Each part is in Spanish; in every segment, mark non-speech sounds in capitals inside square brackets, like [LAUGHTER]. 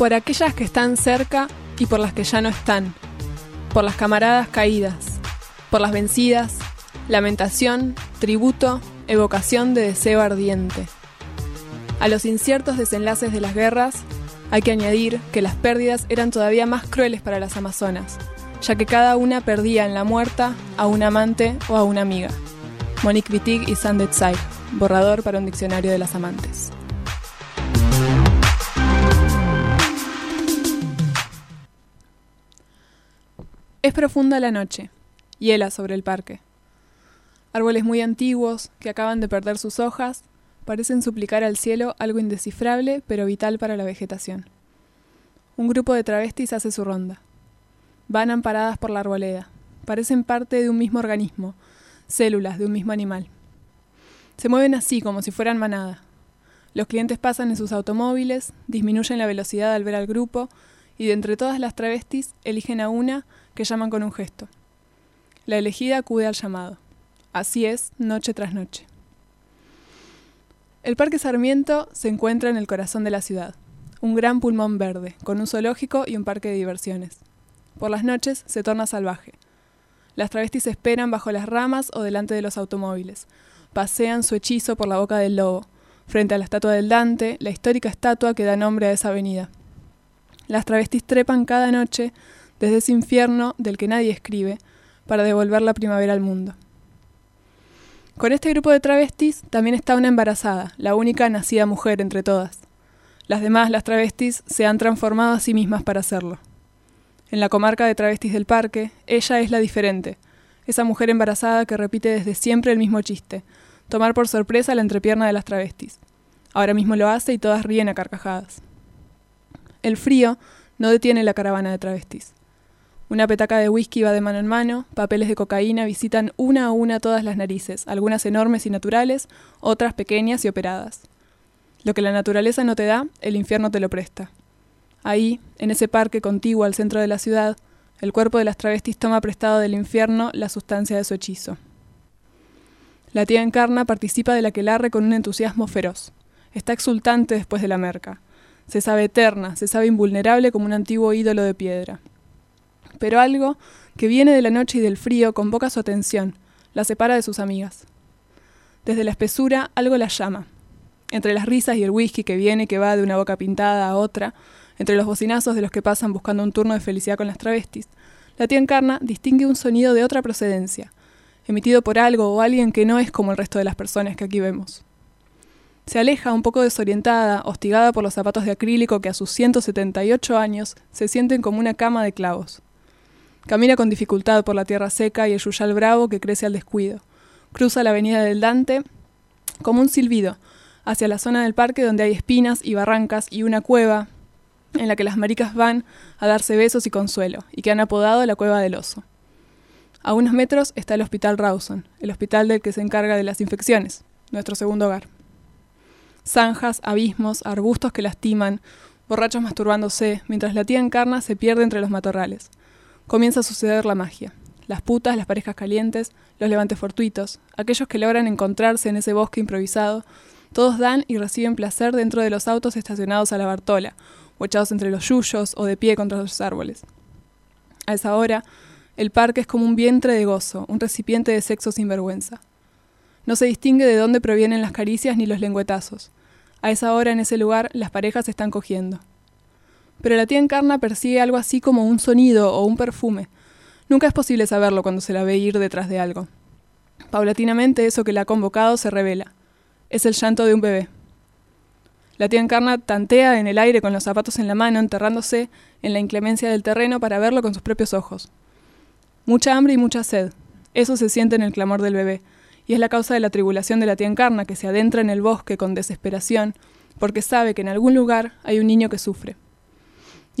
por aquellas que están cerca y por las que ya no están, por las camaradas caídas, por las vencidas, lamentación, tributo, evocación de deseo ardiente. A los inciertos desenlaces de las guerras hay que añadir que las pérdidas eran todavía más crueles para las amazonas, ya que cada una perdía en la muerta a un amante o a una amiga. Monique Wittig y Sandet Zeig, borrador para un diccionario de las amantes. Es profunda la noche, hiela sobre el parque. Árboles muy antiguos, que acaban de perder sus hojas, parecen suplicar al cielo algo indescifrable pero vital para la vegetación. Un grupo de travestis hace su ronda. Van amparadas por la arboleda. Parecen parte de un mismo organismo, células de un mismo animal. Se mueven así como si fueran manada. Los clientes pasan en sus automóviles, disminuyen la velocidad al ver al grupo y de entre todas las travestis eligen a una que llaman con un gesto. La elegida acude al llamado. Así es, noche tras noche. El Parque Sarmiento se encuentra en el corazón de la ciudad, un gran pulmón verde, con un zoológico y un parque de diversiones. Por las noches se torna salvaje. Las travestis esperan bajo las ramas o delante de los automóviles. Pasean su hechizo por la boca del lobo, frente a la estatua del Dante, la histórica estatua que da nombre a esa avenida. Las travestis trepan cada noche desde ese infierno del que nadie escribe, para devolver la primavera al mundo. Con este grupo de travestis también está una embarazada, la única nacida mujer entre todas. Las demás, las travestis, se han transformado a sí mismas para hacerlo. En la comarca de travestis del parque, ella es la diferente, esa mujer embarazada que repite desde siempre el mismo chiste, tomar por sorpresa la entrepierna de las travestis. Ahora mismo lo hace y todas ríen a carcajadas. El frío no detiene la caravana de travestis. Una petaca de whisky va de mano en mano, papeles de cocaína visitan una a una todas las narices, algunas enormes y naturales, otras pequeñas y operadas. Lo que la naturaleza no te da, el infierno te lo presta. Ahí, en ese parque contiguo al centro de la ciudad, el cuerpo de las travestis toma prestado del infierno la sustancia de su hechizo. La tía Encarna participa de la que larre con un entusiasmo feroz. Está exultante después de la merca. Se sabe eterna, se sabe invulnerable como un antiguo ídolo de piedra pero algo que viene de la noche y del frío convoca su atención, la separa de sus amigas. Desde la espesura algo la llama. Entre las risas y el whisky que viene que va de una boca pintada a otra, entre los bocinazos de los que pasan buscando un turno de felicidad con las travestis, la tía Encarna distingue un sonido de otra procedencia, emitido por algo o alguien que no es como el resto de las personas que aquí vemos. Se aleja un poco desorientada, hostigada por los zapatos de acrílico que a sus 178 años se sienten como una cama de clavos. Camina con dificultad por la tierra seca y el yuyal bravo que crece al descuido. Cruza la avenida del Dante como un silbido, hacia la zona del parque donde hay espinas y barrancas y una cueva en la que las maricas van a darse besos y consuelo, y que han apodado la cueva del oso. A unos metros está el Hospital Rawson, el hospital del que se encarga de las infecciones, nuestro segundo hogar. Zanjas, abismos, arbustos que lastiman, borrachos masturbándose, mientras la tía encarna se pierde entre los matorrales comienza a suceder la magia. Las putas, las parejas calientes, los levantes fortuitos, aquellos que logran encontrarse en ese bosque improvisado, todos dan y reciben placer dentro de los autos estacionados a la Bartola, o echados entre los yuyos o de pie contra los árboles. A esa hora, el parque es como un vientre de gozo, un recipiente de sexo sin vergüenza. No se distingue de dónde provienen las caricias ni los lengüetazos. A esa hora en ese lugar las parejas están cogiendo pero la tía Encarna persigue algo así como un sonido o un perfume. Nunca es posible saberlo cuando se la ve ir detrás de algo. Paulatinamente eso que la ha convocado se revela. Es el llanto de un bebé. La tía Encarna tantea en el aire con los zapatos en la mano, enterrándose en la inclemencia del terreno para verlo con sus propios ojos. Mucha hambre y mucha sed. Eso se siente en el clamor del bebé, y es la causa de la tribulación de la tía Encarna, que se adentra en el bosque con desesperación, porque sabe que en algún lugar hay un niño que sufre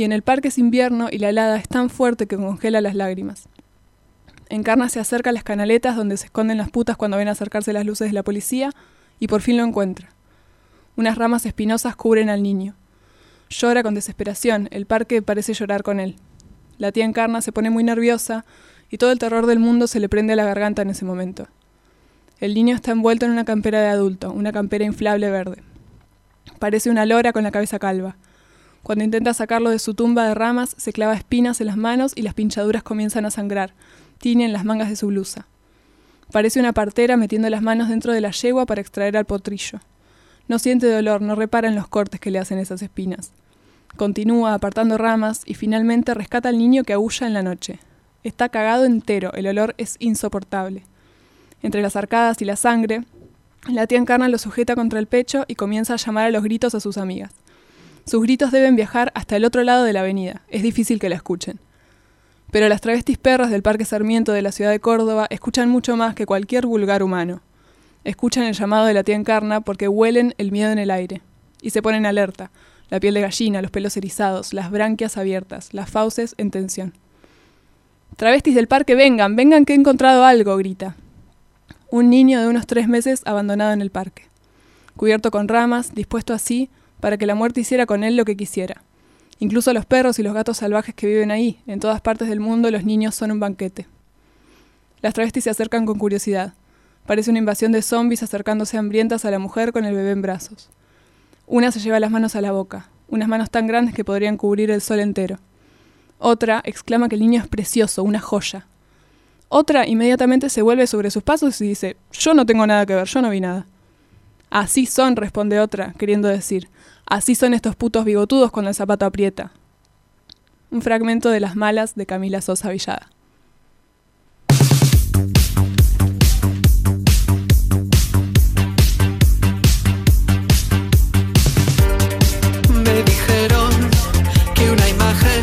y en el parque es invierno y la helada es tan fuerte que congela las lágrimas. Encarna se acerca a las canaletas donde se esconden las putas cuando ven acercarse las luces de la policía y por fin lo encuentra. Unas ramas espinosas cubren al niño. Llora con desesperación, el parque parece llorar con él. La tía Encarna se pone muy nerviosa y todo el terror del mundo se le prende a la garganta en ese momento. El niño está envuelto en una campera de adulto, una campera inflable verde. Parece una lora con la cabeza calva. Cuando intenta sacarlo de su tumba de ramas, se clava espinas en las manos y las pinchaduras comienzan a sangrar. Tienen las mangas de su blusa. Parece una partera metiendo las manos dentro de la yegua para extraer al potrillo. No siente dolor, no repara en los cortes que le hacen esas espinas. Continúa apartando ramas y finalmente rescata al niño que aúlla en la noche. Está cagado entero, el olor es insoportable. Entre las arcadas y la sangre, la tía Encarna lo sujeta contra el pecho y comienza a llamar a los gritos a sus amigas. Sus gritos deben viajar hasta el otro lado de la avenida, es difícil que la escuchen. Pero las travestis perras del Parque Sarmiento de la ciudad de Córdoba escuchan mucho más que cualquier vulgar humano. Escuchan el llamado de la tía Encarna porque huelen el miedo en el aire. Y se ponen alerta, la piel de gallina, los pelos erizados, las branquias abiertas, las fauces en tensión. Travestis del parque, vengan, vengan que he encontrado algo, grita. Un niño de unos tres meses abandonado en el parque, cubierto con ramas, dispuesto así para que la muerte hiciera con él lo que quisiera. Incluso los perros y los gatos salvajes que viven ahí, en todas partes del mundo, los niños son un banquete. Las travestis se acercan con curiosidad. Parece una invasión de zombies acercándose hambrientas a la mujer con el bebé en brazos. Una se lleva las manos a la boca, unas manos tan grandes que podrían cubrir el sol entero. Otra exclama que el niño es precioso, una joya. Otra inmediatamente se vuelve sobre sus pasos y dice, yo no tengo nada que ver, yo no vi nada. Así son, responde otra, queriendo decir, así son estos putos bigotudos cuando el zapato aprieta. Un fragmento de Las Malas de Camila Sosa Villada. Me dijeron que una imagen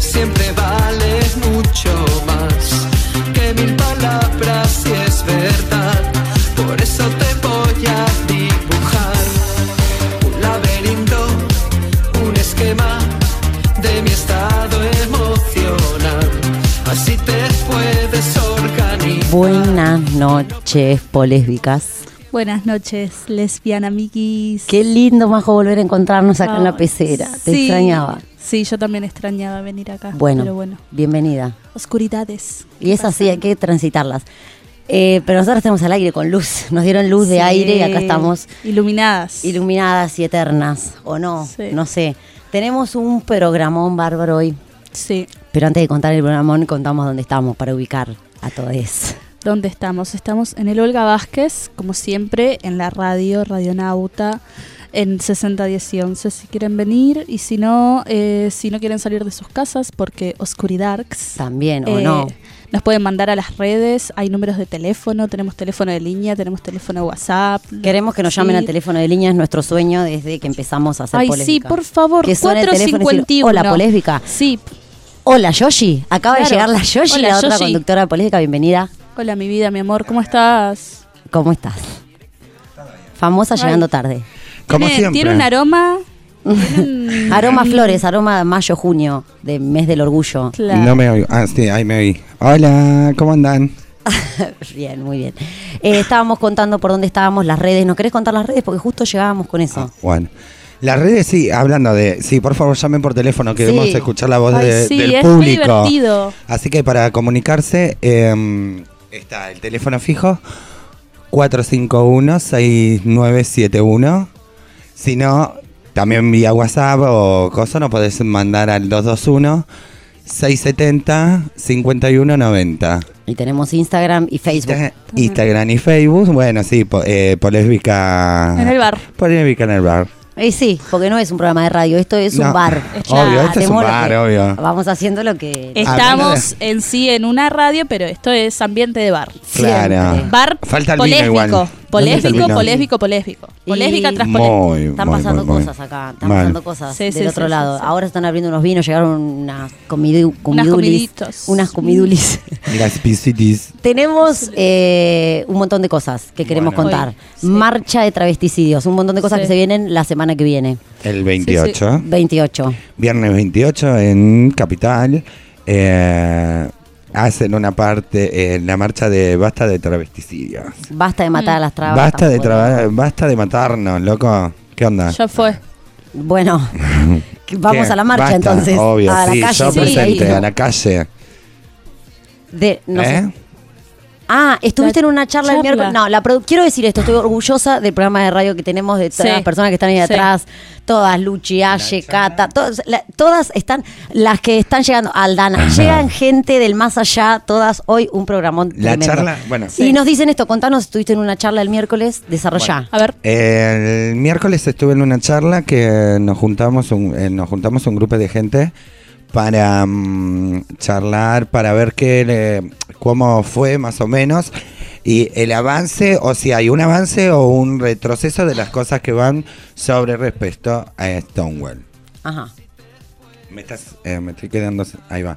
siempre vale mucho más que mil palabras si es verdad. Por eso te Buenas noches, polésbicas. Buenas noches, lesbiana amiguis. Qué lindo, Majo, volver a encontrarnos acá en la pecera. Te sí. extrañaba. Sí, yo también extrañaba venir acá. Bueno, Pero bueno, bienvenida. oscuridades. Y es así, hay que transitarlas. Eh, pero nosotros estamos al aire con luz. Nos dieron luz de aire y acá estamos Iluminadas. iluminadas y eternas. ¿O no? Sí. No sé. Tenemos un programón bárbaro hoy. Sí. Pero antes de contar el programón, contamos dónde estamos para ubicar a todos. ¿Dónde estamos? Estamos en el Olga Vázquez, como siempre, en la radio, Radionauta, en 6010 y 11 si quieren venir. Y si no, eh, si no quieren salir de sus casas, porque Oscuridarks. También, ¿o eh, no? Nos pueden mandar a las redes, hay números de teléfono, tenemos teléfono de línea, tenemos teléfono de WhatsApp. Queremos que nos llamen Sí. al teléfono de línea, es nuestro sueño desde que empezamos a hacer Ay, sí, polésbica. por favor, Que suene el teléfono y decir, 451. Hola, polésbica. Sí. Hola, Yoshi. Acaba de llegar la Yoshi, Hola, la otra Yoshi. conductora de política. Bienvenida. Hola, mi vida, mi amor, ¿cómo estás? ¿Cómo estás? Famosa Ay. llegando tarde. Como tiene, siempre. Tiene un aroma. tiene un- [LAUGHS] Aroma flores, aroma mayo, junio, de mes del orgullo. Claro. No me oigo. Ah, sí, ahí me oí. Hola, ¿cómo andan? [LAUGHS] Bien, muy bien. Eh, estábamos contando por dónde estábamos, las redes. ¿Nos querés contar las redes? Porque justo llegábamos con eso. Ah, bueno. Las redes, sí, hablando de. Sí, por favor, llamen por teléfono. Queremos Sí. escuchar la voz Ay, de- sí, del es muy público. divertido. Así que para comunicarse, eh, está el teléfono fijo 451-6971. Si no, también vía WhatsApp o cosa, nos podés mandar al 221-670-5190. Y tenemos Instagram y Facebook. Insta- Instagram y Facebook. Bueno, sí, po, eh, polésbica. En el bar. Polémica en el bar. Y sí, porque no es un programa de radio, esto es No, un bar. [LAUGHS] obvio, esto es un bar, que- obvio. Vamos haciendo lo que... Estamos en sí en una radio, pero esto es ambiente de bar. Claro. Siempre. Bar Falta el vino igual. ¿Dónde está el Polésbico, polésbico, polésbico. Polémica tras polémica. Muy, Están muy, pasando muy, muy. cosas acá, están Mal. pasando cosas Sí, del sí, otro sí, lado. sí, sí. Ahora están abriendo unos vinos, llegaron unas comidu- comidulis. comiditos. Unas comidulis. [LAUGHS] Las pisitis. Tenemos eh, un montón de cosas que queremos Bueno. contar. Hoy, sí. Marcha de travesticidios, un montón de cosas Sí. que se vienen la semana que viene. El 28. 28. Viernes 28 en Capital. eh, hacen una parte en la marcha de basta de travesticidios. Basta de matar a las trabas. Basta de, traba- basta de matarnos, loco. ¿Qué onda? Ya fue. Bueno, [LAUGHS] que vamos ¿Qué? a la marcha Basta, entonces. Obvio, a la sí, calle. yo sí, presente, a la calle. De, no sé, ¿Eh? Ah, estuviste La en una charla, el miércoles. No, la produ- quiero decir esto, estoy orgullosa del programa de radio que tenemos, de todas Sí. las personas que están ahí Sí. atrás, todas, Luchi, Aye, Cata, todas, la- todas están, las que están llegando, Aldana, llegan gente del más allá, todas hoy un programón La tremendo. charla, bueno. Y nos dicen esto, contanos, estuviste en una charla el miércoles, desarrollá. A ver. El miércoles estuve en una charla que nos juntamos un, eh, nos juntamos un grupo de gente para mm, charlar, para ver qué le- cómo fue más o menos y el avance, o si hay un avance o un retroceso de las cosas que van sobre respecto a Stonewall. Ajá. Me, estás, eh, me estoy quedando. Ahí va.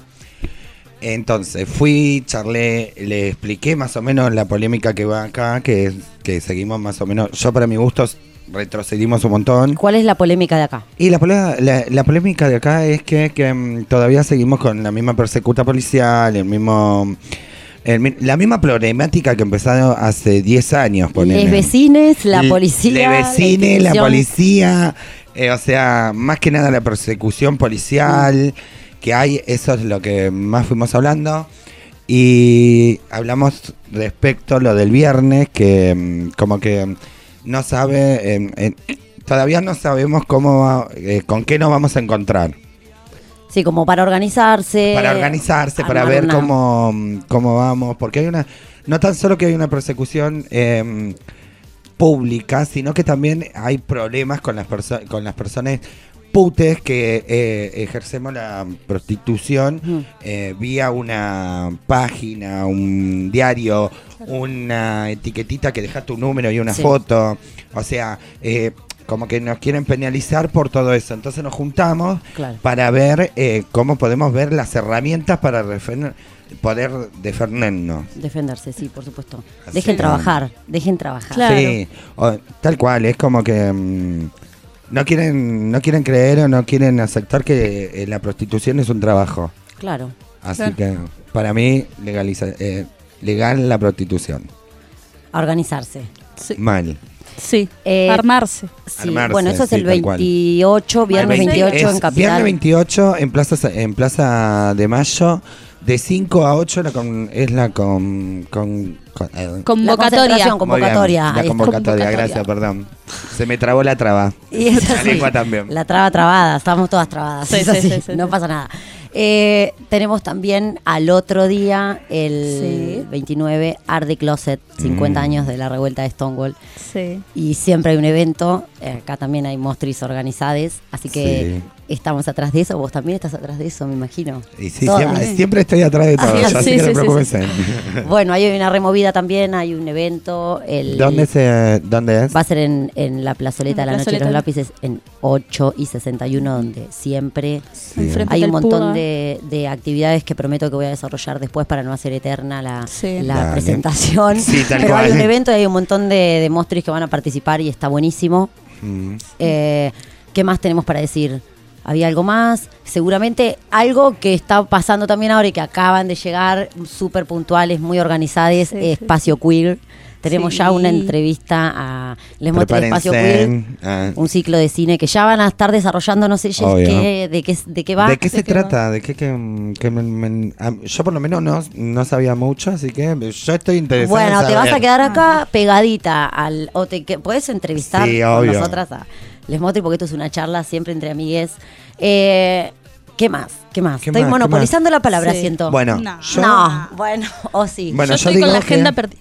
Entonces, fui, charlé, le expliqué más o menos la polémica que va acá, que, que seguimos más o menos. Yo, para mi gusto, retrocedimos un montón. ¿Cuál es la polémica de acá? Y la, pole- la, la polémica de acá es que, que, mm, todavía seguimos con la misma persecuta policial, el mismo. el la misma problemática que empezó hace 10 años. ponele. Les vecines, la policía. Les vecines, la policía, eh, o sea, más que nada la persecución policial que hay, eso es lo que más fuimos hablando. Y hablamos respecto a lo del viernes, que mm, como que mm, no sabe, eh, eh, todavía no sabemos cómo, va- eh, con qué nos vamos a encontrar. Sí, como para organizarse. para organizarse, para ver una- cómo, cómo vamos, porque hay una, no tan solo que hay una persecución eh, pública, sino que también hay problemas con las, con las personas putes que eh, ejercemos la prostitución eh, vía una página, un diario, una etiquetita que deja tu número y una Sí. foto, o sea, eh, como que nos quieren penalizar por todo eso. Entonces nos juntamos Claro. para ver eh, cómo podemos ver las herramientas para poder defendernos. Defenderse, sí, por supuesto. Así Dejen trabajar, dejen trabajar. Claro. Sí, o- tal cual, es como que mm, no quieren no quieren creer o no quieren aceptar que eh, la prostitución es un trabajo. Claro. Así Claro. que para mí legaliza, eh, legal la prostitución. A organizarse. Sí. Mal. Sí. Eh, Armarse. Sí, Armarse, bueno, eso es sí, el tal cual. 28, viernes Bueno, 28 Es en Capital. Viernes 28 en Plaza, en Plaza de Mayo, de 5 a 8 la con- es la con, con- con- eh, La Convocatoria. bien, convocatoria. la convocatoria, Convocatoria. gracias, perdón. Se me trabó la traba. Y La lengua también. La traba trabada, estamos todas trabadas. Sí, es sí, así, sí, sí, no sí. pasa nada. Eh, tenemos también al otro día, el Sí. 29, Art the Closet, 50 Mm. años de la revuelta de Stonewall. Sí. Y siempre hay un evento, eh, acá también hay mostris organizadas, así que estamos atrás de eso. Vos también estás atrás de eso, me imagino. Y sí, Todas. siempre, siempre estoy atrás de todo, Ah, yo sí, así que sí, no sí, preocúpense. [LAUGHS] Bueno, hay una removida también, hay un evento. El, ¿Dónde, se, ¿Dónde es? Va a ser en, en la plazoleta de la la Noche de los. Lápices en 8 y 61, donde siempre hay un montón Puga. De, de actividades que prometo que voy a desarrollar después para no hacer eterna la, Sí. la presentación. Sí, tal Pero hay cual. un evento y hay un montón de, de monstruos que van a participar y está buenísimo. Mm. Eh, ¿Qué más tenemos para decir? ¿Había algo más? Seguramente algo que está pasando también ahora y que acaban de llegar, súper puntuales, muy organizadas, Sí, eh, sí, Espacio Queer. Tenemos ya una entrevista a Les muestro Espacio Queer. Ah. un ciclo de cine que ya van a estar desarrollando, no sé qué- de, qué, de qué va. ¿De qué se trata? ¿De qué, que, que me- me- a- yo por lo menos no, no sabía mucho, así que yo estoy interesado. en Bueno, te vas a quedar acá pegadita al. O te que- puedes entrevistar Sí, con nosotras a Les Motri, porque esto es una charla siempre entre amigues. Eh, ¿Qué más? ¿Qué más? ¿Qué Estoy monopolizando la palabra, Sí. siento. Bueno, No. yo. no, bueno, [LAUGHS] o sí. Bueno, yo yo estoy digo con la que- agenda perdida.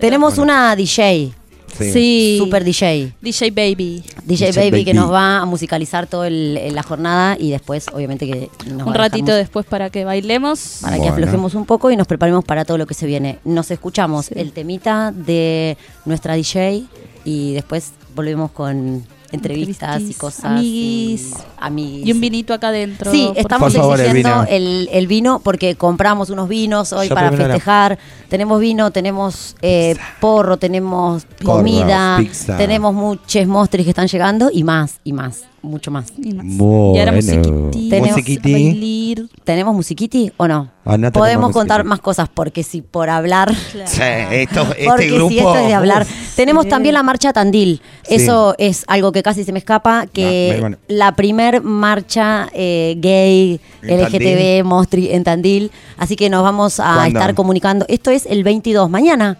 Tenemos una DJ, Sí. Sí. super DJ. DJ Baby. DJ, DJ Baby, que nos va a musicalizar toda la jornada y después, obviamente, que nos va Un a dejar ratito después para que bailemos. para que aflojemos un poco y nos preparemos para todo lo que se viene. Nos escuchamos Sí. el temita de nuestra DJ y después volvemos con entrevistas y cosas. amiguis. y amiguis. Y un vinito acá adentro. Sí, por estamos el vino. el, el vino porque compramos unos vinos hoy Yo para festejar. Tenemos vino, tenemos eh, porro, tenemos comida, pizza. tenemos muchos mostris que están llegando y más, y más, mucho más. Y más. Bueno. Y ahora musiquiti. Tenemos- Musiquiti. bailir. ¿Tenemos musiquiti o no? Ah, no Podemos contar musiquiti. más cosas porque si por hablar... Sí, esto, este Porque grupo. si esto es de hablar. uf, Tenemos Sí. también la marcha Tandil. Sí. Eso es algo que casi se me escapa, que bueno. la primer primer marcha eh, gay, ¿En LGTB, Mostri en Tandil. Así que nos vamos a ¿Cuándo? estar comunicando. Esto es el 22, mañana.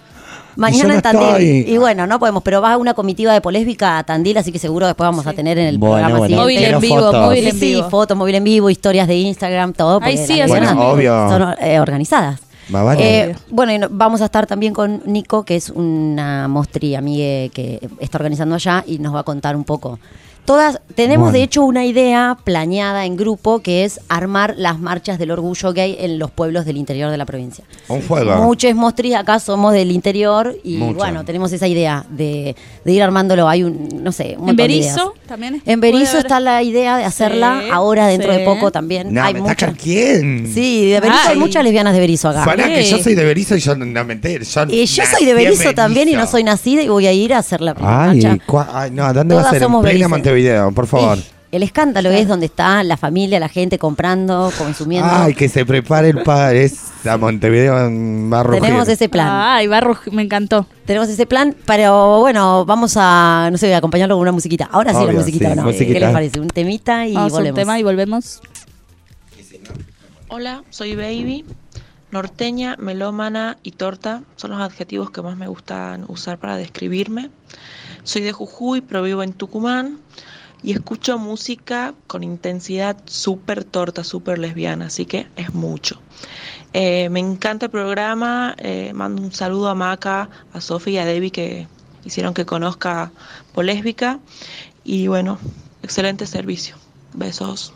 Mañana en Tandil. estoy. Y bueno, no podemos, pero va una comitiva de Polésbica a Tandil, así que seguro después vamos a tener en el Bueno, programa bueno. Móvil en vivo, fotos. móvil Sí, en sí, vivo. fotos, móvil en vivo, historias de Instagram, todo. Ay, sí, Bueno, obvio. Son eh, organizadas. Más vale. Eh, bueno, y no- vamos a estar también con Nico, que es una mostri amiga que está organizando allá y nos va a contar un poco. Todas, tenemos Bueno. de hecho una idea planeada en grupo que es armar las marchas del orgullo gay en los pueblos del interior de la provincia. Un fuego. Muchos mostris acá somos del interior y Mucho. bueno, tenemos esa idea de, de ir armándolo. Hay un, no sé, un En. Berizo también. En Berizo haber- está la idea de hacerla Sí, ahora dentro de poco también. no, hay me muchas. está quién. Sí, de Berizo hay Ay. muchas lesbianas de Berizo acá. Para que yo soy de Berizo y yo no me entero. Yo, Y yo nací soy de Berizo también y no soy nacida y voy a ir a hacer la primera Ay, marcha. ay, no, ¿dónde va a Todas ser? En somos plena Berizo. Montevideo, por favor. El escándalo es donde está la familia, la gente comprando, consumiendo. Ay, que se prepare el padre. Es a Montevideo en Barro Tenemos ese plan. Ay, Barro, me encantó. Tenemos ese plan, pero bueno, vamos a, no sé, a acompañarlo con una musiquita. Ahora sí la musiquita, sí, ¿no? musiquita. ¿Qué les parece? Un temita y Vamos a un volvemos. tema y volvemos. Hola, soy Baby. Norteña, melómana y torta son los adjetivos que más me gustan usar para describirme. Soy de Jujuy, pero vivo en Tucumán y escucho música con intensidad súper torta, súper lesbiana, así que es mucho. Eh, me encanta el programa, eh, mando un saludo a Maca, a Sofía y a Debbie que hicieron que conozca Polésbica y bueno, excelente servicio. Besos.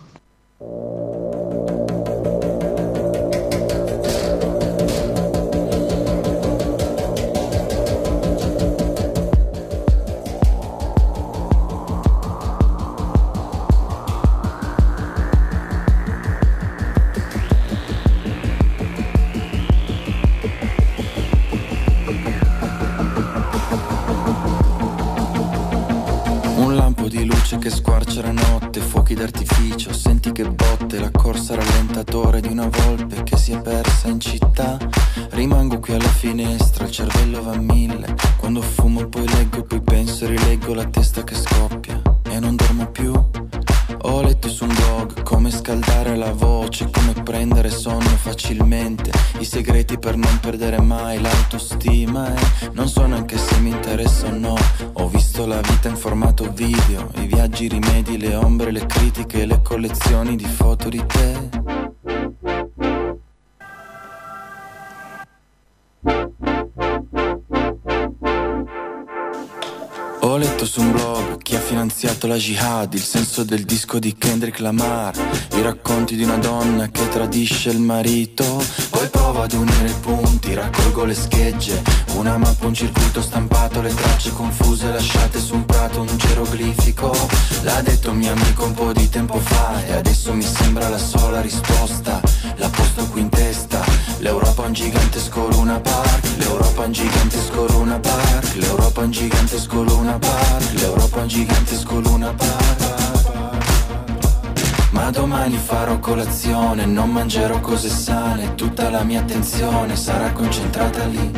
La notte, fuochi d'artificio, senti che botte la corsa rallentatore di una volpe che si è persa in città. Rimango qui alla finestra, il cervello va a mille. Quando fumo poi leggo, poi penso e rileggo la testa che scoppia e non dormo più. Ho letto su un blog come scaldare la voce, come prendere sonno facilmente, i segreti per non perdere mai l'autostima e non so neanche se mi interessa o no. Ho visto la vita in formato video, i viaggi, i rimedi, le ombre, le critiche, le collezioni di foto di te. Ho letto su un blog chi ha finanziato la jihad, il senso del disco di Kendrick Lamar, i racconti di una donna che tradisce il marito. Poi provo ad unire i punti, raccolgo le schegge, una mappa, un circuito stampato, le tracce confuse lasciate su un prato, un geroglifico. L'ha detto un mio amico un po' di tempo fa e adesso mi sembra la sola risposta. La posto qui in testa, l'Europa è un gigantesco Luna Park, l'Europa è un gigantesco Luna Park, l'Europa è un gigantesco Luna Park, l'Europa è un gigantesco Luna Park. Ma domani farò colazione, non mangerò cose sane, tutta la mia attenzione sarà concentrata lì.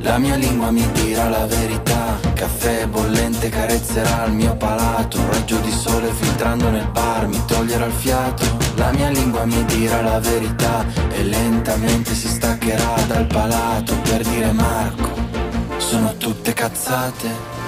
La mia lingua mi dirà la verità, caffè bollente carezzerà il mio palato, un raggio di sole filtrando nel bar mi toglierà il fiato. La mia lingua mi dirà la verità e lentamente si staccherà dal palato per dire Marco, sono tutte cazzate.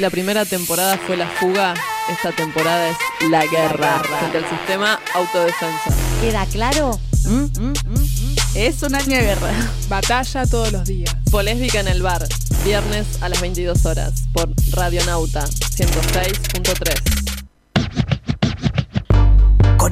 Si la primera temporada fue la fuga, esta temporada es la guerra frente al sistema autodefensa. ¿Queda claro? ¿Mm? ¿Mm? ¿Mm? Es un año de guerra. Batalla todos los días. Polésbica en el bar, viernes a las 22 horas, por Radionauta 106.3.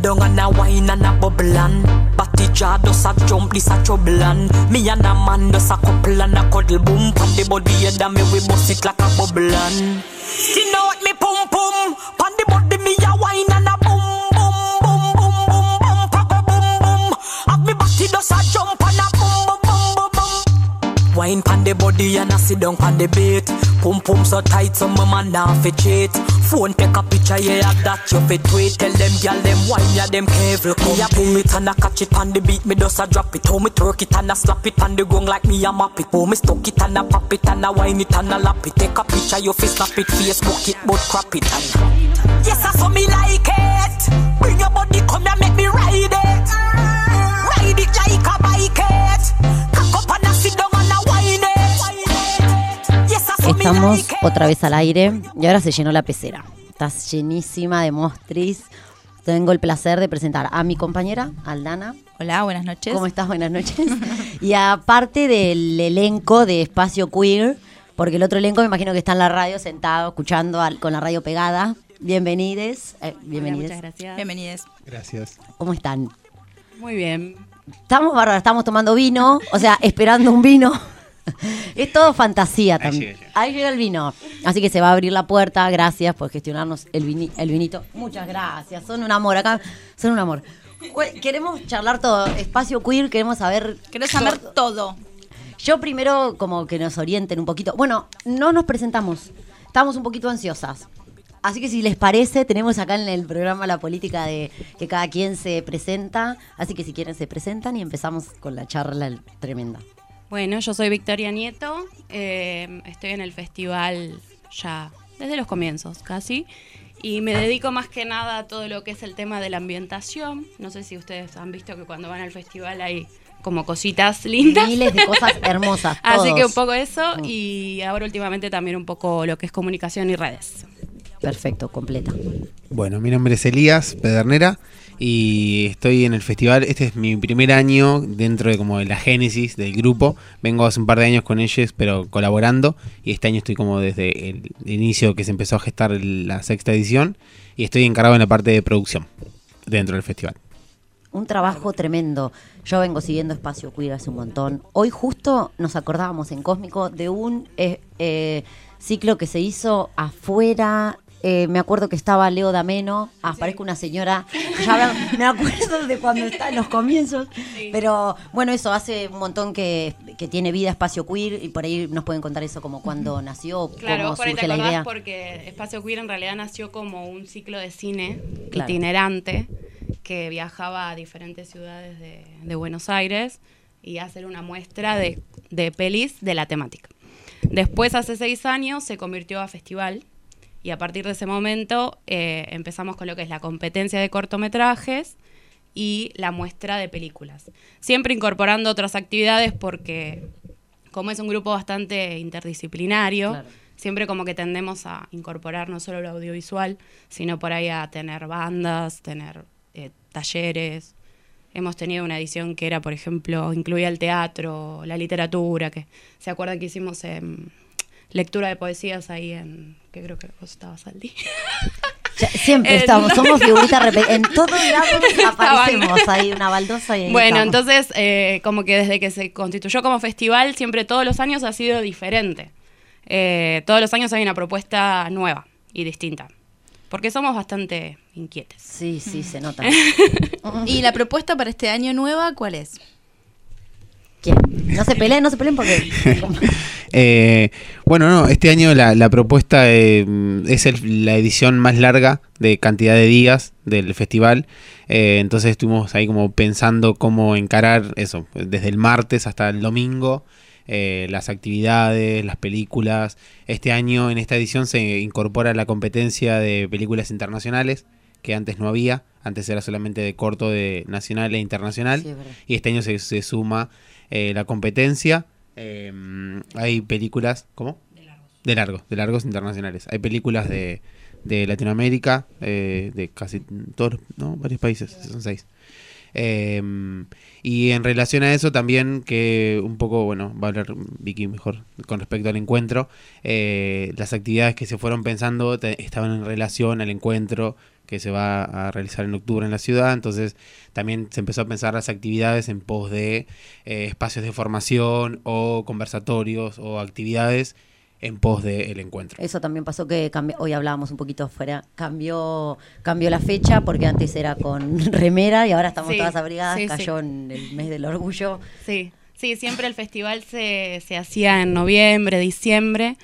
Down and a wine and a bubble and Batty jaw does a jump, this a trouble and Me and a man does a couple and a cuddle boom Pan the body head and me we bust it like a bubble and Skin out me pum pum. Pan the body me a wine and a boom boom boom boom boom boom Pa go boom boom Have me batty does a jump and a boom boom boom boom boom Wine pan the body and a sit down pan the bait Pum pum so tight so my man now fi cheat Phone take a picture yeah of that you fit tweet. Tell them gyal them wine yeah them careful Me a pull it and a catch it pan the beat Me just a drop it. How me twerk it and a slap it pan the gong like me a map it? How me stuck it and a pop it and a wine it and a lap it? Take a picture you fi snap it Facebook it but crap it. And Yes I saw me like it. Bring your body come here make me ride it Estamos otra vez al aire y ahora se llenó la pecera. Estás llenísima de mostris. Tengo el placer de presentar a mi compañera, Aldana. Hola, buenas noches. ¿Cómo estás? Buenas noches. [LAUGHS] y aparte del elenco de Espacio Queer, porque el otro elenco me imagino que está en la radio sentado, escuchando al- con la radio pegada. Bienvenides. eh, bienvenides. muchas gracias. Bienvenides. Gracias. ¿Cómo están? Muy bien. Estamos bárbaros, estamos tomando vino, o sea, esperando un vino. [LAUGHS] Es todo fantasía también. llega, Ahí llega el vino. Así que se va a abrir la puerta. Gracias por gestionarnos el, vini- el vinito. Muchas gracias. Son un amor. Acá son un amor. Queremos charlar todo. Espacio queer, queremos saber. Quiero saber todo. Yo primero, como que nos orienten un poquito. Bueno, no nos presentamos. Estamos un poquito ansiosas. Así que si les parece, tenemos acá en el programa la política de que cada quien se presenta. Así que si quieren se presentan y empezamos con la charla tremenda. Bueno, yo soy Victoria Nieto, eh, estoy en el festival ya desde los comienzos casi y me dedico más que nada a todo lo que es el tema de la ambientación. No sé si ustedes han visto que cuando van al festival hay como cositas lindas. Miles de cosas [LAUGHS] hermosas. Así que un poco eso Mm. y ahora últimamente también un poco lo que es comunicación y redes. Perfecto, completa. Bueno, mi nombre es Elías Pedernera y estoy en el festival. Este es mi primer año dentro de como de la génesis del grupo. Vengo hace un par de años con ellos, pero colaborando. Y este año estoy como desde el inicio que se empezó a gestar la sexta edición. Y estoy encargado en la parte de producción dentro del festival. Un trabajo tremendo. Yo vengo siguiendo Espacio Queer hace un montón. Hoy justo nos acordábamos en Cósmico de un eh, eh, ciclo que se hizo afuera. Eh, me acuerdo que estaba Leo Dameno, aparezco una señora, ya me- acuerdo de cuando está en los comienzos, pero bueno, eso hace un montón que, que tiene vida Espacio Queer y por ahí nos pueden contar eso como cuando nació, Claro, cómo surge la idea. porque Espacio Queer en realidad nació como un ciclo de cine Claro. itinerante que viajaba a diferentes ciudades de, de Buenos Aires y hacer una muestra de, de pelis de la temática. Después, hace seis años, se convirtió a festival y a partir de ese momento eh, empezamos con lo que es la competencia de cortometrajes y la muestra de películas. Siempre incorporando otras actividades porque como es un grupo bastante interdisciplinario, Claro. siempre como que tendemos a incorporar no solo lo audiovisual, sino por ahí a tener bandas, tener eh, talleres. Hemos tenido una edición que era, por ejemplo, incluía el teatro, la literatura, que se acuerdan que hicimos em, lectura de poesías ahí en, que creo que vos estabas al día. Ya, siempre [LAUGHS] En- estamos, somos figuritas repetidas. En [LAUGHS] todos lados Estaban. aparecemos. Hay una baldosa y ahí Bueno, estamos. entonces, eh, como que desde que se constituyó como festival, siempre todos los años ha sido diferente. Eh, todos los años hay una propuesta nueva y distinta. Porque somos bastante inquietes. Sí, sí, se nota. [LAUGHS] ¿Y la propuesta para este año nueva cuál es? No se peleen, no se peleen porque. [LAUGHS] Eh, bueno, no, este año la, la propuesta eh, es el- la edición más larga de cantidad de días del festival. Eh, entonces estuvimos ahí como pensando cómo encarar eso, desde el martes hasta el domingo, eh, las actividades, las películas. Este año en esta edición se incorpora la competencia de películas internacionales que antes no había, antes era solamente de corto de nacional e internacional Sí, y este año se, se suma eh, la competencia. Eh, hay películas, ¿cómo? De largos. De largos, internacionales. Hay películas de, de Latinoamérica, eh, de casi todos, ¿no? Varios países, son seis. Eh, y en relación a eso también que un poco, bueno, va a hablar Vicky mejor con respecto al encuentro, eh, las actividades que se fueron pensando estaban en relación al encuentro que se va a realizar en octubre en la ciudad, entonces también se empezó a pensar las actividades en pos de eh, espacios de formación o conversatorios o actividades en pos del encuentro. Eso también pasó que cambió, hoy hablábamos un poquito afuera, cambió, cambió la fecha porque antes era con [LAUGHS] remera y ahora estamos Sí, todas abrigadas, sí, cayó sí. en el mes del orgullo. Sí, sí, siempre el festival se, se hacía en noviembre, diciembre,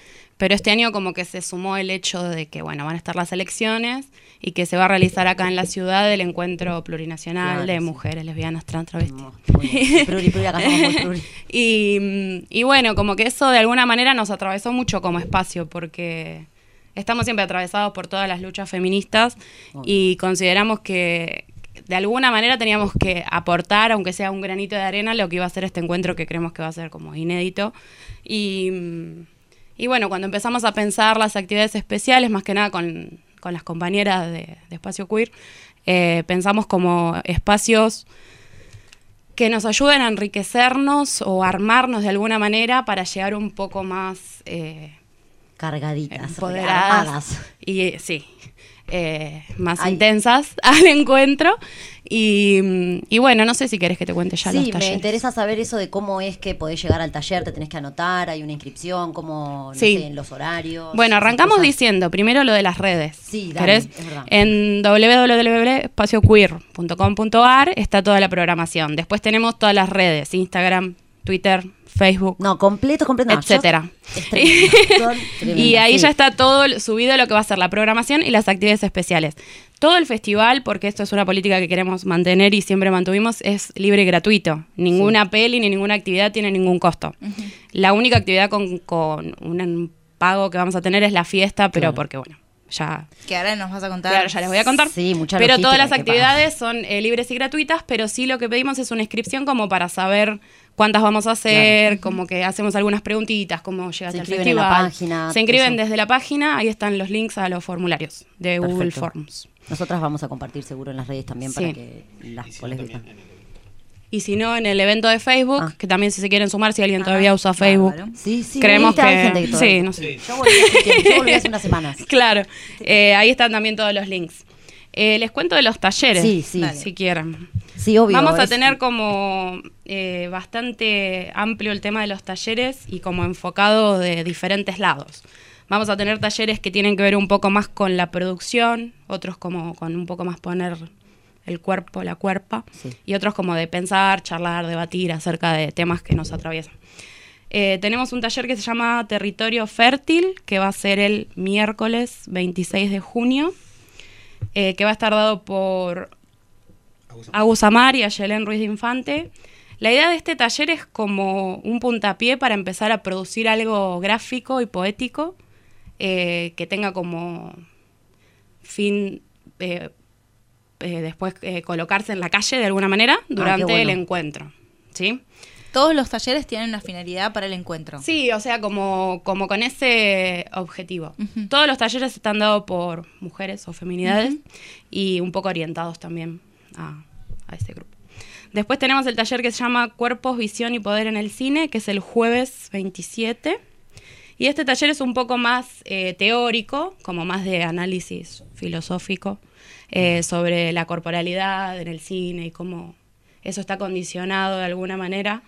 pero este año como que se sumó el hecho de que, bueno, van a estar las elecciones y que se va a realizar acá en la ciudad el encuentro plurinacional Claro, de sí. mujeres lesbianas, trans, travestis. [LAUGHS] Pluri, pluri, acá pluri. [LAUGHS] y, y bueno, como que eso de alguna manera nos atravesó mucho como espacio, porque estamos siempre atravesados por todas las luchas feministas y consideramos que de alguna manera teníamos que aportar, aunque sea un granito de arena, lo que iba a ser este encuentro que creemos que va a ser como inédito. Y, y bueno, cuando empezamos a pensar las actividades especiales, más que nada con, con las compañeras de, de Espacio Queer, eh, pensamos como espacios que nos ayuden a enriquecernos o armarnos de alguna manera para llegar un poco más eh, Cargaditas, empoderadas armadas. y sí eh, más Ay. intensas [LAUGHS] al encuentro y, y bueno no sé si querés que te cuente ya los Sí, me talleres interesa saber eso de cómo es que podés llegar al taller, te tenés que anotar, hay una inscripción, cómo, no Sí. sé, en los horarios. Bueno, arrancamos diciendo primero lo de las redes. Sí, dale, es verdad. En www.espacioqueer.com.ar está toda la programación. Después tenemos todas las redes, Instagram, Twitter, Facebook. No, completo, completo. no, etcétera. tremendo, [LAUGHS] y ahí sí. ya está todo subido lo que va a ser la programación y las actividades especiales. Todo el festival, porque esto es una política que queremos mantener y siempre mantuvimos, es libre y gratuito. Ninguna peli ni ninguna actividad tiene ningún costo. La única actividad con, con un pago que vamos a tener es la fiesta, pero Claro. porque bueno, ya Que ahora nos vas a contar. Claro, ya les voy a contar. Sí, mucha pero todas las actividades son eh, libres y gratuitas, pero sí lo que pedimos es una inscripción como para saber cuántas vamos a hacer, como que hacemos algunas preguntitas, cómo llegaste Se al inscriben en la festival. página, Se inscriben eso. desde la página, ahí están los links a los formularios de Google. Forms. Nosotras vamos a compartir seguro en las redes también para que las colegas vean. Y si no, en el evento de Facebook, Ah. que también si se quieren sumar, si alguien todavía usa Facebook. Sí, sí, Creemos que- gente que todavía- sí, no sé. Yo volví hace tiempo, yo volví hace unas semanas. [LAUGHS] Claro, eh, ahí están también todos los links. Eh, les cuento de los talleres, Sí, sí. si quieren. Sí, obvio. Vamos a es- tener como eh, bastante amplio el tema de los talleres y como enfocado de diferentes lados. Vamos a tener talleres que tienen que ver un poco más con la producción, otros como con un poco más poner el cuerpo, la cuerpa, Sí. y otros como de pensar, charlar, debatir acerca de temas que nos atraviesan. Eh, tenemos un taller que se llama Territorio Fértil, que va a ser el miércoles 26 de junio, eh, que va a estar dado por Agus Amar y Ayelen Ruiz de Infante. La idea de este taller es como un puntapié para empezar a producir algo gráfico y poético eh, que tenga como fin eh, eh, después eh, colocarse en la calle de alguna manera durante bueno. el encuentro. ¿Sí? Todos los talleres tienen una finalidad para el encuentro. Sí, o sea, como, como con ese objetivo. Todos los talleres están dados por mujeres o feminidades y un poco orientados también a, a ese grupo. Después tenemos el taller que se llama Cuerpos, Visión y Poder en el Cine, que es el jueves 27. Y este taller es un poco más eh, teórico, como más de análisis filosófico, eh, sobre la corporalidad en el cine y cómo eso está condicionado de alguna manera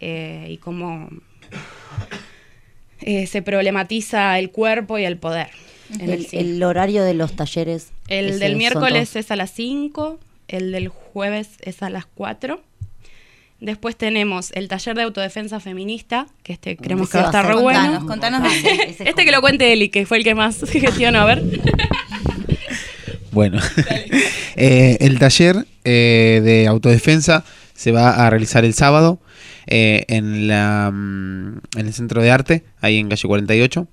eh, y cómo eh, se problematiza el cuerpo y el poder en el, El, cine. el horario de los talleres. El del miércoles es a las 5, el del jueves es a las 4. Después tenemos el taller de autodefensa feminista, que este creemos que va a estar re bueno. Contanos, contanos más. Ese es Este que lo cuente Eli, que fue el que más [LAUGHS] gestionó, a ver. Bueno, [LAUGHS] Eh, el taller eh, de autodefensa se va a realizar el sábado eh, en, la, mm, en el Centro de Arte, ahí en calle 48.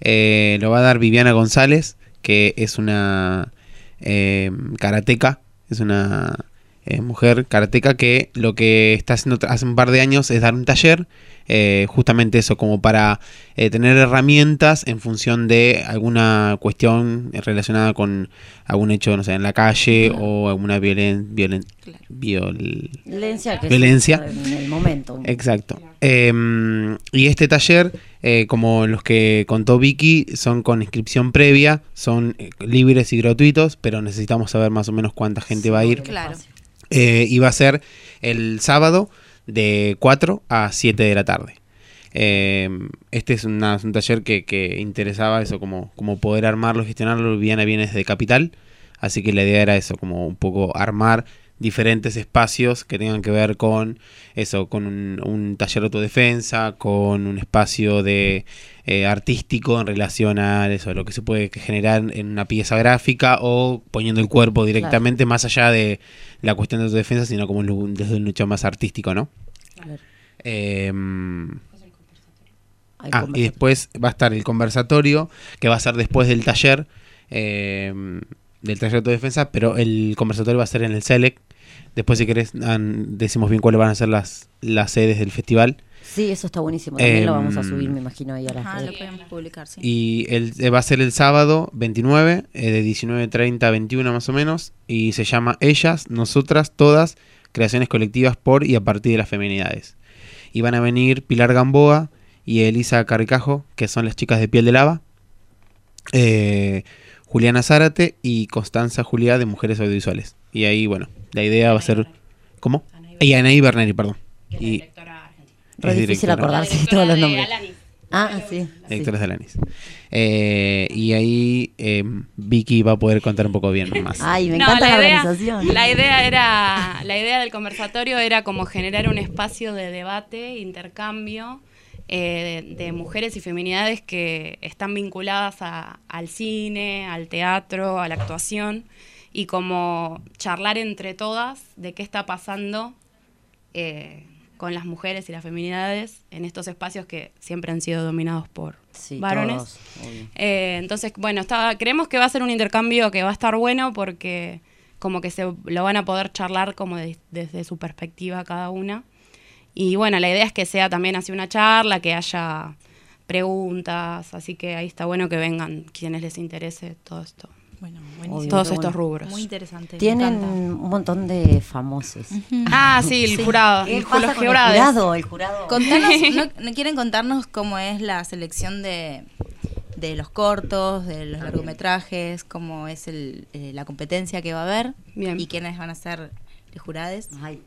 Eh, lo va a dar Viviana González, que es una eh, karateca, es una eh, mujer karateca que lo que está haciendo hace un par de años es dar un taller, eh, justamente eso, como para eh, tener herramientas en función de alguna cuestión relacionada con algún hecho, no sé, en la calle o alguna violen, violen- viol- Violencia que violencia. en el momento. Exacto. Eh, y este taller, eh, como los que contó Vicky, son con inscripción previa, son eh, libres y gratuitos, pero necesitamos saber más o menos cuánta gente va a ir. Claro. Eh, y va a ser el sábado de 4 a 7 de la tarde. Eh, este es un taller que, que interesaba eso, como, como poder armarlo, gestionarlo. Viana viene desde Capital, así que la idea era eso, como un poco armar diferentes espacios que tengan que ver con eso, con un, un taller de autodefensa, con un espacio de eh, artístico en relación a eso, lo que se puede generar en una pieza gráfica o poniendo el cuerpo directamente más allá de la cuestión de autodefensa, sino como desde un lucha más artístico, ¿no? Claro. Em, Hay ah, y después va a estar el conversatorio, que va a ser después del taller, em, del taller de autodefensa, pero el conversatorio va a ser en el SELEC. Después, si querés, an- decimos bien cuáles van a ser las, las sedes del festival. Sí, eso está buenísimo. También lo vamos a Em, subir, me imagino, ahí a las Ajá, lo pueden publicar, sí. Y el, eh, va a ser el sábado 29, eh, de 19.30 a 21 más o menos. Y se llama Ellas, Nosotras, Todas, Creaciones Colectivas por y a partir de las feminidades. Y van a venir Pilar Gamboa y Elisa Carricajo, que son las chicas de piel de lava. eh, Juliana Zárate y Constanza Juliá de Mujeres Audiovisuales. Y ahí, bueno, la idea va a ser... ¿Cómo? Y Anaí Berneri, perdón. Y, Re es difícil directora. acordarse de todos los nombres. Ah, sí. Directores de Alanis. Eh, y ahí eh, Vicky va a poder contar un poco bien más. [LAUGHS] Ay, me No, encanta la, idea, organización. La idea era, la idea del conversatorio era como generar un espacio de debate, intercambio eh, de, de mujeres y feminidades que están vinculadas a- al cine, al teatro, a la actuación y como charlar entre todas de qué está pasando eh, con las mujeres y las feminidades en estos espacios que siempre han sido dominados por Sí, varones. todos. Eh, entonces, bueno, estaba, creemos que va a ser un intercambio que va a estar bueno porque como que se lo van a poder charlar como de- desde su perspectiva cada una. Y bueno, la idea es que sea también así una charla, que haya preguntas, así que ahí está bueno que vengan quienes les interese todo esto. Bueno, Obvio, Todos estos bueno. rubros. Muy interesante. me Tienen encanta. un montón de famosos. Ah, sí, el jurado. ¿Qué el- jurado? El jurado. Contanos, [LAUGHS] ¿no, no quieren contarnos cómo es la selección de, de los cortos, de los largometrajes, cómo es el, eh, la competencia que va a haber Bien. y quiénes van a ser los jurados? Ay,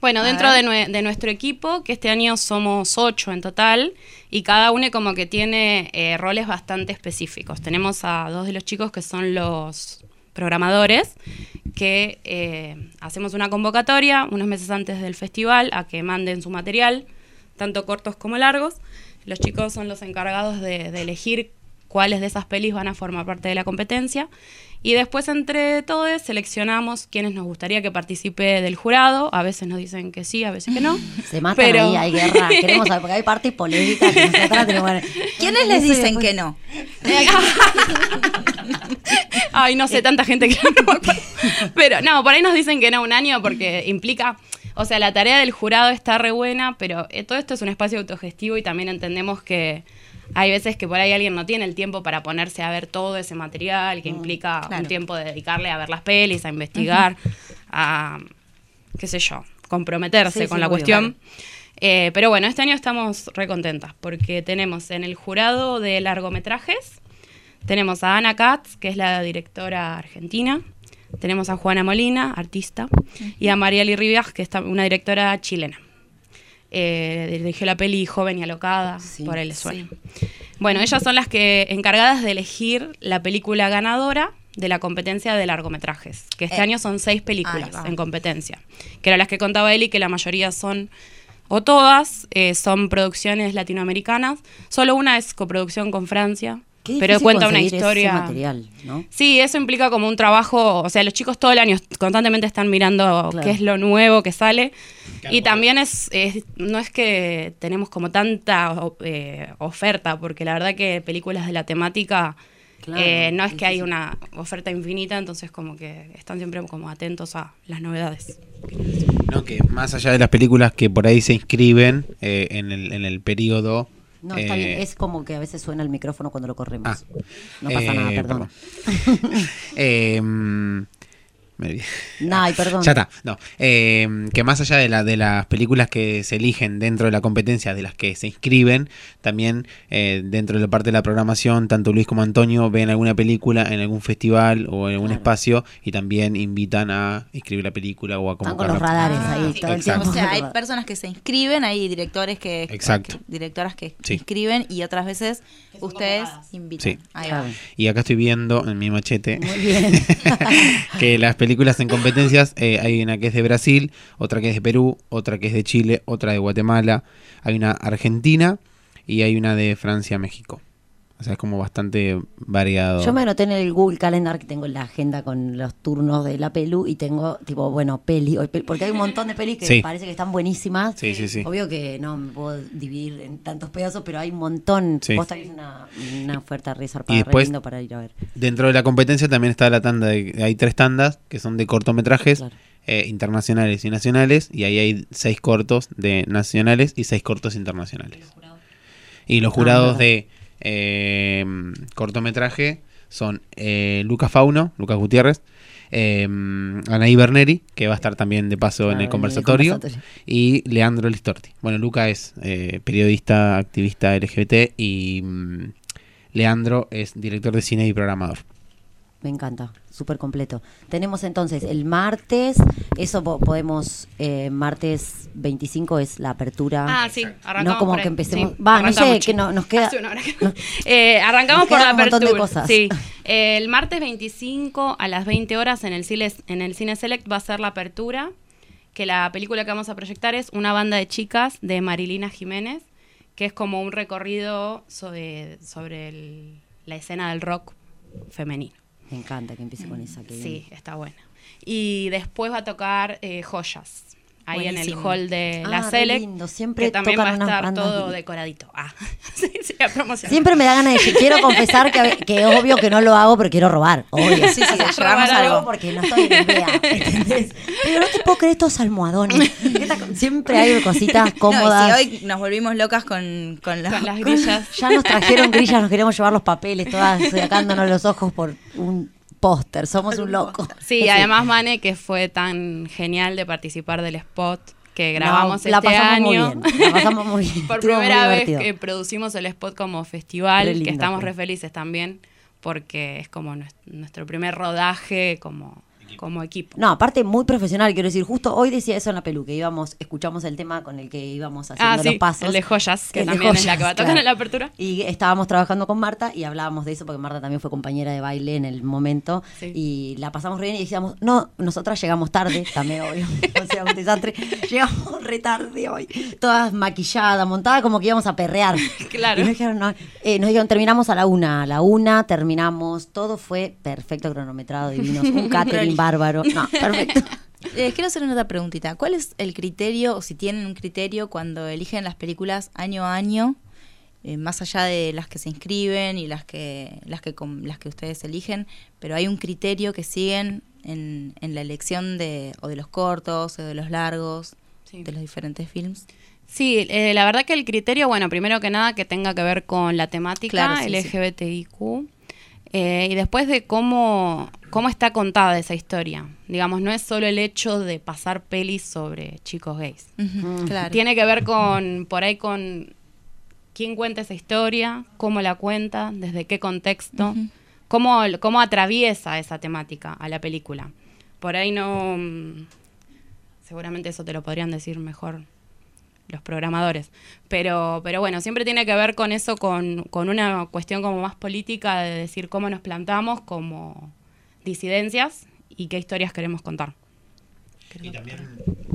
Bueno, dentro de, ver. nue- de nuestro equipo, que este año somos ocho en total, y cada uno como que tiene eh, roles bastante específicos. Tenemos a dos de los chicos que son los programadores, que eh, hacemos una convocatoria unos meses antes del festival a que manden su material, tanto cortos como largos. Los chicos son los encargados de, de elegir cuáles de esas pelis van a formar parte de la competencia. Y después entre todos seleccionamos quienes nos gustaría que participe del jurado. A veces nos dicen que sí, a veces que no. [LAUGHS] se matan Pero- ahí, hay guerra. [LAUGHS] Queremos saber, porque hay partes polémicas que nosotras tenemos. ¿Quiénes les dicen que no? [LAUGHS] Ay, no sé, tanta gente que no me acuerdo. Pero no, por ahí nos dicen que no un año porque implica, o sea, la tarea del jurado está re buena, pero eh, todo esto es un espacio autogestivo y también entendemos que hay veces que por ahí alguien no tiene el tiempo para ponerse a ver todo ese material, que implica claro. un tiempo de dedicarle a ver las pelis, a investigar, a, qué sé yo, comprometerse Sí, con sí, la obvio, cuestión. Eh, pero bueno, este año estamos re contentas porque tenemos en el jurado de largometrajes, tenemos a Ana Katz, que es la directora argentina, tenemos a Juana Molina, artista, y a Marieli Rivas, que es una directora chilena. Eh, dirigió la peli Joven y Alocada, Sí, por le suena. Bueno, ellas son las que encargadas de elegir la película ganadora de la competencia de largometrajes, que este Eh, año son seis películas en competencia, que eran las que contaba Eli, que la mayoría son, o todas, eh, son producciones latinoamericanas, solo una es coproducción con Francia, Qué pero cuenta una historia... material, ¿no? Sí, eso implica como un trabajo, o sea, los chicos todo el año constantemente están mirando Claro. qué es lo nuevo que sale. y también es, es- no es que tenemos como tanta eh, oferta, porque la verdad que películas de la temática Claro, Eh, no es que hay una oferta infinita, entonces como que están siempre como atentos a las novedades. No, que más allá de las películas que por ahí se inscriben eh, en, el, en el periodo. No, está eh, bien. Es como que a veces suena el micrófono cuando lo corremos. Ah. no pasa eh, nada, perdón. [LAUGHS] Me ay, perdón. Ya está. No. Eh, que más allá de, la, de las películas que se eligen dentro de la competencia, de las que se inscriben, también eh, dentro de la parte de la programación, tanto Luis como Antonio ven alguna película en algún festival o en algún Claro. espacio y también invitan a inscribir la película o a Están con los radares Ah, ahí sí. todo el Exacto. tiempo. O sea, hay [LAUGHS] personas que se inscriben, hay directores que, Exacto. que- directoras que Sí. inscriben y otras veces ustedes invitan. Sí. Ahí va. Y acá estoy viendo en mi machete Muy bien. [LAUGHS] que las películas en competencias eh, hay una que es de Brasil, otra que es de Perú, otra que es de Chile, otra de Guatemala, hay una argentina y hay una de Francia, México. O sea, es como bastante variado. Yo me anoté en el Google Calendar que tengo la agenda con los turnos de la pelu y tengo, tipo, bueno, peli, hoy peli- porque hay un montón de pelis que Sí. parece que están buenísimas. Sí, sí, sí. Obvio que no me puedo dividir en tantos pedazos, pero hay un montón. Sí. Que es una, una oferta re Y zarpada, re después- lindo para ir a ver. Dentro de la competencia también está la tanda de, hay tres tandas que son de cortometrajes Claro. eh, internacionales y nacionales y ahí hay seis cortos de nacionales y seis cortos internacionales. Y los jurados de eh, cortometraje son eh, Lucas Fauno, Lucas Gutiérrez, eh, Anaí Berneri, que va a estar también de paso en el el conversatorio, y Leandro Listorti. Bueno, Luca es eh, periodista, activista LGBT y mm, Leandro es director de cine y programador. Me encanta, súper completo. Tenemos entonces el martes, eso po- podemos, eh, martes 25 es la apertura. Ah, sí, arrancamos No como por que empecemos. Sí, Va, no sé, que no, nos queda. Hace una hora que- [LAUGHS] Eh, arrancamos Nos por la un montón de apertura. cosas. Sí. Eh, el martes 25 a las 20 horas en el, cine, en el Cine Select va a ser la apertura. Que la película que vamos a proyectar es Una banda de chicas de Marilina Jiménez, que es como un recorrido sobre, sobre el- la escena del rock femenino. Me encanta que empiece con esa. Que Sí, bien. está buena. Y después va a tocar eh, Joyas. Ahí en el hall de Ah, la Select. lindo, siempre que también va tocan a unas estar todo decoradito. Ah, [LAUGHS] sí, sí, a. Siempre me da ganas de decir, quiero confesar que, que es obvio que no lo hago, pero quiero robar. Obvio. Sí, sí, llevamos robar algo. porque no estoy en idea, [LAUGHS] ¿entendés? Pero no te puedo creer estos almohadones. Siempre hay cositas cómodas. [LAUGHS] No, y si hoy nos volvimos locas con, con, la- Con las grillas. Ya nos trajeron grillas, nos queríamos llevar los papeles, todas sacándonos los ojos por un póster. Somos un loco. [LAUGHS] Sí, además Mane, que fue tan genial de participar del spot que No, grabamos la este pasamos muy año. bien, la pasamos muy bien, [LAUGHS] Por estuvo primera vez que producimos el spot como festival, lindo que estamos re felices también, porque es como nues- nuestro primer rodaje como, como equipo. No, aparte muy profesional, quiero decir, justo hoy decía eso en la pelu, que íbamos, escuchamos el tema con el que íbamos haciendo Ah, sí, los pasos. el de joyas, que El también es la que va a tocar claro. en la apertura. Y estábamos trabajando con Marta y hablábamos de eso porque Marta también fue compañera de baile en el momento Sí. y la pasamos re bien y decíamos, no, nosotras llegamos tarde, también obvio, [LAUGHS] o sea, un desastre, llegamos re tarde hoy, todas maquilladas, montadas como que íbamos a perrear. [LAUGHS] Claro. Y nos dijeron, no, eh, nos dijeron, terminamos a la una, a la una terminamos, todo fue perfecto, cronometrado, divinos, un [LAUGHS] catering bárbaro, no, [LAUGHS] perfecto. Les quiero hacer una otra preguntita. ¿Cuál es el criterio, o si tienen un criterio, cuando eligen las películas año a año, eh, más allá de las que se inscriben y las que, las que, las que ustedes eligen, pero hay un criterio que siguen en, en la elección de, o de los cortos, o de los largos, Sí. de los diferentes films? Sí, eh, la verdad que el criterio, bueno, primero que nada que tenga que ver con la temática Claro, sí, sí. LGBTIQ eh, y después de cómo, cómo está contada esa historia. Digamos, no es solo el hecho de pasar pelis sobre chicos gays. Claro. Tiene que ver con, por ahí con quién cuenta esa historia, cómo la cuenta, desde qué contexto, cómo, cómo atraviesa esa temática a la película. Por ahí no... mm, Seguramente eso te lo podrían decir mejor los programadores. Pero, pero bueno, siempre tiene que ver con eso, con, con una cuestión como más política de decir cómo nos plantamos como disidencias y qué historias queremos contar. Y también,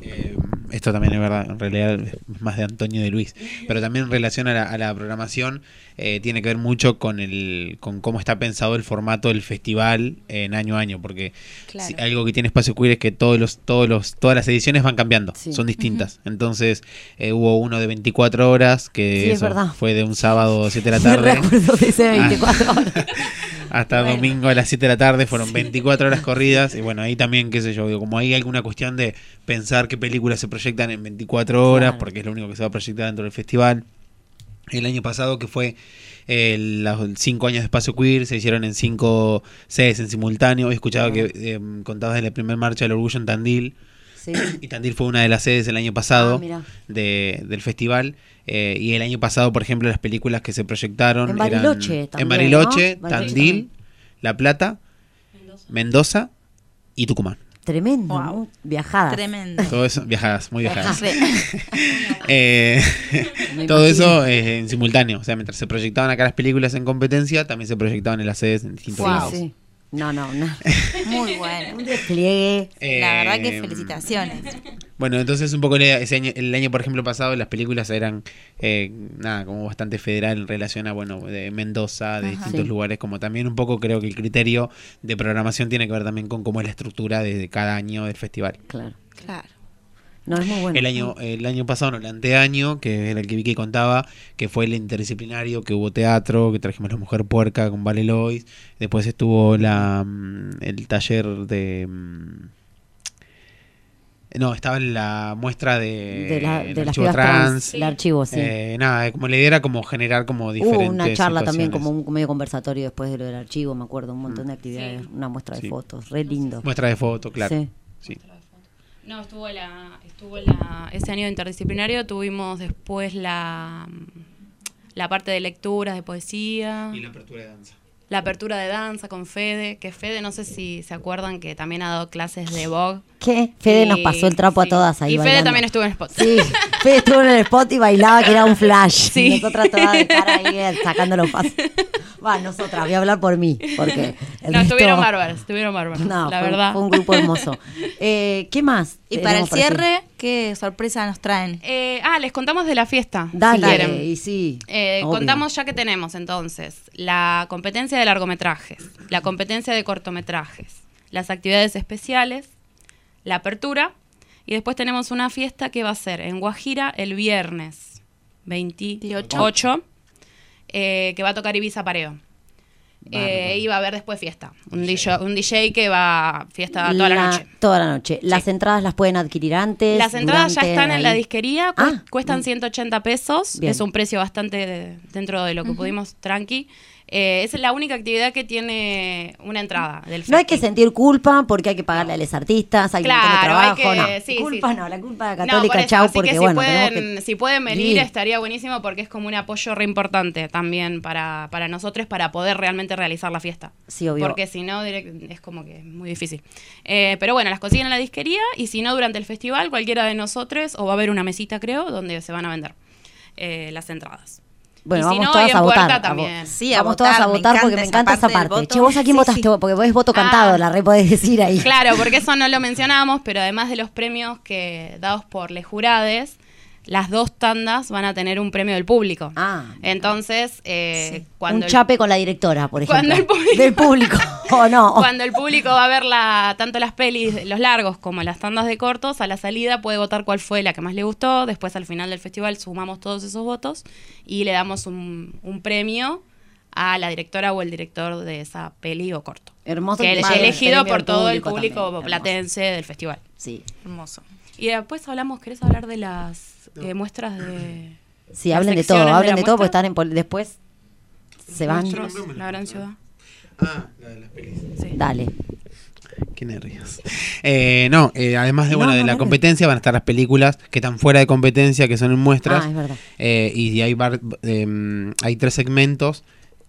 eh, esto también es verdad, en realidad es más de Antonio y de Luis, pero también en relación a la, a la programación eh, tiene que ver mucho con el con cómo está pensado el formato del festival en año a año, porque Claro. si- algo que tiene Espacio Queer es que todos los todos los todas las ediciones van cambiando, Sí. son distintas. Entonces eh, hubo uno de 24 horas que Sí, eso fue de un sábado 7 de la [LAUGHS] Me tarde. recuerdo de ese 24 Ah. horas. [LAUGHS] hasta Bueno. domingo a las 7 de la tarde, fueron 24 horas [LAUGHS] corridas y bueno, ahí también, qué sé yo, digo, como hay alguna cuestión de pensar qué películas se proyectan en 24 horas, Claro. porque es lo único que se va a proyectar dentro del festival. El año pasado, que fue eh, los 5 años de Espacio Queer, se hicieron en 5 sedes en simultáneo. He escuchado que eh, contabas de la primera marcha del orgullo en Tandil. Sí. [CLEARS THROAT] Y Tandil fue una de las sedes el año pasado Ah, de, del festival. eh, y el año pasado, por ejemplo, las películas que se proyectaron En eran Bariloche en Bariloche, ¿no? Bariloche Tandil, también. La Plata, Mendoza y Tucumán. Tremendo, muy viajadas. Tremendo. Todo eso, viajadas, muy viajadas. [LAUGHS] Eh, todo eso eh, en simultáneo. O sea, mientras se proyectaban acá las películas en competencia, también se proyectaban en las sedes en distintos lados. sí. No, no, no. [LAUGHS] Muy bueno. Un despliegue. La verdad que Eh, felicitaciones. Bueno, entonces un poco ese año, el año, por ejemplo, pasado, las películas eran eh, nada, como bastante federal en relación a, bueno, de Mendoza, de Ajá. distintos Sí. lugares, como también un poco creo que el criterio de programación tiene que ver también con cómo es la estructura de, de cada año del festival. Claro. Claro. No, es muy bueno. El año, el año pasado, no, el anteaño, que era el que Vicky contaba, que fue el interdisciplinario, que hubo teatro, que trajimos la mujer puerca con Vale Lois, después estuvo la mm, el taller de mm, no, estaba la muestra de, de, la, el de las archivo trans. trans, el archivo, sí. Eh, nada, como la idea era como generar como Hubo diferentes una charla también, como un medio conversatorio después de lo del archivo, me acuerdo, un montón de actividades, una muestra de Sí. fotos, re lindo. Muestra de foto, claro. Sí. Sí. No, estuvo la, estuvo la, ese año interdisciplinario, tuvimos después la, la parte de lecturas, de poesía, Y la apertura de danza. la apertura de danza con Fede, que Fede, no sé si se acuerdan que también ha dado clases de Vogue. ¿Qué? Fede Y- nos pasó el trapo a todas ahí Y Fede bailando. también estuvo en Spot. Sí, Fede estuvo en el spot y bailaba que era un flash. Sí. Nosotras todas de cara ahí eh, sacando los pasos. Va, nosotras, voy a hablar por mí, porque el No, resto- estuvieron bárbaras, estuvieron bárbaras, No, la fue, verdad. fue un grupo hermoso. Eh, ¿Qué más? Y para el decir? cierre, ¿qué sorpresa nos traen? Eh, ah, les contamos de la fiesta. si Dale, quieren. y sí. Eh, contamos ya que tenemos entonces la competencia de largometrajes, la competencia de cortometrajes, las actividades especiales, la apertura y después tenemos una fiesta que va a ser en Guajira el viernes 28, eh, que va a tocar Ibiza Pareo. Eh, y va a haber después fiesta. Un DJ, un DJ que va fiesta toda la, noche. Toda la noche. Las entradas las pueden adquirir antes. Las entradas ya están en la disquería, cu- Ah, cuestan 180 pesos, Bien. es un precio bastante de- dentro de lo que pudimos tranqui. Eh, es la única actividad que tiene una entrada del No hay que sentir culpa porque hay que pagarle a los artistas, hay Claro, hay trabajo. que- no. sí, culpa sí. no, la culpa No, por católica, eso, chau, así porque que si, bueno, pueden, que... si pueden venir ir. estaría buenísimo porque es como un apoyo re importante también para, para nosotros para poder realmente realizar la fiesta. Sí, obvio. Porque si no, es como que es muy difícil. Eh, pero bueno, las consiguen en la disquería y si no, durante el festival, cualquiera de nosotros, o va a haber una mesita, creo, donde se van a vender eh, las entradas. Bueno, si vamos no, todas a votar. A también. Sí, a vamos votar, todas a me votar porque me encanta esa parte parte. Che, vos a quién Sí, votaste, sí. porque es voto cantado, Ah. la re podés decir ahí. Claro, porque [LAUGHS] eso no lo mencionábamos, pero además de los premios que dados por les jurades, las dos tandas van a tener un premio del público. Ah. Entonces, eh, cuando un el- chape con la directora, por ejemplo. Cuando el público- Del público, o no. [LAUGHS] Cuando el público va a ver la, tanto las pelis, los largos como las tandas de cortos, a la salida puede votar cuál fue la que más le gustó. Después, al final del festival, sumamos todos esos votos y le damos un, un premio a la directora o el director de esa peli o corto. Hermoso que que es elegido por todo el público hermoso. platense del festival. Sí. Hermoso. Y después hablamos, ¿querés hablar de las eh, muestras de. Sí, hablen de todo, hablen de todo porque están en pol- después se van. Monstruos, la gran ciudad. Ah, la de las pelis. Sí. Dale. Qué nervios. Eh, no, eh, además de, No, bueno, no, de la competencia van a estar las películas que están fuera de competencia, que son en muestras. Ah, es verdad. Eh, y hay, var- em, hay tres segmentos,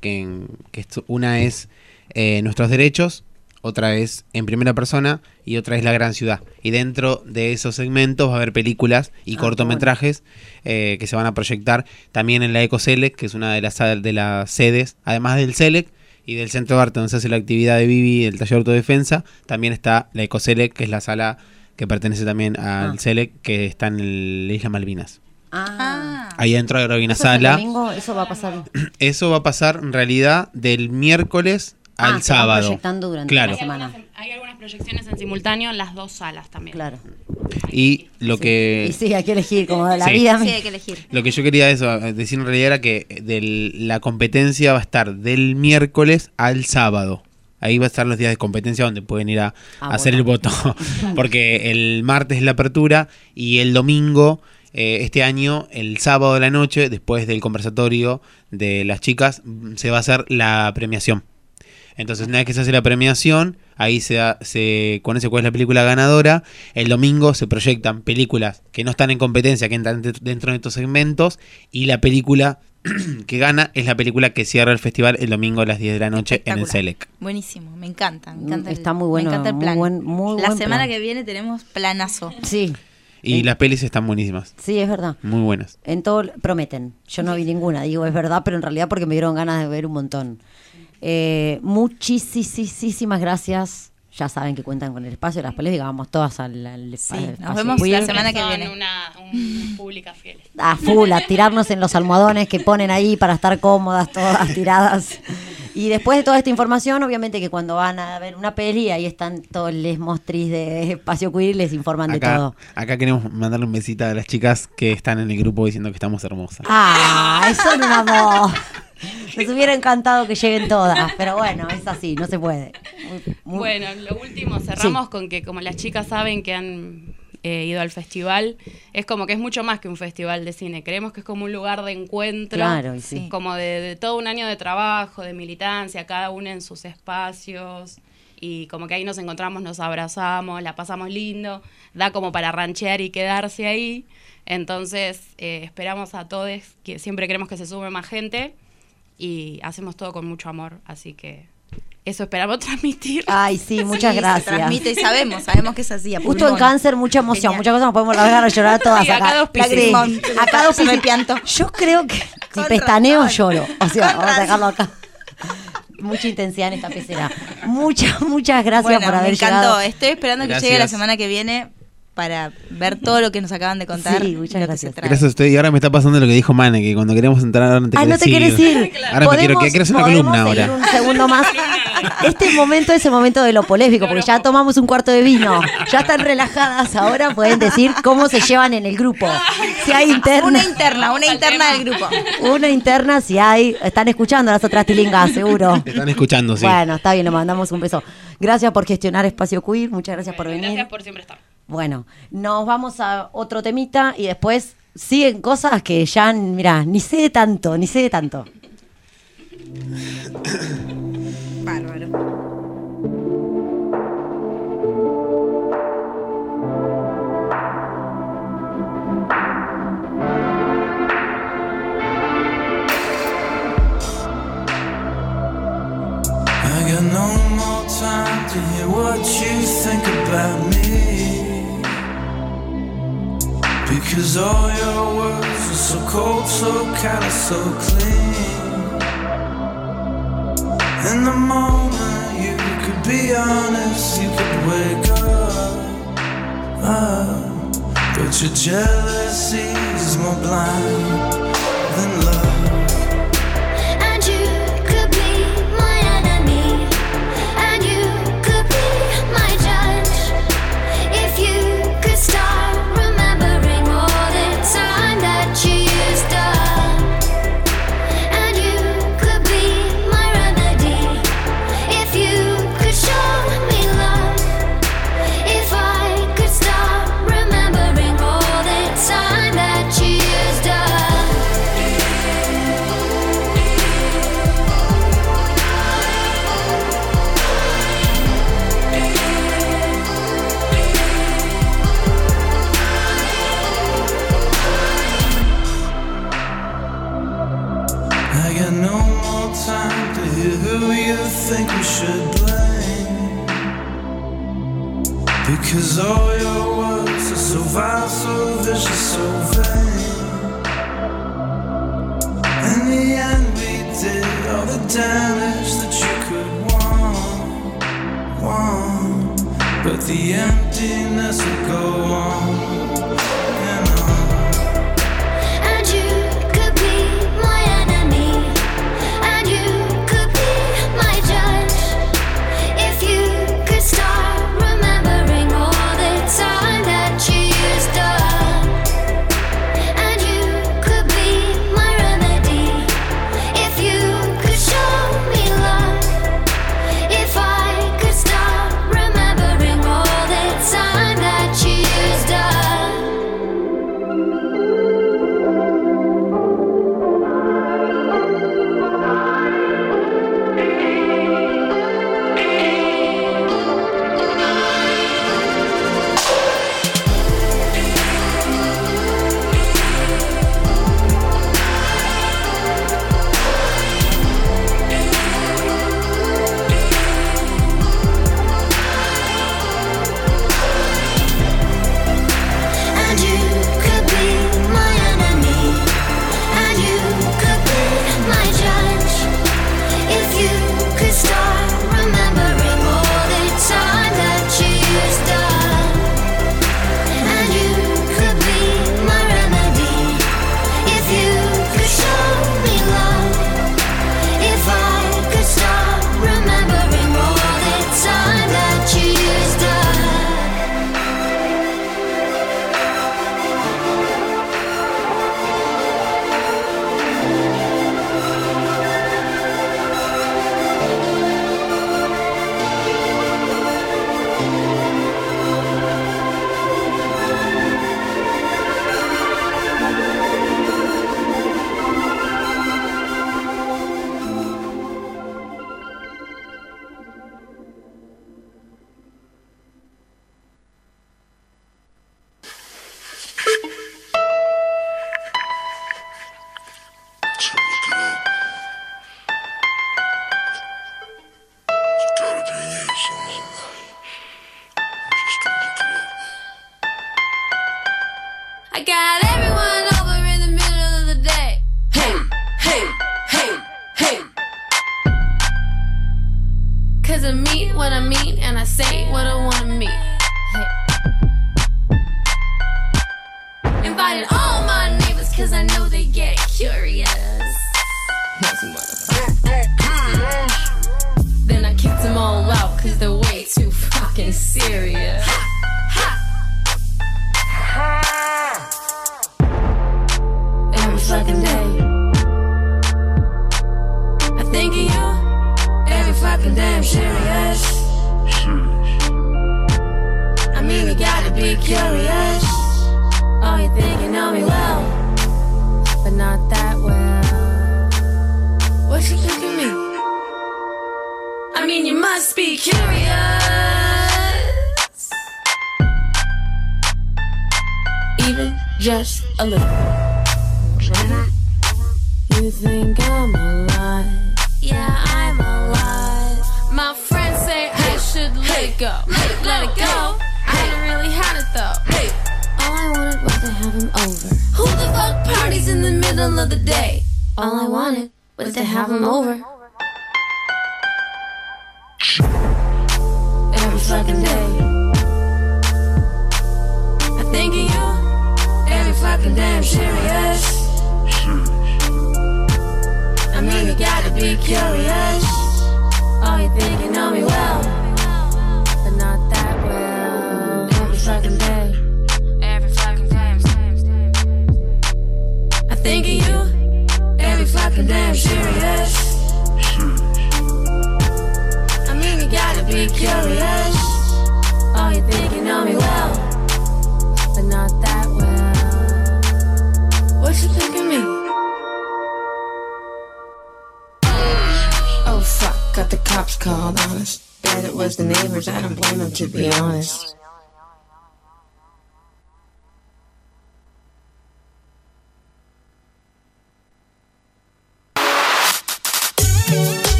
que, que esto- una es eh, nuestros derechos, otra es en primera persona y otra es la gran ciudad. Y dentro de esos segmentos va a haber películas y Ah, cortometrajes eh, que se van a proyectar también en la EcoSelec, que es una de las, de las sedes, además del SELEC y del Centro de Arte donde se hace la actividad de Vivi, el taller de autodefensa, también está la EcoSelec, que es la sala que pertenece también al Ah. SELEC, que está en la Isla Malvinas. Ah. Ahí adentro ¿Eso es el sala. domingo? Eso va a pasar. [CLEARS THROAT] Eso va a pasar en realidad del miércoles al se van sábado. proyectando durante claro. la semana. Hay algunas proyecciones en simultáneo en las dos salas también. Claro. Y lo que... Y sí, hay que elegir, como la Sí. vida. Sí, hay que elegir. Lo que yo quería eso, decir en realidad era que del- la competencia va a estar del miércoles al sábado. Ahí va a estar los días de competencia donde pueden ir a, Ah, a hacer el voto. [LAUGHS] Porque el martes es la apertura y el domingo, eh, este año, el sábado de la noche, después del conversatorio de las chicas, se va a hacer la premiación. Entonces, una vez que se hace la premiación, ahí se, da- se conoce cuál es la película ganadora. El domingo se proyectan películas que no están en competencia, que entran dentro- de estos segmentos. Y la película [CLEARS THROAT] que gana es la película que cierra el festival el domingo a las 10 de la noche en el. Selec. Buenísimo, me encanta. Me encanta el- Está muy bueno, Me encanta el muy plan. buen- muy La buen semana plan. que viene tenemos planazo. Sí, Y las pelis están buenísimas, sí, es verdad. muy buenas. En todo, prometen. Yo no vi ninguna, digo, es verdad, pero en realidad porque me dieron ganas de ver un montón. Eh, muchísimas gracias. Ya saben que cuentan con el espacio de las polémicas, vamos todas al, al Sí, al nos espacio vemos queer. la semana que viene. una un pública fiel. a full, a tirarnos en los almohadones que ponen ahí para estar cómodas, todas tiradas. Y después de toda esta información, obviamente que cuando van a ver una peli, ahí están todos les mostris de Espacio Queer y les informan de todo. acá queremos mandarle un besito a las chicas que están en el grupo diciendo que estamos hermosas. ¡Ah! Son un amor. [LAUGHS] Nos hubiera encantado que lleguen todas, pero bueno, es así, no se puede. Muy- muy- Bueno, lo último, cerramos con que como las chicas saben que han eh, ido al festival, es como que es mucho más que un festival de cine. Creemos que es como un lugar de encuentro, Claro, sí. como de, de todo un año de trabajo, de militancia, cada uno en sus espacios. Y como que ahí nos encontramos, nos abrazamos, la pasamos lindo, da como para ranchear y quedarse ahí. Entonces, eh, esperamos a todos, que siempre queremos que se sume más gente y hacemos todo con mucho amor. Así que eso esperamos [LAUGHS] transmitir. Ay, sí, [LAUGHS] muchas Sí, se gracias. transmite y sabemos, sabemos que es así. Justo en cáncer, mucha emoción, Genial. muchas cosas nos podemos largar a llorar [LAUGHS] todas Sí, acá. acá dos. Sí, acá dos pianto. Yo creo que si pestaneo razón. lloro. O sea, Con vamos a dejarlo acá. Mucha intensidad en esta pecera. Muchas, muchas gracias Bueno, por haber me encantó. llegado. Estoy esperando que llegue la semana que viene para ver todo lo que nos acaban de contar. Sí, muchas gracias. Gracias a usted. Y ahora me está pasando lo que dijo Mane, que cuando queremos entrar ahora no te Ah, no te querés quieres ir. Ahora me quiero, que quiero hacer una columna ahora. Un segundo más. [LAUGHS] Este momento es el momento de lo polémico, porque ya tomamos un cuarto de vino. Ya están relajadas. Ahora pueden decir cómo se llevan en el grupo. Si hay interna. Una interna, una interna del grupo. Una interna, si hay. Están escuchando las otras tilingas, seguro. Están escuchando, sí. Bueno, está bien, le mandamos un beso. Gracias por gestionar Espacio Queer, muchas gracias por venir. Gracias por siempre estar. Bueno, nos vamos a otro temita y después siguen cosas que ya, mira, ni sé de tanto, ni sé de tanto. [COUGHS] Bárbaro. I got no more time to hear what you think about me. Because all your words are so cold, so callous, so clean. In the moment, you could be honest, you could wake up. up. But your jealousy is more blind Because all your words are so vile, so vicious, so vain. In the end, we did all the damage that you could want, want. But the emptiness will go on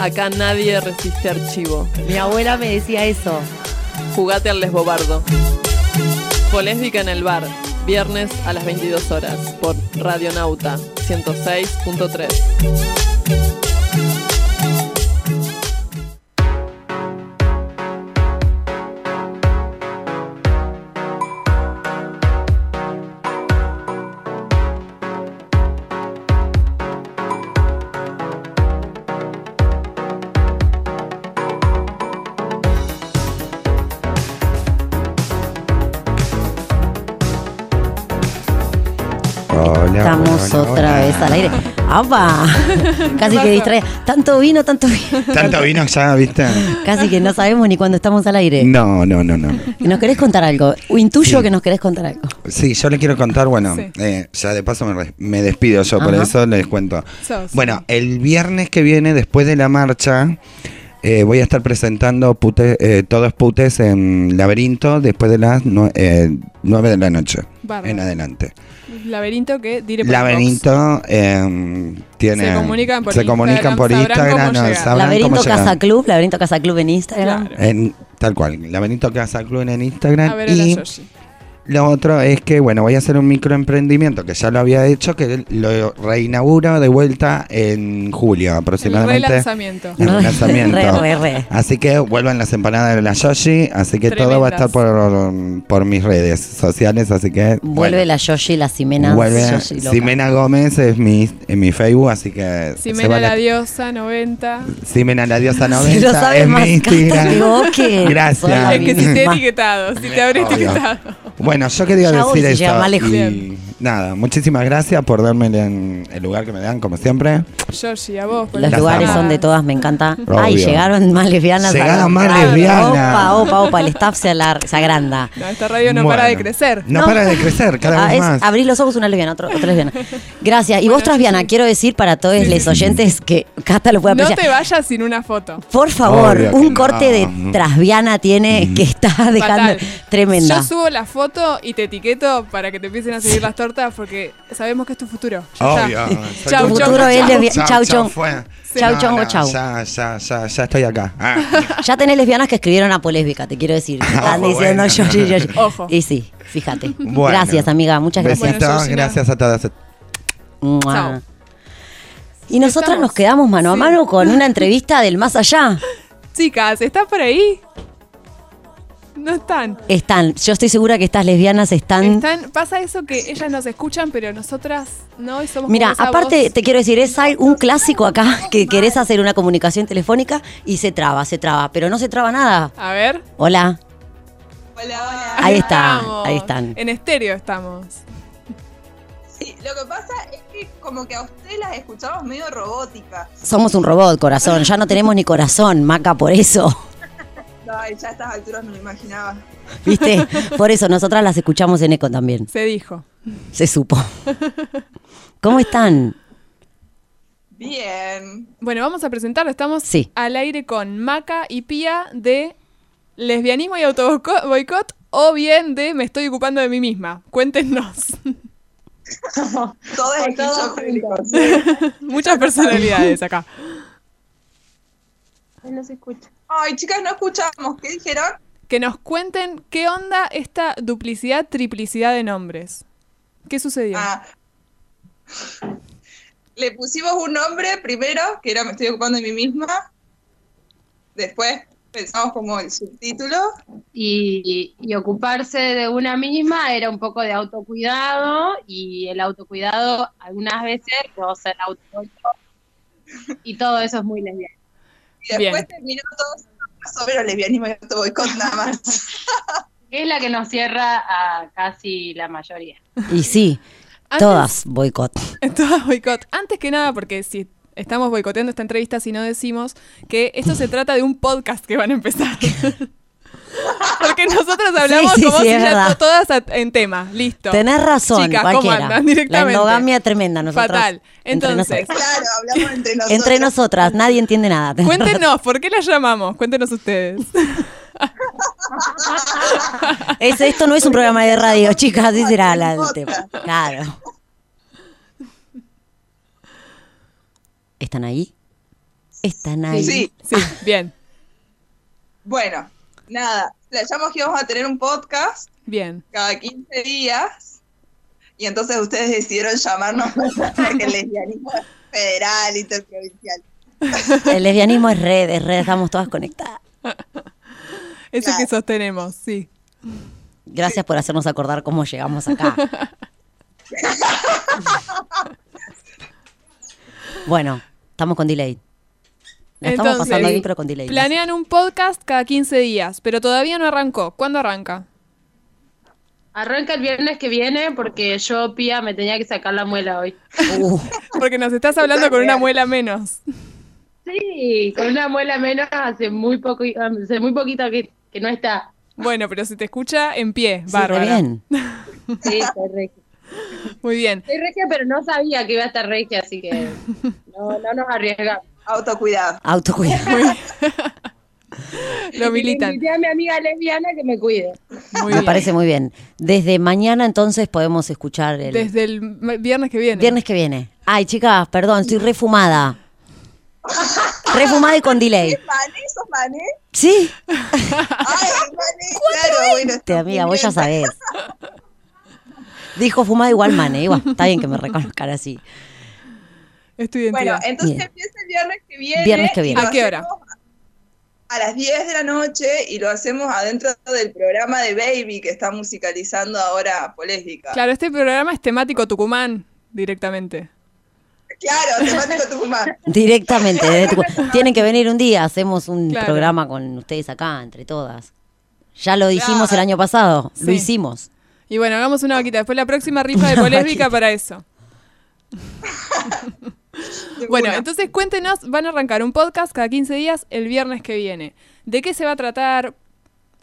Acá nadie resiste archivo. Mi abuela me decía eso. Jugate al lesbobardo. Polésbica en el bar. Viernes a las 22 horas. Por Radionauta 106.3. al aire. ¡Apa! [LAUGHS] Casi que distrae. Tanto vino, tanto vino. Tanto [LAUGHS] vino ya, ¿viste? Casi que no sabemos ni cuándo estamos al aire. No, no, no, no. ¿Nos querés contar algo? Intuyo que nos querés contar algo. Sí, yo le quiero contar, bueno, Sí. eh, ya de paso me, despido yo, por eso les cuento. Bueno, el viernes que viene, después de la marcha, eh, voy a estar presentando pute- eh, Todos Putes en Laberinto después de las nue- eh, 9 de la noche Bárbaro. en adelante. Laberinto que diré por. Laberinto eh, tiene. Se comunican por se comunican Instagram, por sabrán Instagram, cómo no, Laberinto. Casa Club, Laberinto Casa Club en Instagram. En, tal cual, Laberinto Casa Club en Instagram. A ver y Yoshi. Lo otro es que, bueno, voy a hacer un microemprendimiento que ya lo había hecho, que lo reinauguro de vuelta en julio aproximadamente. relanzamiento. El relanzamiento. Re, re, re. Así que vuelvan las empanadas de la Yoshi, así que todo va a estar por, por mis redes sociales, así que... Vuelve la Yoshi, la Ximena. Vuelve Yoshi loca. Ximena Gómez es mi, en mi Facebook, así que... se Ximena van a- la diosa 90. Ximena la diosa [LAUGHS] Si lo 90 sabe es más mi Instagram. Gracias. Es que si te he etiquetado, si te habré Obvio. etiquetado. Bueno, yo quería decir. Y nada, muchísimas gracias por darme el, el lugar que me dan, como siempre. Yoshi, a vos. por Los lugares son de todas, me encanta. Obvio. Ay, llegaron más lesbianas. Llegaron más Claro, lesbianas. Opa, opa, opa, el staff se, alar- se agranda. No, esta radio no Bueno. para de crecer. No, para de crecer, cada Ah, vez es más. abrir los ojos una lesbiana, otro, otra lesbiana. Gracias. Y vos, Trasviana, quiero decir para todos los oyentes que Cata lo puede No apreciar. te vayas sin una foto. Por favor, Obvio un no. corte de Trasviana tiene que está dejando Fatal. tremenda. Yo subo la foto y te etiqueto para que te empiecen a seguir las tortas porque sabemos que es tu futuro. Obvio. Chau, tu chau, futuro es chau. lesbi- chau, chau. fue. Chau, No, chau. Ya, ya, ya, ya estoy acá. Ah. [LAUGHS] Ya tenés lesbianas que escribieron a Polésbica, te quiero decir. [LAUGHS] Están Ojo, diciendo bueno. yo, yo, yo. [LAUGHS] Ojo. Y sí, fíjate. Bueno. Gracias, amiga. Muchas gracias. Bueno, gracias a todas. Chao. Y nosotras nos quedamos mano a Sí. mano con una entrevista del más allá. Chicas, ¿están por ahí? No están. Están, yo estoy segura que estas lesbianas están. Están, pasa eso que ellas nos escuchan, pero nosotras no y somos Mira, aparte voz. te quiero decir, es un clásico acá que querés hacer una comunicación telefónica y se traba, se traba, pero no se traba nada. A ver. Hola, Hola, ahí está, Estamos. ahí están. En estéreo estamos. Sí, lo que pasa es que como que a ustedes las escuchamos medio robóticas. Somos un robot, corazón, ya no tenemos ni corazón, Maca, por eso, Ay, ya a estas alturas no me imaginaba. ¿viste? [LAUGHS] Por eso nosotras las escuchamos en eco también, Se dijo. se supo. [LAUGHS] ¿Cómo están? Bien. Bueno, vamos a presentarlo. Estamos Sí. al aire con Maca y Pía de lesbianismo y autoboicot o bien de me estoy ocupando de mí misma. Cuéntenos. Todo es esquizofrénico. Muchas personalidades acá. No se escucha. Ay, chicas, no escuchamos. ¿Qué dijeron? Que nos cuenten qué onda esta duplicidad, triplicidad de nombres. ¿Qué sucedió? Ah. Le pusimos un nombre primero, que era Me estoy ocupando de mí misma. Después pensamos como el subtítulo. y, y ocuparse de una misma era un poco de autocuidado y el autocuidado algunas veces roza el autoboicot y todo eso es muy lesbiano. Y después terminó todo sobre el lesbianismo y autoboicot nada más. [LAUGHS] Es la que nos cierra a casi la mayoría. Y sí, Antes- todas boicot. [LAUGHS] Todas boicot. Antes que nada, porque si estamos boicoteando esta entrevista, si no decimos que esto se trata de un podcast que van a empezar. [LAUGHS] porque nosotros hablamos Sí, sí, como sí, si ya verdad. to- todas a- en tema. Listo. Tenés razón, Chicas, ¿cómo cualquiera. andan? La Directamente. endogamia tremenda, nosotras. Fatal. Entonces, nosotras. Claro, hablamos entre nosotros. Entre nosotras, nadie entiende nada. [LAUGHS] cuéntenos, ¿por qué las llamamos? Cuéntenos ustedes. [LAUGHS] Es, esto no es un programa de radio, chicas, así será la, el tema. Claro. ¿Están ahí? ¿Están ahí? Sí. Sí, bien, Bueno, nada. Playamos que íbamos a tener un podcast bien. cada 15 días. Y entonces ustedes decidieron llamarnos [LAUGHS] para que el lesbianismo es federal, interprovincial. [LAUGHS] El lesbianismo es red, es red, estamos todas conectadas. [LAUGHS] Eso que sostenemos, sí. Gracias por hacernos acordar cómo llegamos acá. Bueno, estamos con delay. La estamos Entonces, pasando bien, pero con delay. Planean un podcast cada 15 días, pero todavía no arrancó. ¿Cuándo arranca? Arranca el viernes que viene porque yo, Pía, me tenía que sacar la muela hoy. Uh, [LAUGHS] Porque nos estás hablando con una muela menos. Sí, con una muela menos hace muy poco, hace muy poquito que, que no está. Bueno, pero si te escucha en pie, sí, bárbaro. bien. [LAUGHS] Sí, estoy regia. Muy bien. Estoy regia, pero no sabía que iba a estar regia, así que [LAUGHS] no, no nos arriesgamos. Autocuidado. Autocuidado. [LAUGHS] Lo militan. Invité a mi amiga lesbiana que me cuide. Muy Me bien. parece muy bien. Desde mañana entonces podemos escuchar el Desde el viernes que viene. viernes que viene. Ay, chicas, perdón, estoy refumada. [LAUGHS] Refumada y con delay. ¿Mané? ¿Sos Mané? Sí, Ay, [LAUGHS] Mané, claro, bueno. te amiga, vos ya sabés. Dijo fumada igual mane, igual. Está bien que me reconozcan así. Es tu Bueno, identidad. entonces Bien. empieza el viernes que viene. Viernes que y viene. lo ¿A qué hora? hacemos A las 10 de la noche y lo hacemos adentro del programa de Baby que está musicalizando ahora Polésbica. Claro, este programa es temático Tucumán directamente. Claro, temático Tucumán. [LAUGHS] Directamente. desde tu- [LAUGHS] Tienen que venir un día, hacemos un Claro. programa con ustedes acá, entre todas. Ya lo dijimos Claro. el año pasado, lo hicimos. Y bueno, hagamos una vaquita. Después la próxima rifa de [LAUGHS] polésbica para eso. Bueno, una. entonces cuéntenos, van a arrancar un podcast cada 15 días el viernes que viene. ¿De qué se va a tratar?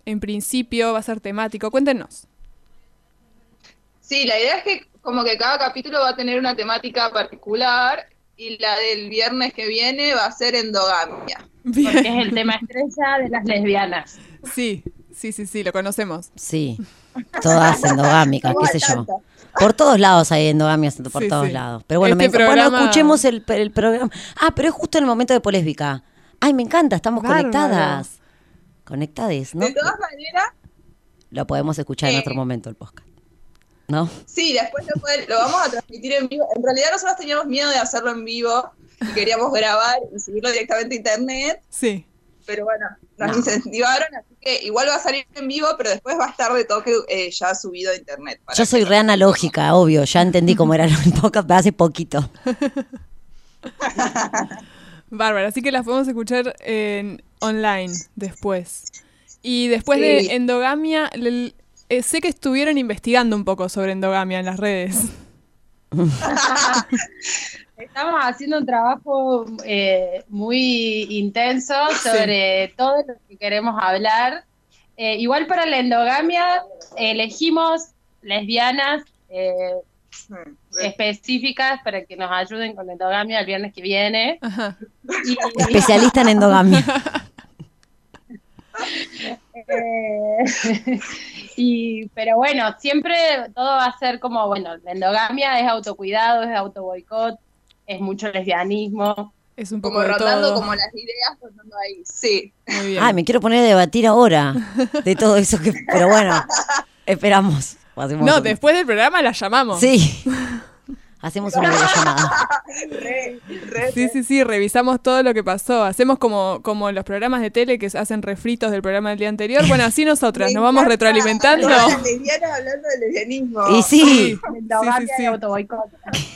En principio va a ser temático. Cuéntenos. Sí, la idea es que como que cada capítulo va a tener una temática particular y la del viernes que viene va a ser endogamia. Porque es el tema estrella de las lesbianas. Sí, sí, sí, sí, lo conocemos. Sí, todas endogámicas, qué sé yo. Por todos lados hay endogamias, por Sí, todos sí. lados. Pero bueno, Este me- bueno, escuchemos el, el programa. Ah, pero es justo en el momento de polésbica. Ay, me encanta, estamos Bárbaro. conectadas. Conectades, ¿no? De todas maneras, Lo podemos escuchar en Eh. otro momento el podcast. ¿No? sí, después lo, pueden- lo vamos a transmitir en vivo. En realidad nosotros teníamos miedo de hacerlo en vivo y queríamos grabar y subirlo directamente a internet, Sí. Pero bueno, nos No. incentivaron, así que igual va a salir en vivo, pero después va a estar de toque eh, ya subido a internet. para Yo soy re analógica, obvio. Ya entendí cómo era el [LAUGHS] podcast hace poquito. [LAUGHS] Bárbara, así que las podemos escuchar en online después. Y después Sí. de endogamia, eh, sé que estuvieron investigando un poco sobre endogamia en las redes. [LAUGHS] Estamos haciendo un trabajo eh, muy intenso sobre todo lo que queremos hablar. Eh, igual para la endogamia elegimos lesbianas eh, específicas para que nos ayuden con la endogamia el viernes que viene. Y- Especialista en endogamia. Eh, [LAUGHS] y, pero bueno, siempre todo va a ser como, bueno, la endogamia es autocuidado, es autoboicot, es mucho lesbianismo. Es un Como rondando como las ideas, rondando ahí. Sí. Muy bien. Ay, me quiero poner a debatir ahora de todo eso que. Pero bueno, [LAUGHS] esperamos. Hacemos No, un- después del programa la llamamos. Sí. [LAUGHS] Hacemos una videollamada. [LAUGHS] Sí, sí, sí, revisamos todo lo que pasó. Hacemos como, como los programas de tele que hacen refritos del programa del día anterior. Bueno, así [LAUGHS] nosotras, nos vamos retroalimentando. Lesbianas hablando de lesbianismo. Y sí. Endogamia sí, sí. y autoboicot.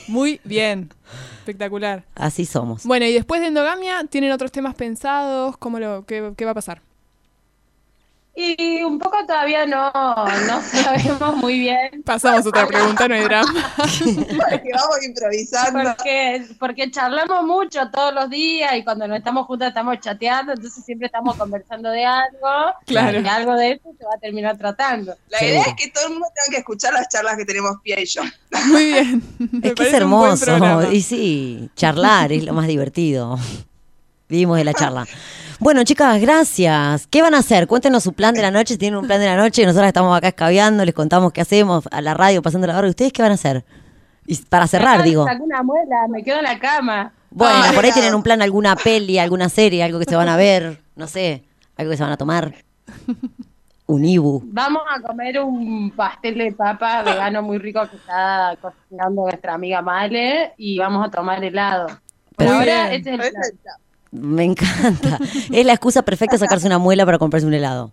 Muy bien. Espectacular. Así somos. Bueno, y después de endogamia, ¿tienen otros temas pensados? ¿Cómo lo, qué, qué va a pasar? Y un poco todavía no, no sabemos muy bien. Pasamos a otra pregunta, no hay drama. Porque vamos improvisando. Porque, porque charlamos mucho todos los días y cuando nos estamos juntas estamos chateando, entonces siempre estamos conversando de algo. Claro. Y algo de eso se va a terminar tratando. La idea es que todo el mundo tenga que escuchar las charlas que tenemos Pia y yo. Muy bien. Es que es hermoso. Y sí, charlar es lo más divertido. Vivimos de la charla. Bueno, chicas, gracias. ¿Qué van a hacer? Cuéntenos su plan de la noche. Si tienen un plan de la noche, nosotras estamos acá escabeando, les contamos qué hacemos a la radio, pasando la hora. ¿Y ustedes qué van a hacer? Y para cerrar, digo. Saco una muela, me quedo en la cama. Bueno, Ah, por ahí tienen un plan, alguna peli, alguna serie, algo que se van a ver, no sé, algo que se van a tomar. Un ibu. Vamos a comer un pastel de papa vegano muy rico que está cocinando nuestra amiga Male y vamos a tomar helado. Muy ahora, ese es el plan. Me encanta. [LAUGHS] Es la excusa perfecta sacarse una muela para comprarse un helado.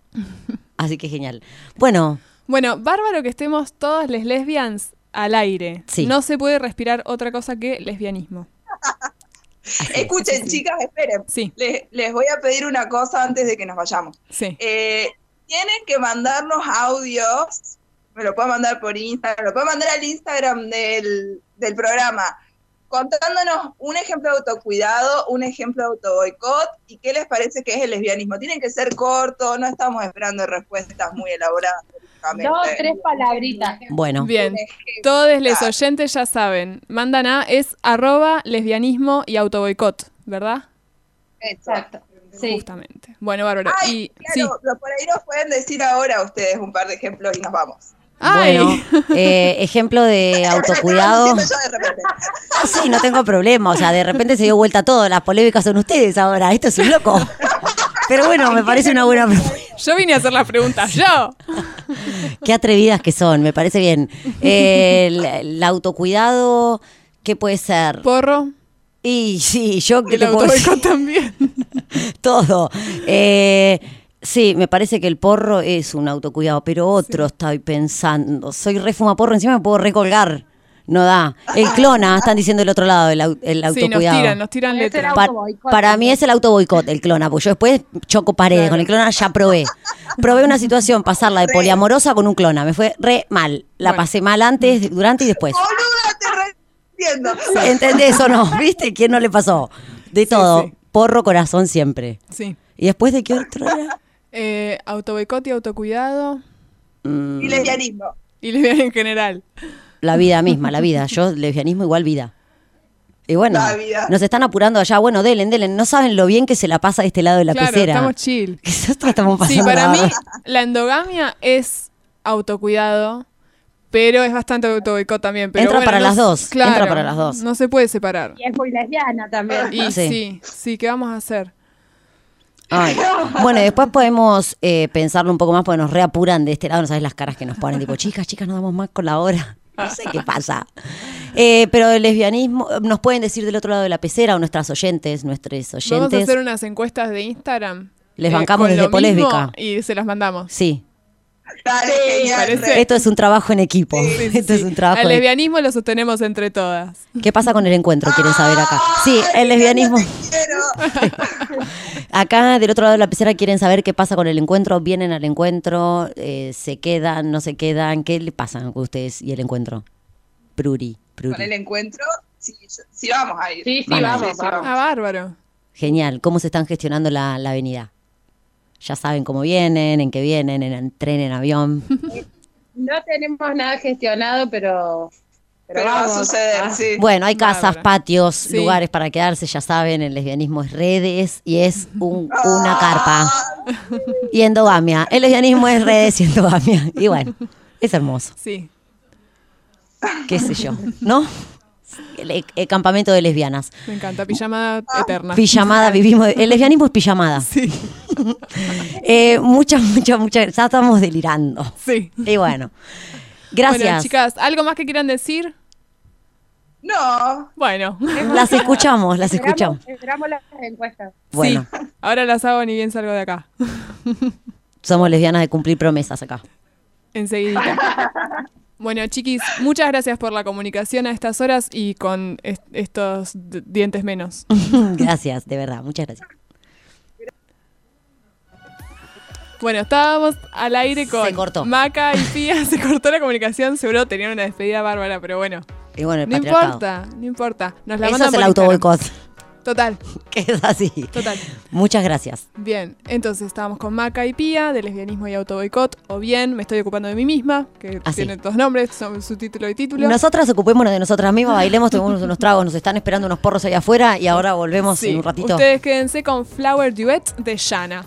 Así que genial. Bueno, Bueno, bárbaro que estemos todas les lesbians al aire. Sí. No se puede respirar otra cosa que lesbianismo. Escuchen, chicas, esperen. Les, les voy a pedir una cosa antes de que nos vayamos. Sí. Eh, tienen que mandarnos audios. Me lo pueden mandar por Instagram, lo pueden mandar al Instagram del, del programa, contándonos un ejemplo de autocuidado, un ejemplo de autoboicot y qué les parece que es el lesbianismo. Tienen que ser cortos, no estamos esperando respuestas muy elaboradas. Dos, tres palabritas. bueno. Bien. Todos les oyentes ya saben. Mandan a es arroba lesbianismo y autoboicot, ¿verdad? Exacto. Sí. Justamente. Bueno, bárbaro. Ay, y sí. claro, lo- por ahí nos pueden decir ahora ustedes un par de ejemplos y nos vamos. Bueno, eh, ejemplo de [LAUGHS] autocuidado. Repente. Sí, no tengo problema. O sea, de repente se dio vuelta todo. Las polémicas son ustedes ahora. Esto es un loco. Pero bueno, me parece una buena pregunta. Yo vine a hacer las preguntas, yo. Qué atrevidas que son, me parece bien. Eh, el, el autocuidado, ¿qué puede ser? Porro. Y sí, yo que El te puedo decir? también. [LAUGHS] todo. Eh, sí, me parece que el porro es un autocuidado, pero otro estoy pensando. Soy re fumaporro, encima me puedo recolgar. No da. El clona, [LAUGHS] están diciendo del otro lado, el, au- el Sí, nos autocuidado. tiran, nos tiran letras. Pa- para mí es el autoboicot, el clona, porque yo después choco paredes. Con el clona ya probé. Probé una situación, pasarla de poliamorosa con un clona. Me fue re mal. La Bueno. pasé mal antes, durante y después. Boluda, te entiendo. [LAUGHS] ¿Entendés o no? ¿Viste? ¿Quién no le pasó? De todo. sí. Porro, corazón siempre. Sí. ¿Y después de qué otro era? Eh, autoboicot y autocuidado. Mm, Y lesbianismo. Y lesbiana en general. la vida misma, la vida. Yo, lesbianismo igual vida. Y bueno, nos están apurando allá. Bueno, delen, delen. No saben lo bien que se la pasa de este lado de la claro, pecera. estamos chill. [LAUGHS] Nosotros estamos Sí, pasando para mí la endogamia es autocuidado, pero es bastante autoboicot también. Pero Entra bueno, para no las dos, claro, entra para las dos. No se puede separar. Y es muy lesbiana también. Y Sí. sí, sí, ¿qué vamos a hacer? Ay. [LAUGHS] Bueno, y después podemos eh, pensarlo un poco más porque nos reapuran de este lado. No sabes las caras que nos ponen. Tipo, chicas, chicas, no damos más con la hora. [LAUGHS] No sé qué pasa. Eh, pero el lesbianismo, nos pueden decir del otro lado de la pecera o nuestras oyentes, nuestros Vamos a oyentes. hacer unas encuestas de Instagram. Les eh, bancamos desde Polésbica. Y se las mandamos. Sí, Dale, genial. parece. esto es un trabajo en equipo. Sí, sí, esto es sí. un trabajo Al en lesbianismo lo sostenemos entre todas. ¿Qué pasa con el encuentro? Quieren saber acá. Sí, el lesbianismo. [LAUGHS] Acá del otro lado de la pecera quieren saber qué pasa con el encuentro. Vienen al encuentro, eh, se quedan, no se quedan. ¿Qué le pasa con ustedes y el encuentro? Pruri, Pruri. Con el encuentro, sí, sí vamos a ir. Sí, sí, a vamos, vamos. Ah, bárbaro. Genial. ¿Cómo se están gestionando la, la avenida? Ya saben cómo vienen, en qué vienen, en tren, en avión. [LAUGHS] No tenemos nada gestionado, pero. Pero, Pero va a vamos. suceder, Ah. sí. Bueno, hay casas, patios, Sí. lugares para quedarse, ya saben, el lesbianismo es redes y es un- una carpa. Y endogamia. El lesbianismo es redes y endogamia. Y bueno, es hermoso, Sí. qué sé yo, ¿no? El, el campamento de lesbianas. Me encanta. Pijamada eterna. Pijamada, vivimos. El lesbianismo es pijamada. [LAUGHS] Sí. [LAUGHS] Eh, muchas, muchas, muchas. Ya estamos delirando. Sí. Y bueno, gracias. Bueno, chicas, ¿algo más que quieran decir? No. Bueno. Las escuchamos, las escuchamos. Esperamos, esperamos las encuestas. Bueno, Sí. Ahora las hago ni bien salgo de acá. somos lesbianas de cumplir promesas acá. Enseguida. [LAUGHS] Bueno, chiquis, muchas gracias por la comunicación a estas horas y con est- estos dientes menos. [LAUGHS] gracias, de verdad, muchas gracias. Bueno, estábamos al aire con cortó. Maca y Pía. [LAUGHS] Se cortó la comunicación, seguro tenían una despedida bárbara, pero bueno. Y bueno, el No patriarcado. importa, no importa. Nos la Eso es el autoboicot. Total, [LAUGHS] Que es así. total. Muchas gracias. Bien, entonces estábamos con Maca y Pía de lesbianismo y autoboicot, o bien me estoy ocupando de mí misma, que Así. tiene dos nombres, son su título y título. Nosotras ocupémonos de nosotras mismas, bailemos, tomemos unos tragos, nos están esperando unos porros ahí afuera y ahora volvemos Sí, en un ratito. Ustedes quédense con Flower Duet de Shana.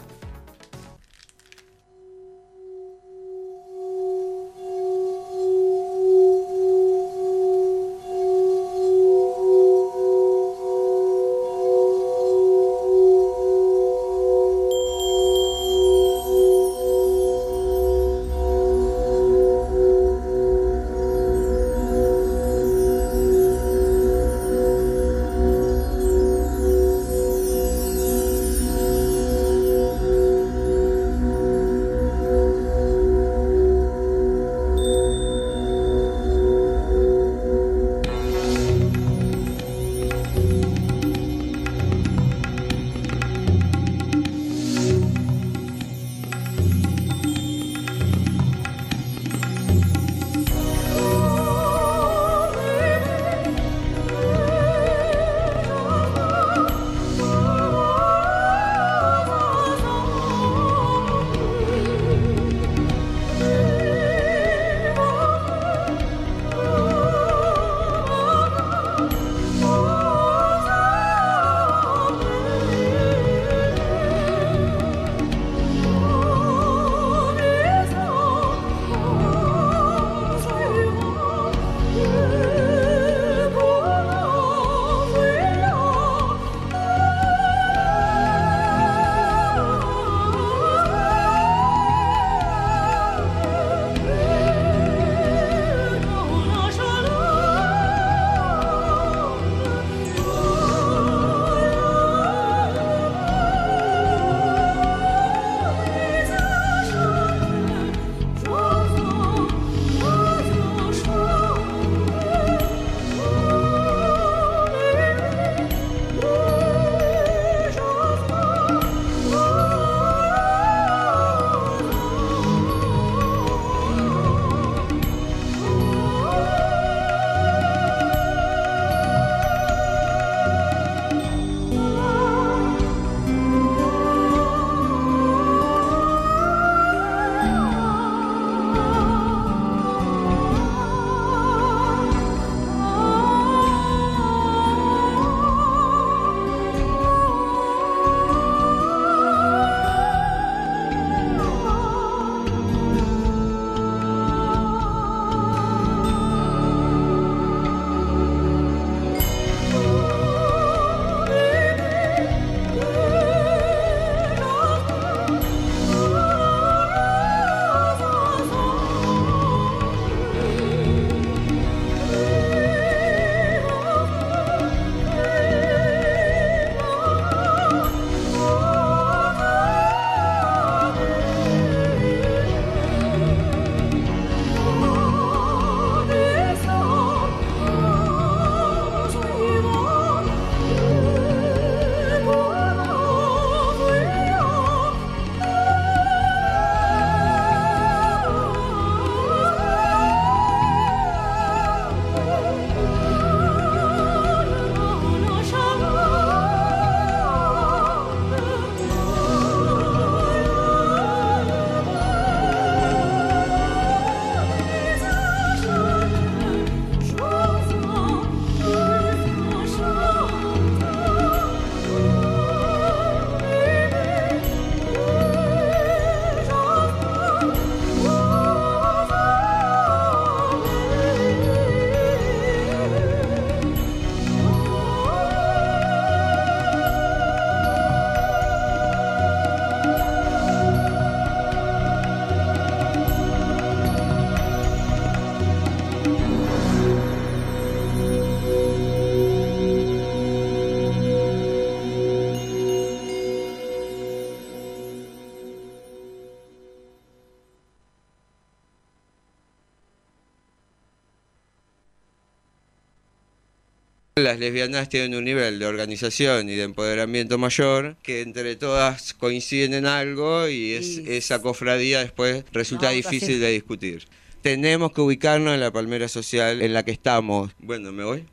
Las lesbianas tienen un nivel de organización y de empoderamiento mayor que entre todas coinciden en algo y es, esa cofradía después resulta No, difícil de discutir. Tenemos que ubicarnos en la palmera social en la que estamos. Bueno, ¿me voy?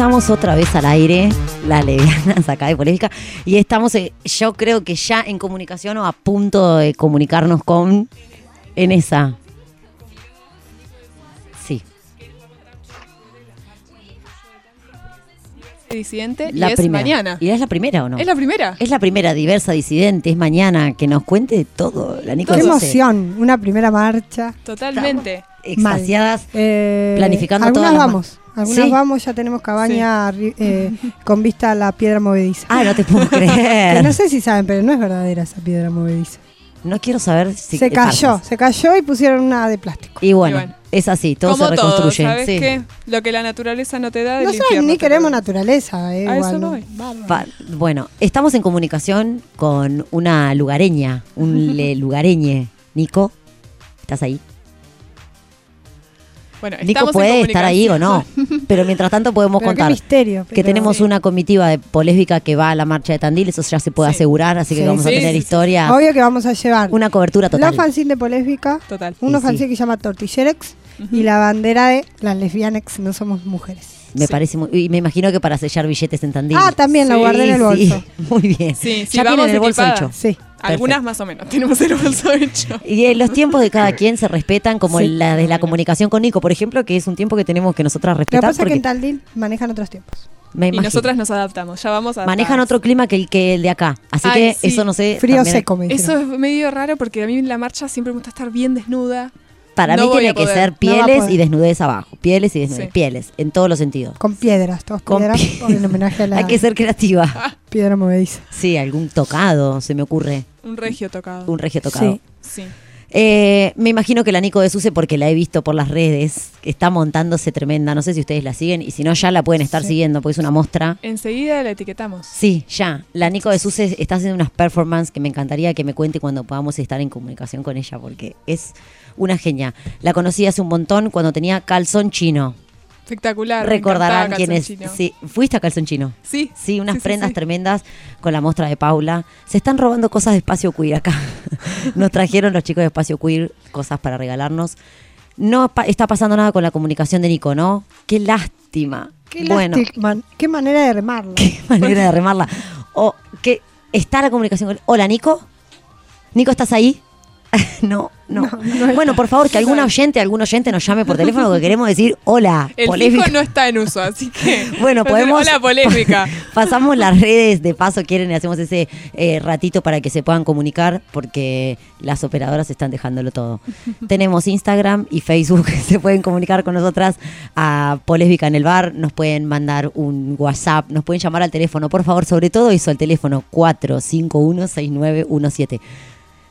Estamos otra vez al aire, las levianas [LAUGHS] acá de Polémica, y estamos, eh, yo creo que ya en comunicación o a punto de comunicarnos con Enesa. Sí, Disidente la y es primera. mañana. ¿Y es la primera o no? ¿Es la primera? Es la primera diversa disidente, es mañana, que nos cuente todo, la Nico Qué emoción, una primera marcha. Totalmente. Extasiadas, Eh, planificando algunas todas las vamos, algunas Sí. vamos, ya tenemos cabaña eh, con vista a la piedra movediza. Ah, no te puedo [LAUGHS] que creer. no sé si saben, pero no es verdadera esa piedra movediza. No quiero saber si... se cayó, se cayó y pusieron una de plástico. Y bueno, Y bueno. es así, todo Como se todo, reconstruye. ¿sabes Sí. qué? Lo que la naturaleza no te da, Nosotros infierno ni queremos naturaleza, eh, A igual, eso ¿no? Pa- bueno, estamos en comunicación con una lugareña, un [LAUGHS] le lugareñe. Nico, ¿estás ahí? Bueno, Nico puede estar ahí o no, [LAUGHS] pero mientras tanto podemos Pero qué contar misterio, que tenemos Sí. una comitiva de polésbica que va a la marcha de Tandil, eso ya se puede asegurar, así que Sí, vamos a tener sí, sí. historia, Obvio que vamos a llevar una cobertura total. la fanzine de Polésbica, Total. uno fanzine que se llama Tortillerex y la bandera de las lesbianex no somos mujeres. Me parece muy, y me imagino que para sellar billetes en Tandil. Ah, también la Sí, guardé en el sí, bolso. [LAUGHS] muy bien. Sí, sí, ya vamos tienen el bolso equipadas. hecho. Sí. Algunas más o menos. Tenemos el bolso [LAUGHS] hecho. Y eh, los tiempos de cada [LAUGHS] quien se respetan, como Sí. la de la comunicación con Nico, por ejemplo, que es un tiempo que tenemos que nosotras Lo que respetar. pasa es que en Tandil manejan otros tiempos. me Y imagino. nosotras nos adaptamos. Ya vamos a. manejan otro clima que el, que el de acá. Así Ay, que sí. eso no sé. Frío también- seco, me Eso es medio raro porque a mí en la marcha siempre me gusta estar bien desnuda. Para No mí tiene que ser pieles y desnudez abajo. Pieles y desnudez. Sí. Pieles, en todos los sentidos. Con piedras, todos Con piedras pie- en homenaje a la [LAUGHS] Hay que ser creativa. [LAUGHS] piedra movediza. Sí, algún tocado, se me ocurre. Un regio tocado. Un regio tocado. Sí. Sí. Eh, me imagino que la Nico de Suse, porque la he visto por las redes, que está montándose tremenda. No sé si ustedes la siguen y si no, ya la pueden estar Sí. siguiendo porque es una mostra. Enseguida la etiquetamos. Sí, ya. La Nico de Suse está haciendo unas performances que me encantaría que me cuente cuando podamos estar en comunicación con ella, porque es una genia. La conocí hace un montón cuando tenía calzón chino. Espectacular. Recordarán encantaba quién es. Calzón Chino. Sí, fuiste a calzón chino. Sí. Sí, unas Sí, prendas sí. tremendas con la muestra de Paula. Se están robando cosas de Espacio Queer acá. [LAUGHS] Nos trajeron los chicos de Espacio Queer cosas para regalarnos. No pa- está pasando nada con la comunicación de Nico, ¿no? Qué lástima. Qué bueno, lástima, qué manera de remarlo. qué [LAUGHS] manera de remarla. O que está la comunicación con Hola, Nico. Nico, ¿estás ahí? [LAUGHS] no, no. bueno, por favor, que algún oyente, algún oyente nos llame por teléfono porque queremos decir hola, [LAUGHS] El polémica. fijo no está en uso, así que. [LAUGHS] Bueno, podemos. Hola, polémica. Pasamos las redes de paso, quieren y hacemos ese eh, ratito para que se puedan comunicar, porque las operadoras están dejándolo todo. Tenemos Instagram y Facebook, se pueden comunicar con nosotras a Polésbica en el bar, nos pueden mandar un WhatsApp, nos pueden llamar al teléfono, por favor, sobre todo eso, al teléfono 4516917.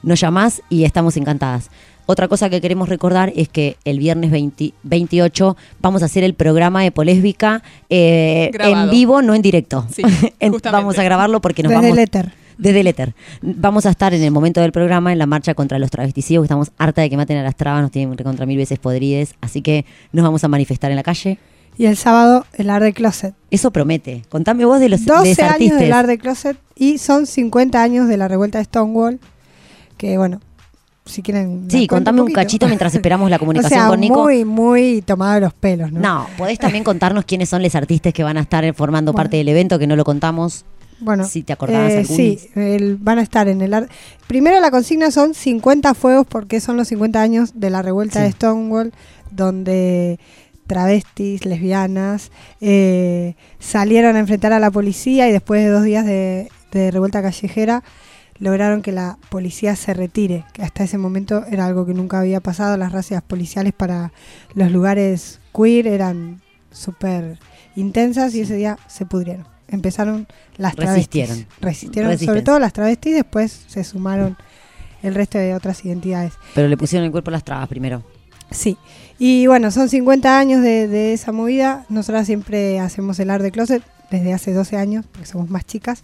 Nos llamás y estamos encantadas. Otra cosa que queremos recordar es que el viernes 20 28 vamos a hacer el programa de Polésbica eh, en vivo, no en directo. Sí, [LAUGHS] vamos a grabarlo porque nos Desde vamos el éter. desde el éter. Vamos a estar en el momento del programa en la marcha contra los travesticidos, que estamos harta de que maten a las trabas, nos tienen contra mil veces podrides, así que nos vamos a manifestar en la calle. Y el sábado el Art de Closet. Eso promete. Contame vos de los de 12 ese años del Art de Closet y son 50 años de la revuelta de Stonewall. Que bueno, si quieren. Sí, contame un cachito mientras [LAUGHS] esperamos la o comunicación sea, con Nico. muy, muy tomado de los pelos, ¿no? No, podés también contarnos quiénes son los artistas que van a estar formando Bueno. parte del evento, que no lo contamos. Bueno, Si te acordabas eh, sí, el- van a estar en el. Primero la consigna son 50 fuegos porque son los 50 años de la revuelta Sí. de Stonewall, donde travestis, lesbianas, eh, salieron a enfrentar a la policía y después de dos días de, de revuelta callejera lograron que la policía se retire, que hasta ese momento era algo que nunca había pasado, las razzias policiales para los lugares queer eran súper intensas y ese día se pudrieron. Empezaron las travestis. Resistieron. Resistieron, sobre todo las travestis, después se sumaron el resto de otras identidades. Pero le pusieron el cuerpo a las trabas primero. Sí, y bueno, son 50 años de, de esa movida. Nosotras siempre hacemos el art de closet desde hace 12 años, porque somos más chicas.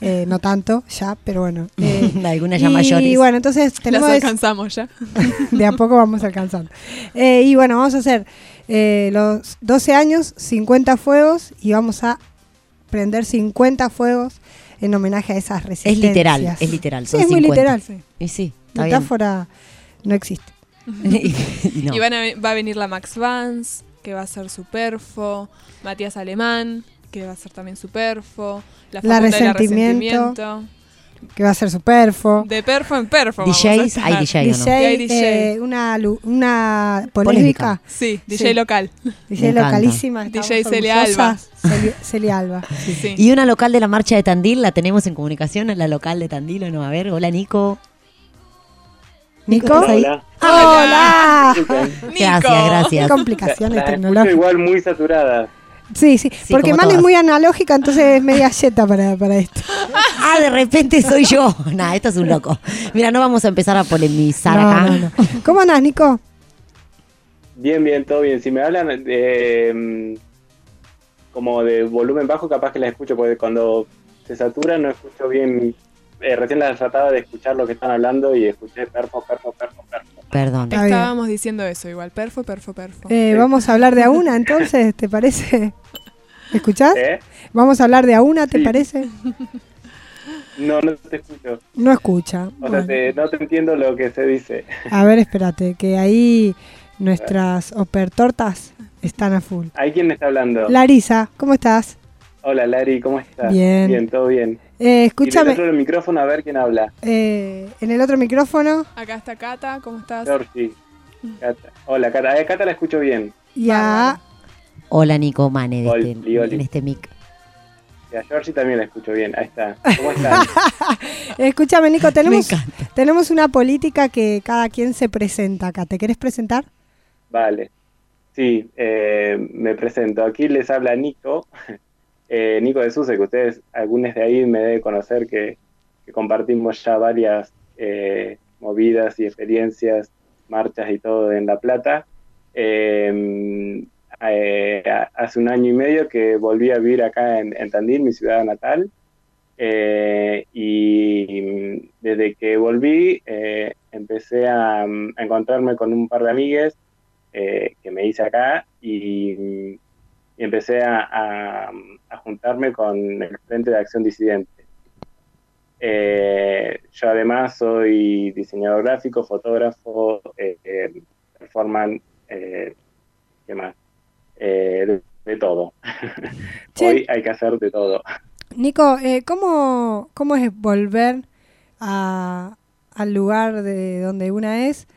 Eh, no tanto ya, pero bueno. [LAUGHS] eh, Algunas ya y mayores. bueno, entonces tenemos... Las alcanzamos ya. [LAUGHS] de a poco vamos alcanzando. Eh, y bueno, vamos a hacer eh, los 12 años, 50 fuegos, y vamos a prender 50 fuegos en homenaje a esas Es resistencias. literal, es literal. Sí, son es muy 50. literal, sí. Y sí, está bien. Metáfora no existe. [LAUGHS] Y no. Y van a- va a venir la Max Vance, que va a ser Superfo, Matías Alemán, que va a ser también Superfo, la, La Facultad de Resentimiento. Resentimiento. Que va a ser su perfo. De perfo en perfo. vamos DJs, hay DJ. DJ, hay DJ. eh, una, una Polémica. polémica. Sí, DJ local. DJ localísima. DJ Celia Alba. Celia Alba. sí. [LAUGHS] Sí. Y una local de la marcha de Tandil, la tenemos en comunicación, en la local de Tandil, ¿o no? A ver, hola Nico. ¿Nico? ¿estás ahí? Hola. ¡Hola! Gracias, Qué gracias. complicaciones Las escucho tecnológicas. igual muy saturadas. Sí, sí, Sí, porque Man es muy analógica, entonces es media yeta para, para esto. [LAUGHS] Ah, de repente soy yo. Nah, esto es un loco. Mira, no vamos a empezar a polemizar No, acá. no, no. ¿Cómo andás, Nico? Bien, bien, todo bien. Si me hablan de, mm, como de volumen bajo, capaz que las escucho, porque cuando se satura no escucho bien. Eh, recién las trataba de escuchar lo que están hablando y escuché perfo, perfo, perfo, perfo. Perdón. Está bien. Estábamos diciendo eso igual, perfo, perfo, perfo. Eh, vamos a hablar de a una, entonces, ¿te parece? ¿Escuchás? ¿Eh? Vamos a hablar de a una, ¿te Sí. parece? No, no te escucho. No escucha. O sea, te- no te entiendo lo que se dice. a ver, espérate, que ahí nuestras opertortas están a full. ¿Hay quién está hablando? Larisa, ¿cómo estás? Hola, Lari, ¿cómo estás? Bien. Bien, todo bien. Eh, Y del escúchame, otro micrófono a ver quién habla. eh, en el otro micrófono, Acá está Cata, ¿cómo estás? Georgie. Cata. Hola, Cata. Eh, Cata la escucho bien. ya. Hola Nico Mane de Oli, este, oli. en este mic. Y a Georgie también la escucho bien. Ahí está. ¿Cómo están? [LAUGHS] Escúchame, Nico, tenemos, tenemos una política que cada quien se presenta acá. ¿Te querés presentar? Vale. Sí, eh, me presento. Aquí les habla Nico. Eh, Nico de Suse, que ustedes, algunos de ahí me deben conocer que, compartimos ya varias eh, movidas y experiencias, marchas y todo en La Plata. Eh, eh, hace un año y medio que volví a vivir acá en, Tandil, mi ciudad natal. Y desde que volví empecé a, mm, a encontrarme con un par de amigues que me hice acá y, mm, y empecé a, a- a juntarme con el Frente de Acción Disidente. Eh, yo además soy diseñador gráfico, fotógrafo, eh, eh, performance, eh, ¿qué más? De, de todo. [LAUGHS] Hoy hay que hacer de todo. Nico, ¿cómo, ¿cómo es volver a, al lugar de donde una es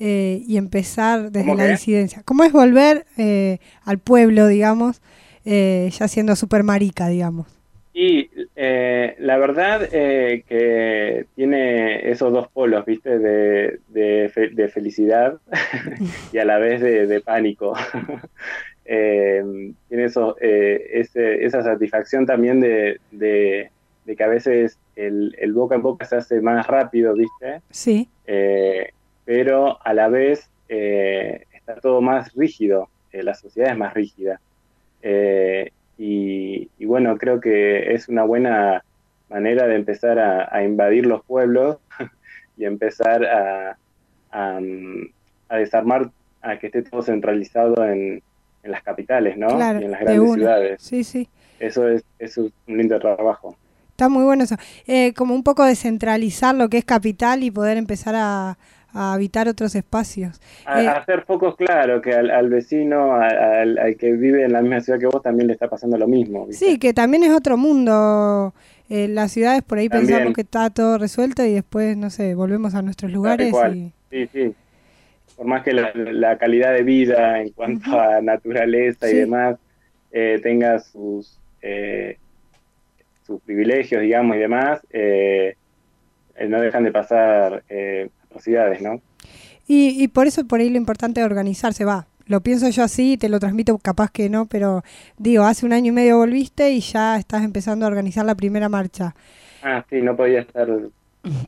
eh, y empezar desde ¿Cómo la disidencia? ¿Cómo es volver eh, al pueblo, digamos, eh, ya siendo super marica, digamos? Y eh, la verdad eh, que tiene esos dos polos, ¿viste? De, de, fe- de felicidad [LAUGHS] y a la vez de, de pánico. [LAUGHS] Eh, tiene eso, eh, ese- esa satisfacción también de, de- de que a veces el, el boca en boca se hace más rápido, ¿viste? Sí. Eh, pero a la vez eh, está todo más rígido, eh, la sociedad es más rígida. Eh, y, y bueno, creo que es una buena manera de empezar a, a invadir los pueblos [LAUGHS] y empezar a, a, a desarmar, a que esté todo centralizado en, en las capitales, ¿no? Claro, y en las de grandes ciudades. Sí, sí. Eso es, eso es un lindo trabajo. Está muy bueno eso. Eh, como un poco descentralizar lo que es capital y poder empezar a, a habitar otros espacios. A, Eh, hacer focos claro que al, al vecino, al, al que vive en la misma ciudad que vos, también le está pasando lo mismo. ¿viste? Sí, que también es otro mundo. Eh, las ciudades por ahí También. pensamos que está todo resuelto y después, no sé, volvemos a nuestros lugares y... Sí, sí. Por más que la, la calidad de vida en cuanto a naturaleza y demás eh, tenga sus, eh, sus privilegios, digamos, y demás, eh, eh, no dejan de pasar eh, atrocidades, ¿no? Y, y por eso por ahí lo importante es organizarse, va. Lo pienso yo así, te lo transmito capaz que no, pero digo, hace un año y medio volviste y ya estás empezando a organizar la primera marcha. Ah, sí, no podía estar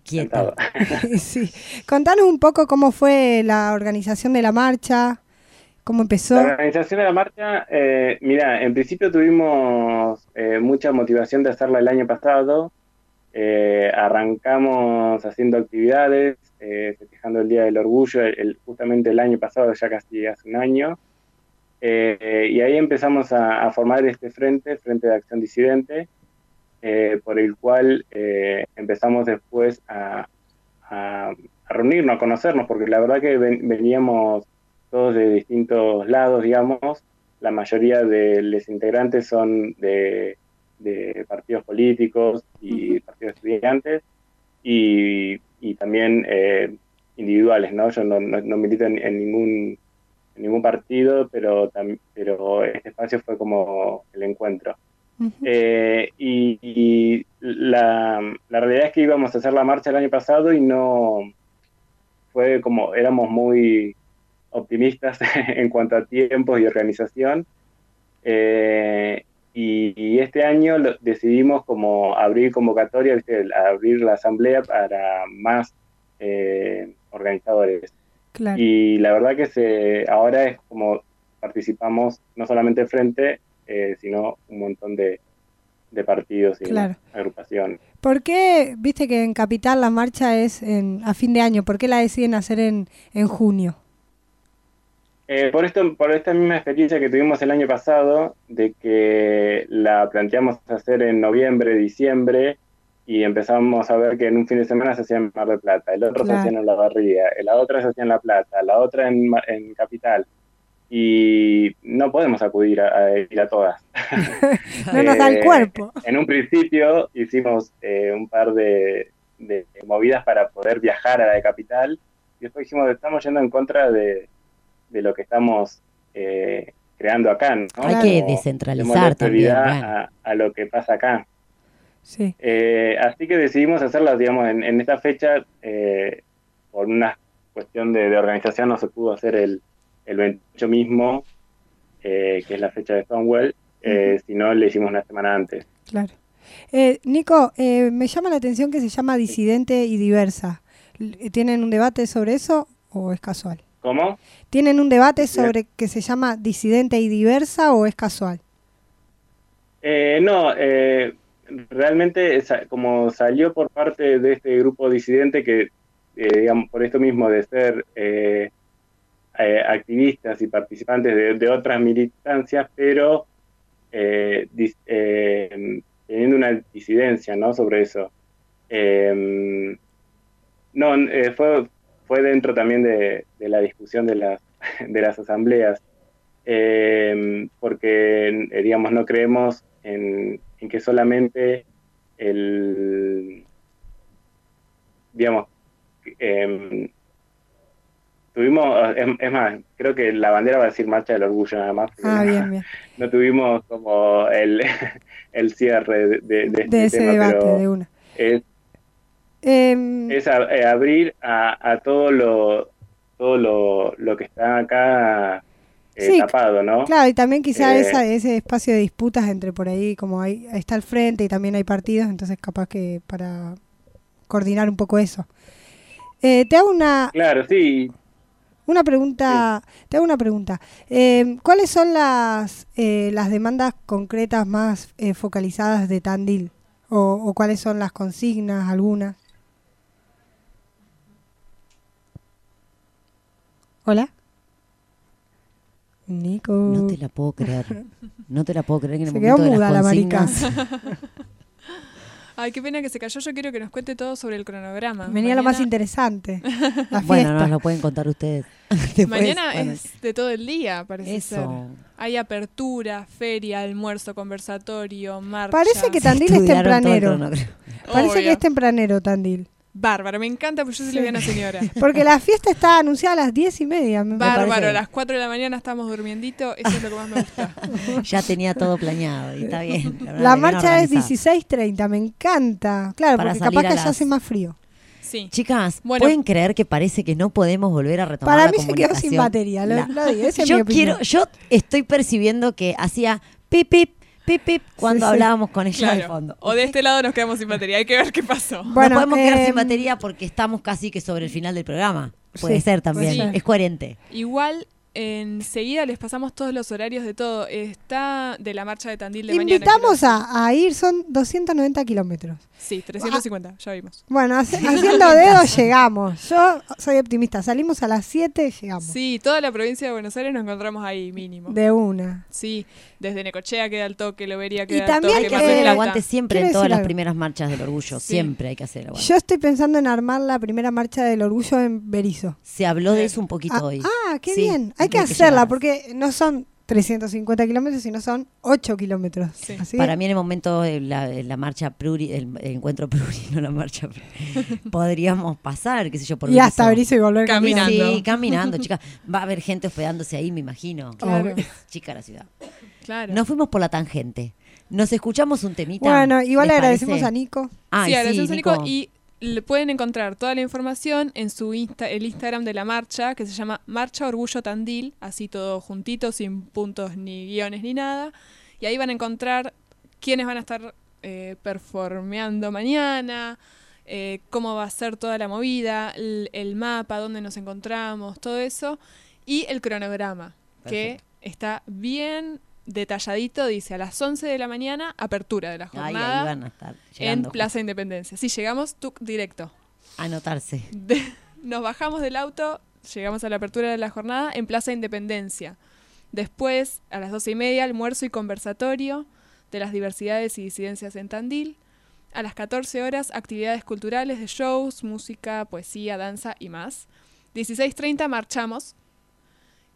sentado. [LAUGHS] sí. Contanos un poco cómo fue la organización de la marcha, cómo empezó. La organización de la marcha, eh, mira, en principio tuvimos eh, mucha motivación de hacerla el año pasado. Eh, arrancamos haciendo actividades, eh, festejando el Día del Orgullo, el- el- justamente el año pasado, ya casi hace un año. Eh, y ahí empezamos a, a formar este frente, Frente de Acción Disidente, eh, por el cual eh, empezamos después a, a- a reunirnos, a conocernos, porque la verdad que ven- veníamos todos de distintos lados, digamos. La mayoría de los integrantes son de, de partidos políticos y partidos estudiantes y, y también eh, individuales, ¿no? Yo no, no, no milito en, en ningún en ningún partido, pero tam- pero este espacio fue como el encuentro. Eh, y y la, la realidad es que íbamos a hacer la marcha el año pasado y no fue como éramos muy optimistas [LAUGHS] en cuanto a tiempos y organización. Eh, y, y este año lo- decidimos como abrir convocatoria, abrir la asamblea para más eh, organizadores. Claro. Y la verdad que se, ahora es como participamos no solamente frente, eh, sino un montón de, de partidos y Claro. agrupaciones. ¿Por qué, viste que en Capital la marcha es en, a fin de año? ¿Por qué la deciden hacer en, en junio? Eh, por esto, por esta misma experiencia que tuvimos el año pasado, de que la planteamos hacer en noviembre, diciembre, y empezamos a ver que en un fin de semana se hacía en Mar del Plata, el otro Claro. se hacía en La Barría, la otra se hacía en La Plata, la otra en, en Capital. Y no podemos acudir a, a ir a todas. [LAUGHS] No nos da el Eh, cuerpo. En un principio hicimos eh, un par de, de movidas para poder viajar a la de Capital y después dijimos estamos yendo en contra de, de lo que estamos eh, creando acá. ¿no? Hay que Como descentralizar también, bueno. a, a lo que pasa acá. Sí. Eh, así que decidimos hacerlas, digamos, en, en esta fecha, eh, por una cuestión de, de organización no se pudo hacer el, el 28 mismo, eh, que es la fecha de Stonewall, eh, sino le hicimos una semana antes. Claro. Eh, Nico, eh, me llama la atención que se llama disidente y diversa. ¿Tienen un debate sobre eso o es casual? ¿Cómo? ¿Tienen un debate sobre que se llama disidente y diversa o es casual? Eh, no, eh, realmente como salió por parte de este grupo disidente que, eh, digamos, por esto mismo de ser eh, activistas y participantes de, de otras militancias, pero dis- teniendo una disidencia, ¿no? Sobre eso. No, eh, fue, fue dentro también de, de la discusión de las, de las asambleas, eh, porque, eh, digamos, no creemos en, en que solamente el, digamos, em, tuvimos, es, es más, creo que la bandera va a decir Marcha del Orgullo nada más, Ah, no, bien, bien. [LAUGHS] no tuvimos como el, [LAUGHS] el cierre de, de- de este ese tema, debate, pero de una. es, Em, es a- eh, abrir a, a todo lo todo lo, lo que está acá eh, Sí, tapado, ¿no? Claro, y también quizá Eh, esa, ese espacio de disputas entre por ahí, como ahí ahí está el frente y también hay partidos, entonces capaz que para coordinar un poco eso. Eh, te hago una, Claro, sí. una pregunta, te hago una pregunta. Eh, ¿Cuáles son las, eh, las demandas concretas más eh, focalizadas de Tandil? O, ¿O cuáles son las consignas, algunas? Hola. Nico. No te la puedo creer. No te la puedo creer que en el Se quedó momento de muda la las marica. consignas... [LAUGHS] Ay, qué pena que se cayó. Yo quiero que nos cuente todo sobre el cronograma. Venía lo más interesante. [LAUGHS] La Bueno, nos lo pueden contar ustedes. [LAUGHS] Después, Mañana bueno, es de todo el día, parece Eso. ser. Hay apertura, feria, almuerzo, conversatorio, marcha. Parece que Tandil es tempranero. Parece Obvio. que es tempranero Tandil. Bárbaro, me encanta porque yo soy la buena señora. [LAUGHS] Porque la fiesta está anunciada a las diez y media. me Bárbaro, parece. a las 4 de la mañana estamos durmiendito, eso es lo que más me gusta. [LAUGHS] ya tenía todo planeado y está bien. La [LAUGHS] bien marcha es organizado. 16.30, me encanta. Claro, Para porque salir capaz a que las- hace más frío. Sí. Chicas, Bueno. ¿pueden creer que parece que no podemos volver a retomar Para la mí se quedó sin batería, lo- lo digo, esa es yo mi quiero, yo estoy percibiendo que hacía pip pip pip pip cuando Sí, sí. hablábamos con ella Claro. de fondo. O de este lado nos quedamos sin batería. Hay que ver qué pasó. no podemos quedar em, sin batería porque estamos casi que sobre el final del programa. Puede Sí, ser también, puede ser. es coherente. Igual, enseguida les pasamos todos los horarios de todo. Está de la marcha de Tandil de mañana. Invitamos a, a ir, son 290 kilómetros. Sí, 350, ya vimos. Bueno, hace- [LAUGHS] haciendo dedos llegamos. Yo soy optimista. Salimos a las 7 llegamos. Sí, toda la provincia de Buenos Aires nos encontramos ahí mínimo. De una. Sí, desde Necochea queda al toque, Lobería queda Y al también toque. hay que Mar del hacer el Plata. aguante siempre en todas decir las algo. primeras marchas del orgullo. Sí. Siempre hay que hacer el aguante. Yo estoy pensando en armar la primera marcha del orgullo en Berizo. Se habló de eso un poquito Ah, hoy. ah, qué Sí, bien. Hay que hay que hacerla llegar. porque no son 350 kilómetros, sino son 8 kilómetros. Así Para mí en el momento de la, de la marcha pluri, el, el encuentro pluri, [LAUGHS] no la marcha pluri, podríamos pasar, qué sé yo, por Y hasta Berizo y volver caminando. Sí, caminando, chicas. Va a haber gente hospedándose ahí, me imagino. Claro. Chica la ciudad. Claro. Nos fuimos por la tangente. Nos escuchamos un temita. Bueno, igual le ¿les agradecemos parece? a Nico. Ay, sí, agradecemos a Nico. y le pueden encontrar toda la información en su Insta, el Instagram de la marcha, que se llama Marcha Orgullo Tandil, así todo juntito, sin puntos ni guiones ni nada. Y ahí van a encontrar quiénes van a estar eh, performeando mañana, eh, cómo va a ser toda la movida, el, el mapa, dónde nos encontramos, todo eso, y el cronograma, que está bien detalladito, dice a las 11 de la mañana, apertura de la Ay, ahí jornada van a estar en. Plaza Independencia. Si llegamos, tú directo. Anotarse. De- nos bajamos del auto, llegamos a la apertura de la jornada en Plaza Independencia. Después, a las doce y media, almuerzo y conversatorio de las diversidades y disidencias en Tandil. A las 14 horas, actividades culturales de shows, música, poesía, danza y más. 16.30 marchamos.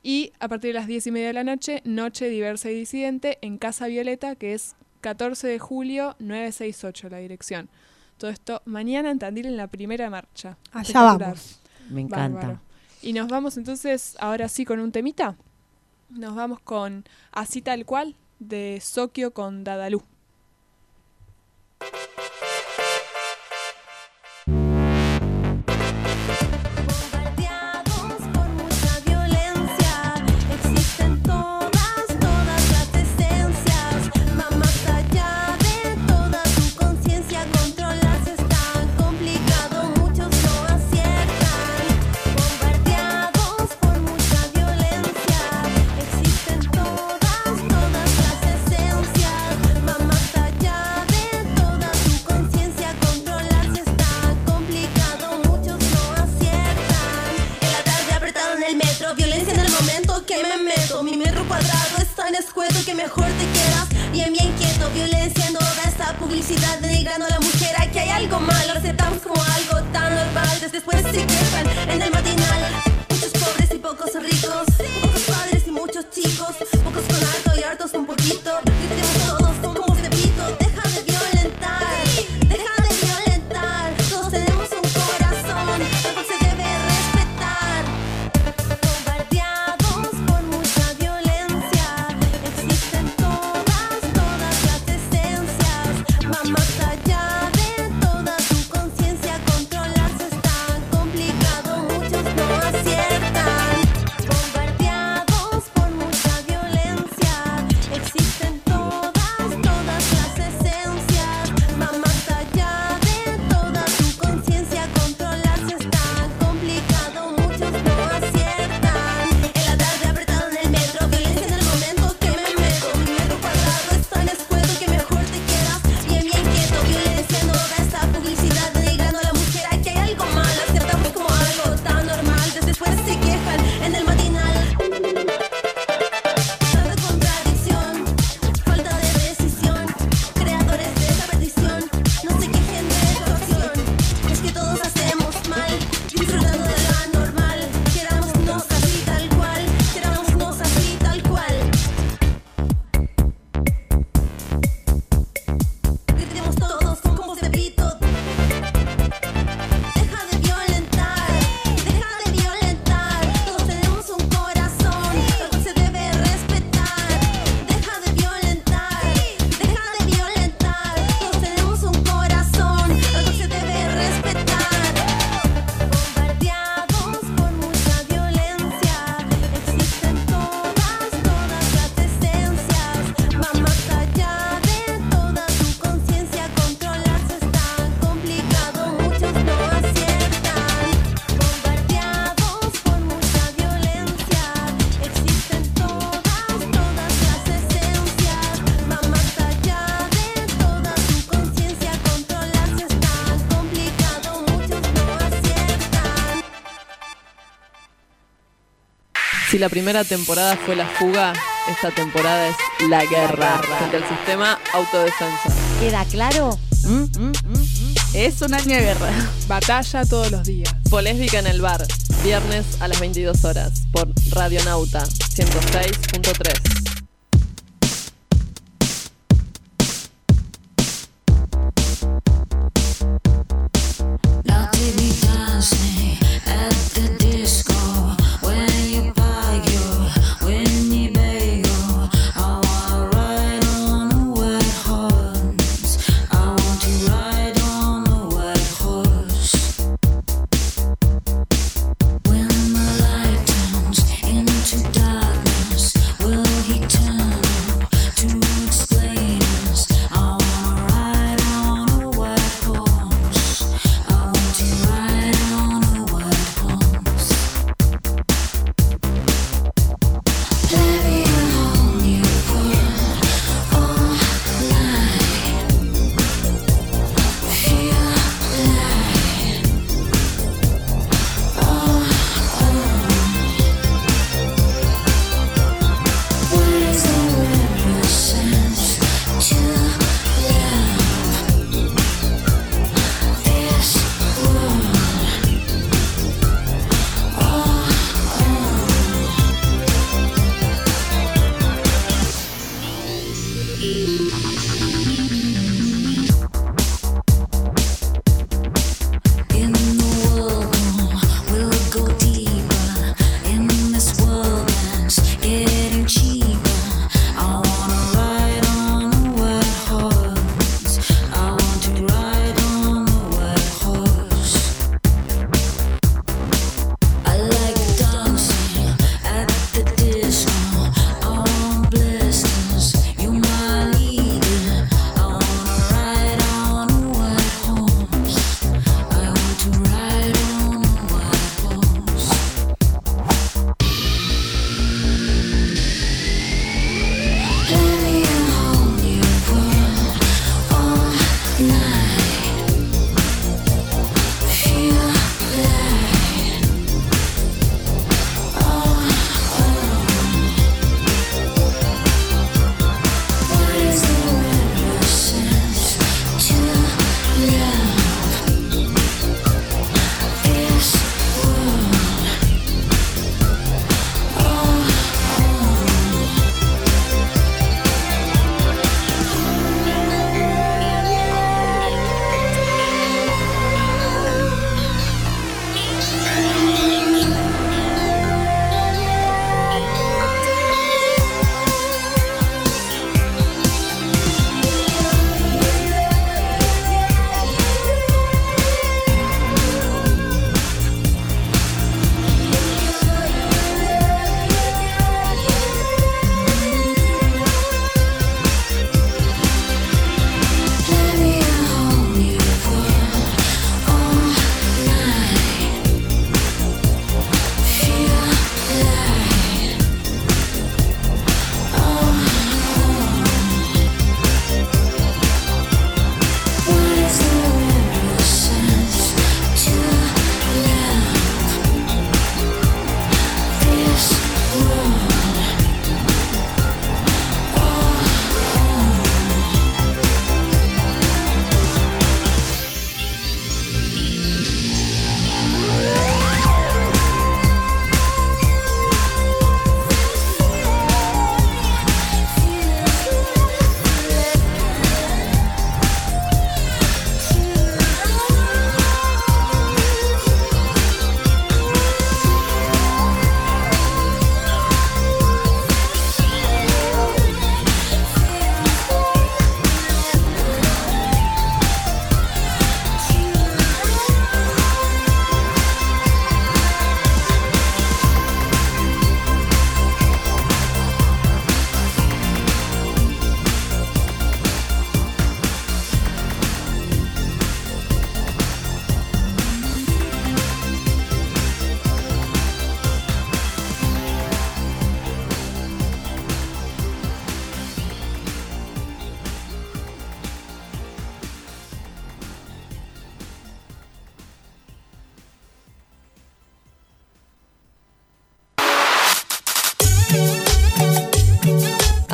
Y a partir de las 10 y media de la noche, Noche Diversa y Disidente en Casa Violeta, que es 14 de julio, 968 la dirección. Todo esto mañana en Tandil en la primera marcha. Allá vamos. Me encanta. Bárbaro. Y nos vamos entonces ahora sí con un temita. Nos vamos con Así tal cual de Sokio con Dadalú. Escueto que mejor te quedas bien, bien quieto. Violencia en toda esta publicidad denigrando a la mujer. Aquí hay algo malo, lo aceptamos como algo tan normal. Después se quejan en el matinal. Muchos pobres y pocos ricos, pocos padres y muchos chicos, pocos Si la primera temporada fue la fuga, esta temporada es la guerra frente al sistema autodefensa. ¿Queda claro? Es un año de guerra. Batalla todos los días. Polésbica en el bar, viernes a las 22 horas, por Radionauta 106.3.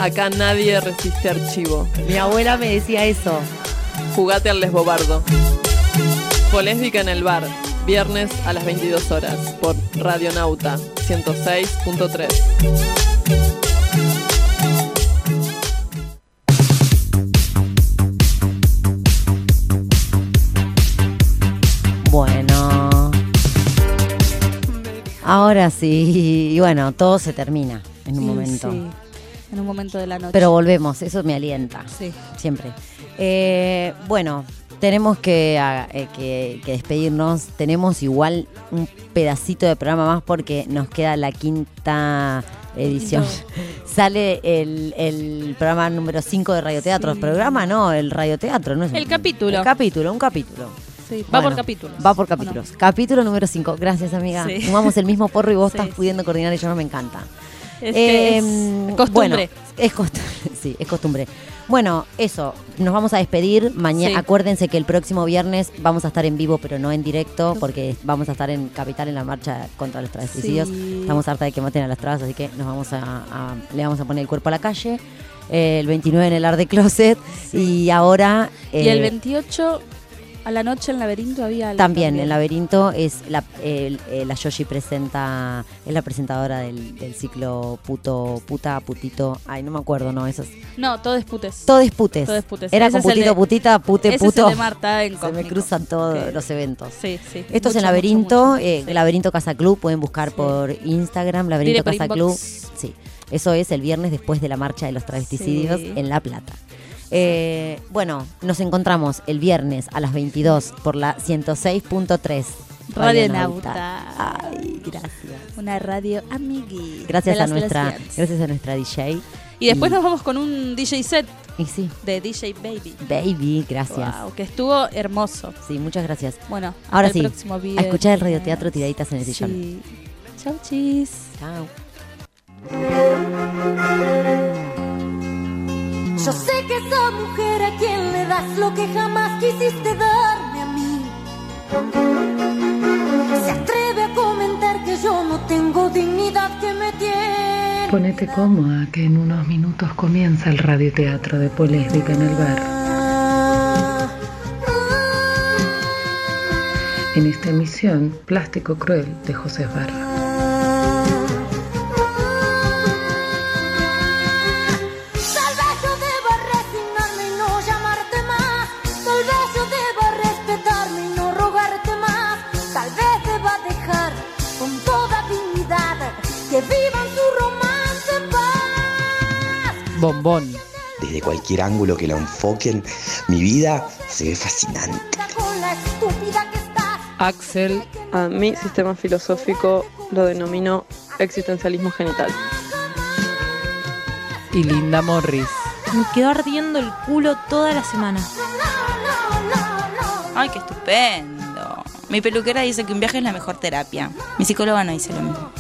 Acá nadie resiste archivo. Mi abuela me decía eso. Jugate al lesbobardo. Polésbica en el bar. Viernes a las 22 horas. Por Radionauta 106.3. Bueno. Ahora sí. Y bueno, todo se termina en un Sí, momento. sí, en un momento de la noche. Pero volvemos, eso me alienta. Sí. Siempre. Eh, bueno, tenemos que, ah, eh, que- que despedirnos. Tenemos igual un pedacito de programa más porque nos queda la quinta edición. [LAUGHS] Sale el, el programa número 5 de Radioteatro. Sí. Programa no, el radioteatro, ¿no? es El capítulo. El capítulo, un capítulo. Sí, va Bueno, por capítulos. Va por capítulos. Capítulo número 5. Gracias, amiga. Sí. Fumamos el mismo porro y vos [LAUGHS] estás pudiendo coordinar y yo no me encanta. Es que es costumbre. Bueno, es costumbre. Sí, es costumbre. Bueno, eso. Nos vamos a despedir. Mañana, Sí. acuérdense que el próximo viernes vamos a estar en vivo, pero no en directo, porque vamos a estar en Capital en la marcha contra los travesticidios. Sí. Estamos harta de que maten a las trabas, así que nos vamos a, a- le vamos a poner el cuerpo a la calle. Eh, el 29 en el Art de Closet. Y ahora. y el eh, 28 a la noche en Laberinto había algo también, el laberinto es la, el- la Yoshi presenta, es la presentadora del, del ciclo puto, puta, putito, ay no me acuerdo, no, eso es, No, todo es putes. todo es putes. Todo es putes. Era Ese con putito, de- putita, pute, ese es puto. el de Marta en Se me cruzan todos los eventos. Sí, sí. Esto es en Laberinto, mucho, mucho. eh, Laberinto Casa Club, pueden buscar por Instagram, Laberinto Diré Casa Club. Sí, eso es el viernes después de la marcha de los travesticidios Sí. en La Plata. Eh, bueno, nos encontramos el viernes a las 22 por la 106.3. Radio Nauta. Ay, gracias. Una radio amigui. Gracias a nuestra, gracias a nuestra DJ. Y después nos vamos con un DJ set y sí. de DJ Baby. Baby, gracias. Wow, que estuvo hermoso. Sí, muchas gracias. Bueno, ahora sí. el próximo a escuchar el radioteatro tiraditas en el sillón. Sí. Chau, chis. Chao. Yo sé que esa mujer a quien le das lo que jamás quisiste darme a mí. Se atreve a comentar que yo no tengo dignidad que me tiene. Ponete cómoda que en unos minutos comienza el radioteatro de Polésbica en el bar. En esta emisión, Plástico Cruel de José Barra. Bombón. Desde cualquier ángulo que lo enfoquen, mi vida se ve fascinante. Axel, a mi sistema filosófico lo denomino existencialismo genital. Y Linda Morris. Me quedó ardiendo el culo toda la semana. Ay, qué estupendo. Mi peluquera dice que un viaje es la mejor terapia. Mi psicóloga no dice lo mismo.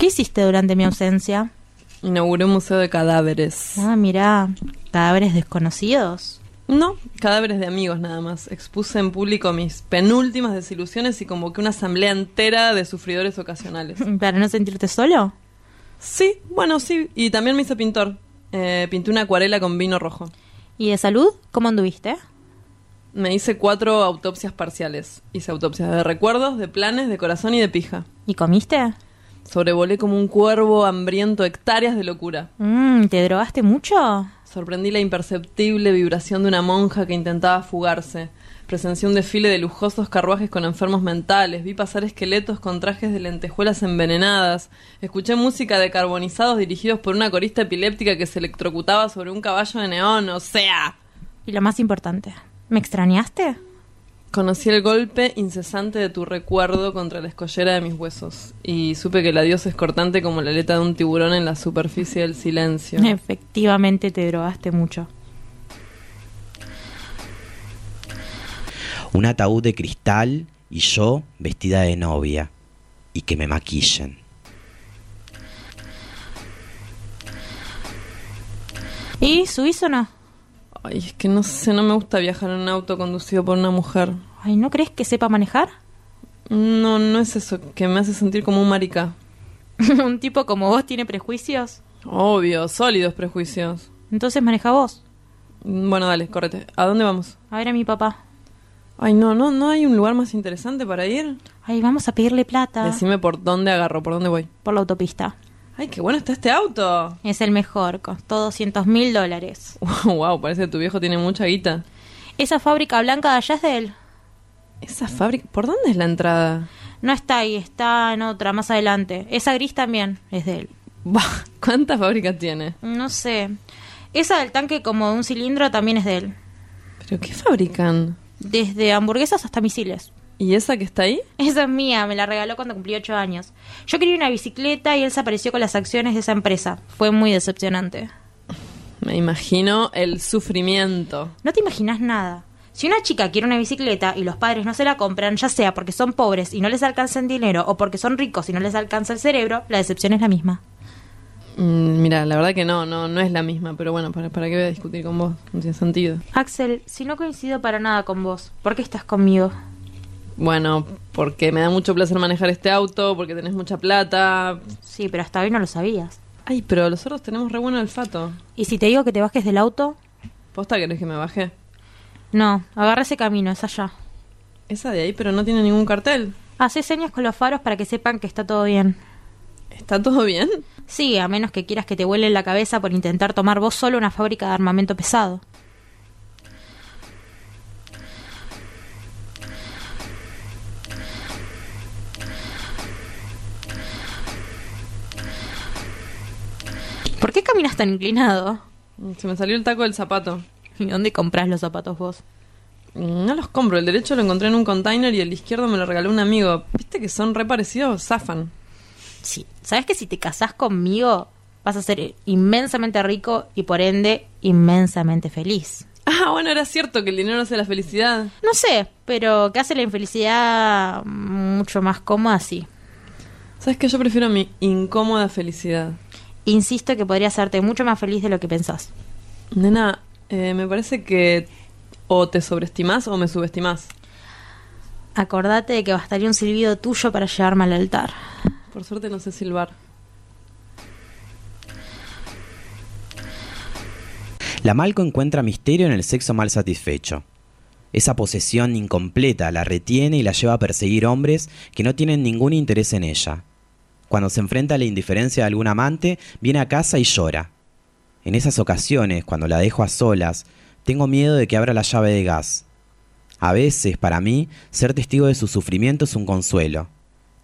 ¿Qué hiciste durante mi ausencia? Inauguré un museo de cadáveres. Ah, mira, cadáveres desconocidos. No, cadáveres de amigos nada más. Expuse en público mis penúltimas desilusiones y convoqué una asamblea entera de sufridores ocasionales. [LAUGHS] ¿Para no sentirte solo? Sí, bueno, sí. Y también me hice pintor. Eh, pinté una acuarela con vino rojo. ¿Y de salud? ¿Cómo anduviste? Me hice cuatro autopsias parciales. Hice autopsias de recuerdos, de planes, de corazón y de pija. ¿Y comiste? Sobrevolé como un cuervo hambriento hectáreas de locura. Mm, ¿Te drogaste mucho? Sorprendí la imperceptible vibración de una monja que intentaba fugarse. Presencié un desfile de lujosos carruajes con enfermos mentales. Vi pasar esqueletos con trajes de lentejuelas envenenadas. Escuché música de carbonizados dirigidos por una corista epiléptica que se electrocutaba sobre un caballo de neón. O sea, Y lo más importante, ¿me extrañaste? Conocí el golpe incesante de tu recuerdo contra la escollera de mis huesos. Y supe que el adiós es cortante como la aleta de un tiburón en la superficie del silencio. [LAUGHS] Efectivamente te drogaste mucho. Un ataúd de cristal y yo vestida de novia. Y que me maquillen. ¿Y subís o no? Ay, es que no sé, no me gusta viajar en un auto conducido por una mujer. Ay, ¿no crees que sepa manejar? No, no es eso, que me hace sentir como un marica. [LAUGHS] ¿Un tipo como vos tiene prejuicios? Obvio, sólidos prejuicios. Entonces maneja vos. Bueno, dale, correte. ¿A dónde vamos? A ver a mi papá. Ay, no, no, no hay un lugar más interesante para ir. Ay, vamos a pedirle plata. Decime por dónde agarro, por dónde voy. Por la autopista. Ay, qué bueno está este auto. Es el mejor, costó 200 mil dólares. [LAUGHS] wow, parece que tu viejo tiene mucha guita. ¿Esa fábrica blanca de allá es de él? Esa fábrica, ¿por dónde es la entrada? No está ahí, está en otra, más adelante. Esa gris también es de él. Bah, ¿cuántas fábricas tiene? No sé. Esa del tanque como de un cilindro también es de él. ¿Pero qué fabrican? Desde hamburguesas hasta misiles. ¿Y esa que está ahí? Esa es mía, me la regaló cuando cumplí ocho años. Yo quería una bicicleta y él se apareció con las acciones de esa empresa. Fue muy decepcionante. Me imagino el sufrimiento. No te imaginas nada. Si una chica quiere una bicicleta y los padres no se la compran, ya sea porque son pobres y no les alcanza el dinero o porque son ricos y no les alcanza el cerebro, la decepción es la misma. Mm, mira, la verdad que no, no, no es la misma, pero bueno, ¿para, ¿para qué voy a discutir con vos? No tiene sentido. Axel, si no coincido para nada con vos, ¿por qué estás conmigo? Bueno, porque me da mucho placer manejar este auto, porque tenés mucha plata. Sí, pero hasta hoy no lo sabías. Ay, pero los sordos tenemos re buen olfato. ¿Y si te digo que te bajes del auto? ¿Posta querés que me baje? No, agarra ese camino, es allá. Esa de ahí, pero no tiene ningún cartel. Hacé señas con los faros para que sepan que está todo bien. ¿Está todo bien? Sí, a menos que quieras que te vuele la cabeza por intentar tomar vos solo una fábrica de armamento pesado. ¿Por qué caminas tan inclinado? Se me salió el taco del zapato. ¿Y dónde compras los zapatos vos? No los compro, el derecho lo encontré en un container y el izquierdo me lo regaló un amigo. ¿Viste que son re parecidos? Zafan. Sí. ¿Sabes que si te casás conmigo vas a ser inmensamente rico y por ende inmensamente feliz? Ah, bueno, era cierto que el dinero hace la felicidad. No sé, pero que hace la infelicidad mucho más cómoda, sí. ¿Sabes que Yo prefiero mi incómoda felicidad. Insisto que podría hacerte mucho más feliz de lo que pensás. Nena, eh, me parece que o te sobreestimás o me subestimás. Acordate de que bastaría un silbido tuyo para llevarme al altar. Por suerte no sé silbar. La Malco encuentra misterio en el sexo mal satisfecho. Esa posesión incompleta la retiene y la lleva a perseguir hombres que no tienen ningún interés en ella. Cuando se enfrenta a la indiferencia de algún amante, viene a casa y llora. En esas ocasiones, cuando la dejo a solas, tengo miedo de que abra la llave de gas. A veces, para mí, ser testigo de su sufrimiento es un consuelo.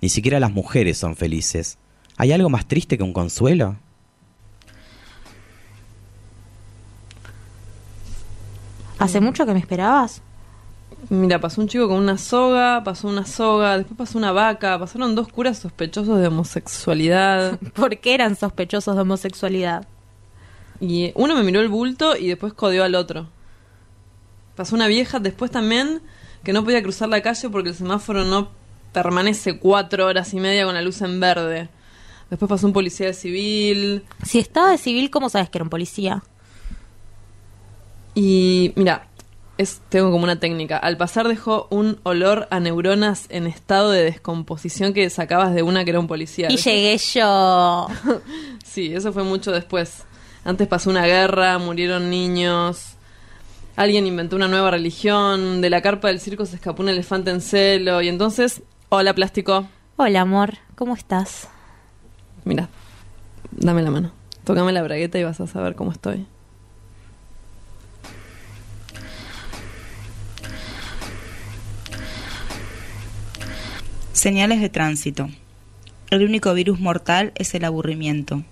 Ni siquiera las mujeres son felices. ¿Hay algo más triste que un consuelo? ¿Hace mucho que me esperabas? Mira, pasó un chico con una soga, pasó una soga, después pasó una vaca, pasaron dos curas sospechosos de homosexualidad. [LAUGHS] ¿Por qué eran sospechosos de homosexualidad? Y uno me miró el bulto y después codió al otro. Pasó una vieja después también que no podía cruzar la calle porque el semáforo no permanece cuatro horas y media con la luz en verde. Después pasó un policía de civil. Si estaba de civil, ¿cómo sabes que era un policía? Y mira, es, tengo como una técnica. Al pasar dejó un olor a neuronas en estado de descomposición que sacabas de una que era un policía. Y llegué yo. [LAUGHS] sí, eso fue mucho después. Antes pasó una guerra, murieron niños. Alguien inventó una nueva religión. De la carpa del circo se escapó un elefante en celo. Y entonces, hola plástico. Hola amor, ¿cómo estás? Mira, dame la mano. Tócame la bragueta y vas a saber cómo estoy. Señales de tránsito. El único virus mortal es el aburrimiento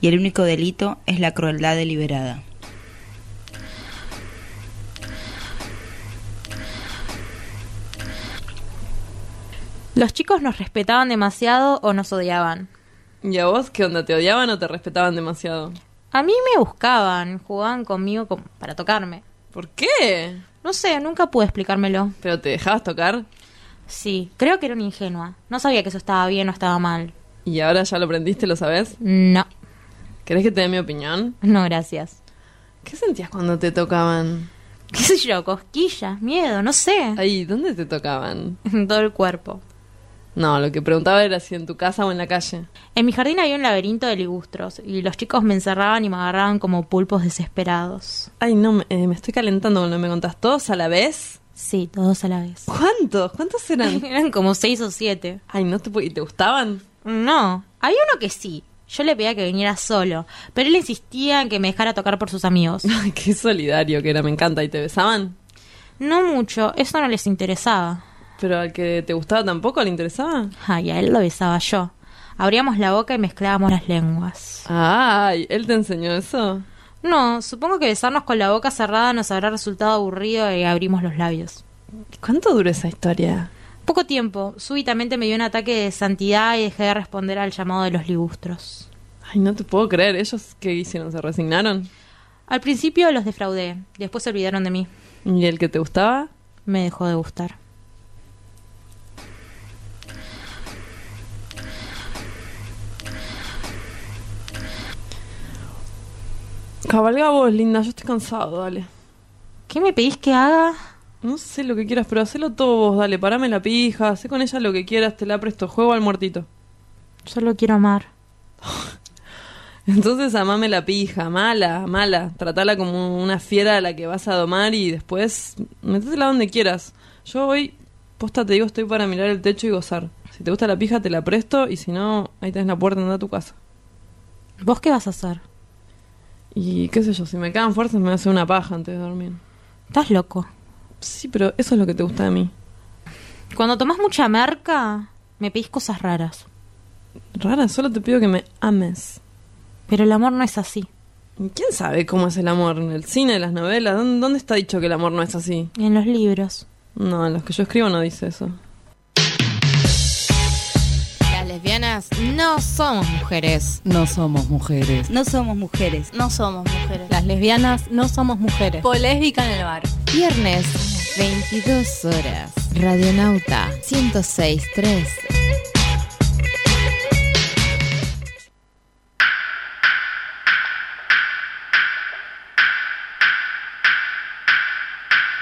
y el único delito es la crueldad deliberada. ¿Los chicos nos respetaban demasiado o nos odiaban? ¿Y a vos qué onda? ¿Te odiaban o te respetaban demasiado? A mí me buscaban, jugaban conmigo para tocarme. ¿Por qué? No sé, nunca pude explicármelo. ¿Pero te dejabas tocar? Sí, creo que era una ingenua. No sabía que eso estaba bien o estaba mal. ¿Y ahora ya lo aprendiste, lo sabes? No, ¿Querés que te dé mi opinión? no, gracias. ¿Qué sentías cuando te tocaban? qué sé yo, cosquillas, miedo, no sé. Ahí, ¿dónde te tocaban? [LAUGHS] En todo el cuerpo. No, lo que preguntaba era si en tu casa o en la calle. En mi jardín había un laberinto de ligustros y los chicos me encerraban y me agarraban como pulpos desesperados. Ay, no, me, eh, me estoy calentando cuando me contás. ¿Todos a la vez? Sí, todos a la vez. ¿Cuántos? ¿Cuántos eran? [LAUGHS] Eran como seis o siete. Ay, ¿no te, ¿y te gustaban? No, había uno que sí. Yo le pedía que viniera solo, pero él insistía en que me dejara tocar por sus amigos. [LAUGHS] Ay, qué solidario que era, me encanta. ¿Y te besaban? No mucho, eso no les interesaba. ¿Pero al que te gustaba tampoco le interesaba? Ay, a él lo besaba yo. Abríamos la boca y mezclábamos las lenguas. Ay, ¿él te enseñó eso? No, supongo que besarnos con la boca cerrada nos habrá resultado aburrido y abrimos los labios. ¿Cuánto duró esa historia? Poco tiempo. Súbitamente me dio un ataque de santidad y dejé de responder al llamado de los ligustros. Ay, no te puedo creer. ¿Ellos qué hicieron? ¿Se resignaron? Al principio los defraudé, después se olvidaron de mí. ¿Y el que te gustaba? Me dejó de gustar. Cabalga vos, linda. Yo estoy cansado, dale. ¿Qué me pedís que haga? No sé lo que quieras, pero hacelo todo vos, dale. Parame la pija, hacé con ella lo que quieras, te la presto. Juego al muertito. Solo quiero amar. [LAUGHS] Entonces amame la pija, mala, mala. Tratala como una fiera a la que vas a domar y después metétela donde quieras. Yo hoy, posta te digo, estoy para mirar el techo y gozar. Si te gusta la pija, te la presto y si no, ahí tenés la puerta, anda a tu casa. ¿Vos qué vas a hacer? Y qué sé yo, si me quedan fuerzas me hacer una paja antes de dormir. ¿Estás loco? Sí, pero eso es lo que te gusta de mí. Cuando tomás mucha merca, me pedís cosas raras. Rara, solo te pido que me ames. Pero el amor no es así. ¿Quién sabe cómo es el amor? ¿En el cine, en las novelas? ¿Dónde, dónde está dicho que el amor no es así? En los libros. No, en los que yo escribo no dice eso. Las lesbianas no somos mujeres. No somos mujeres. No somos mujeres. No somos mujeres. Las lesbianas no somos mujeres. Polésbica en el bar. Viernes, 22 horas. Radionauta 106.3.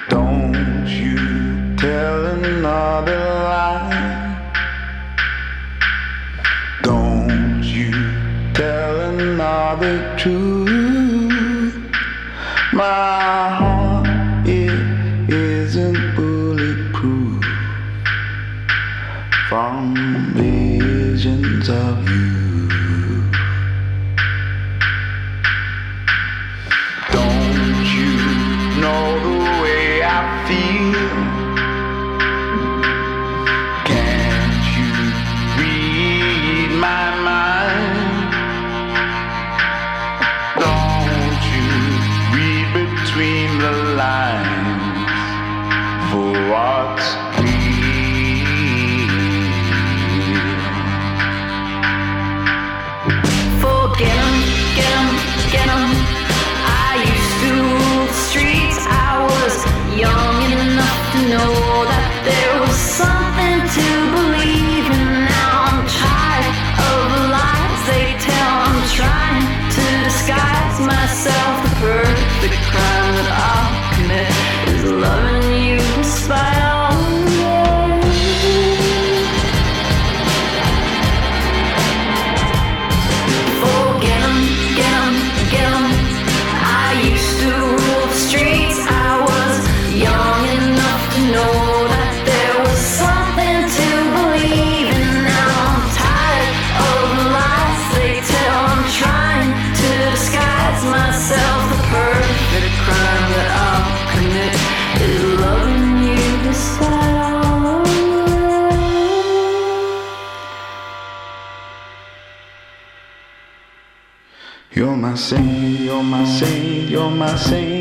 Don't you tell another another truth. My heart, it isn't bulletproof from visions of you. Don't you know the way I feel? walks say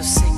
can see.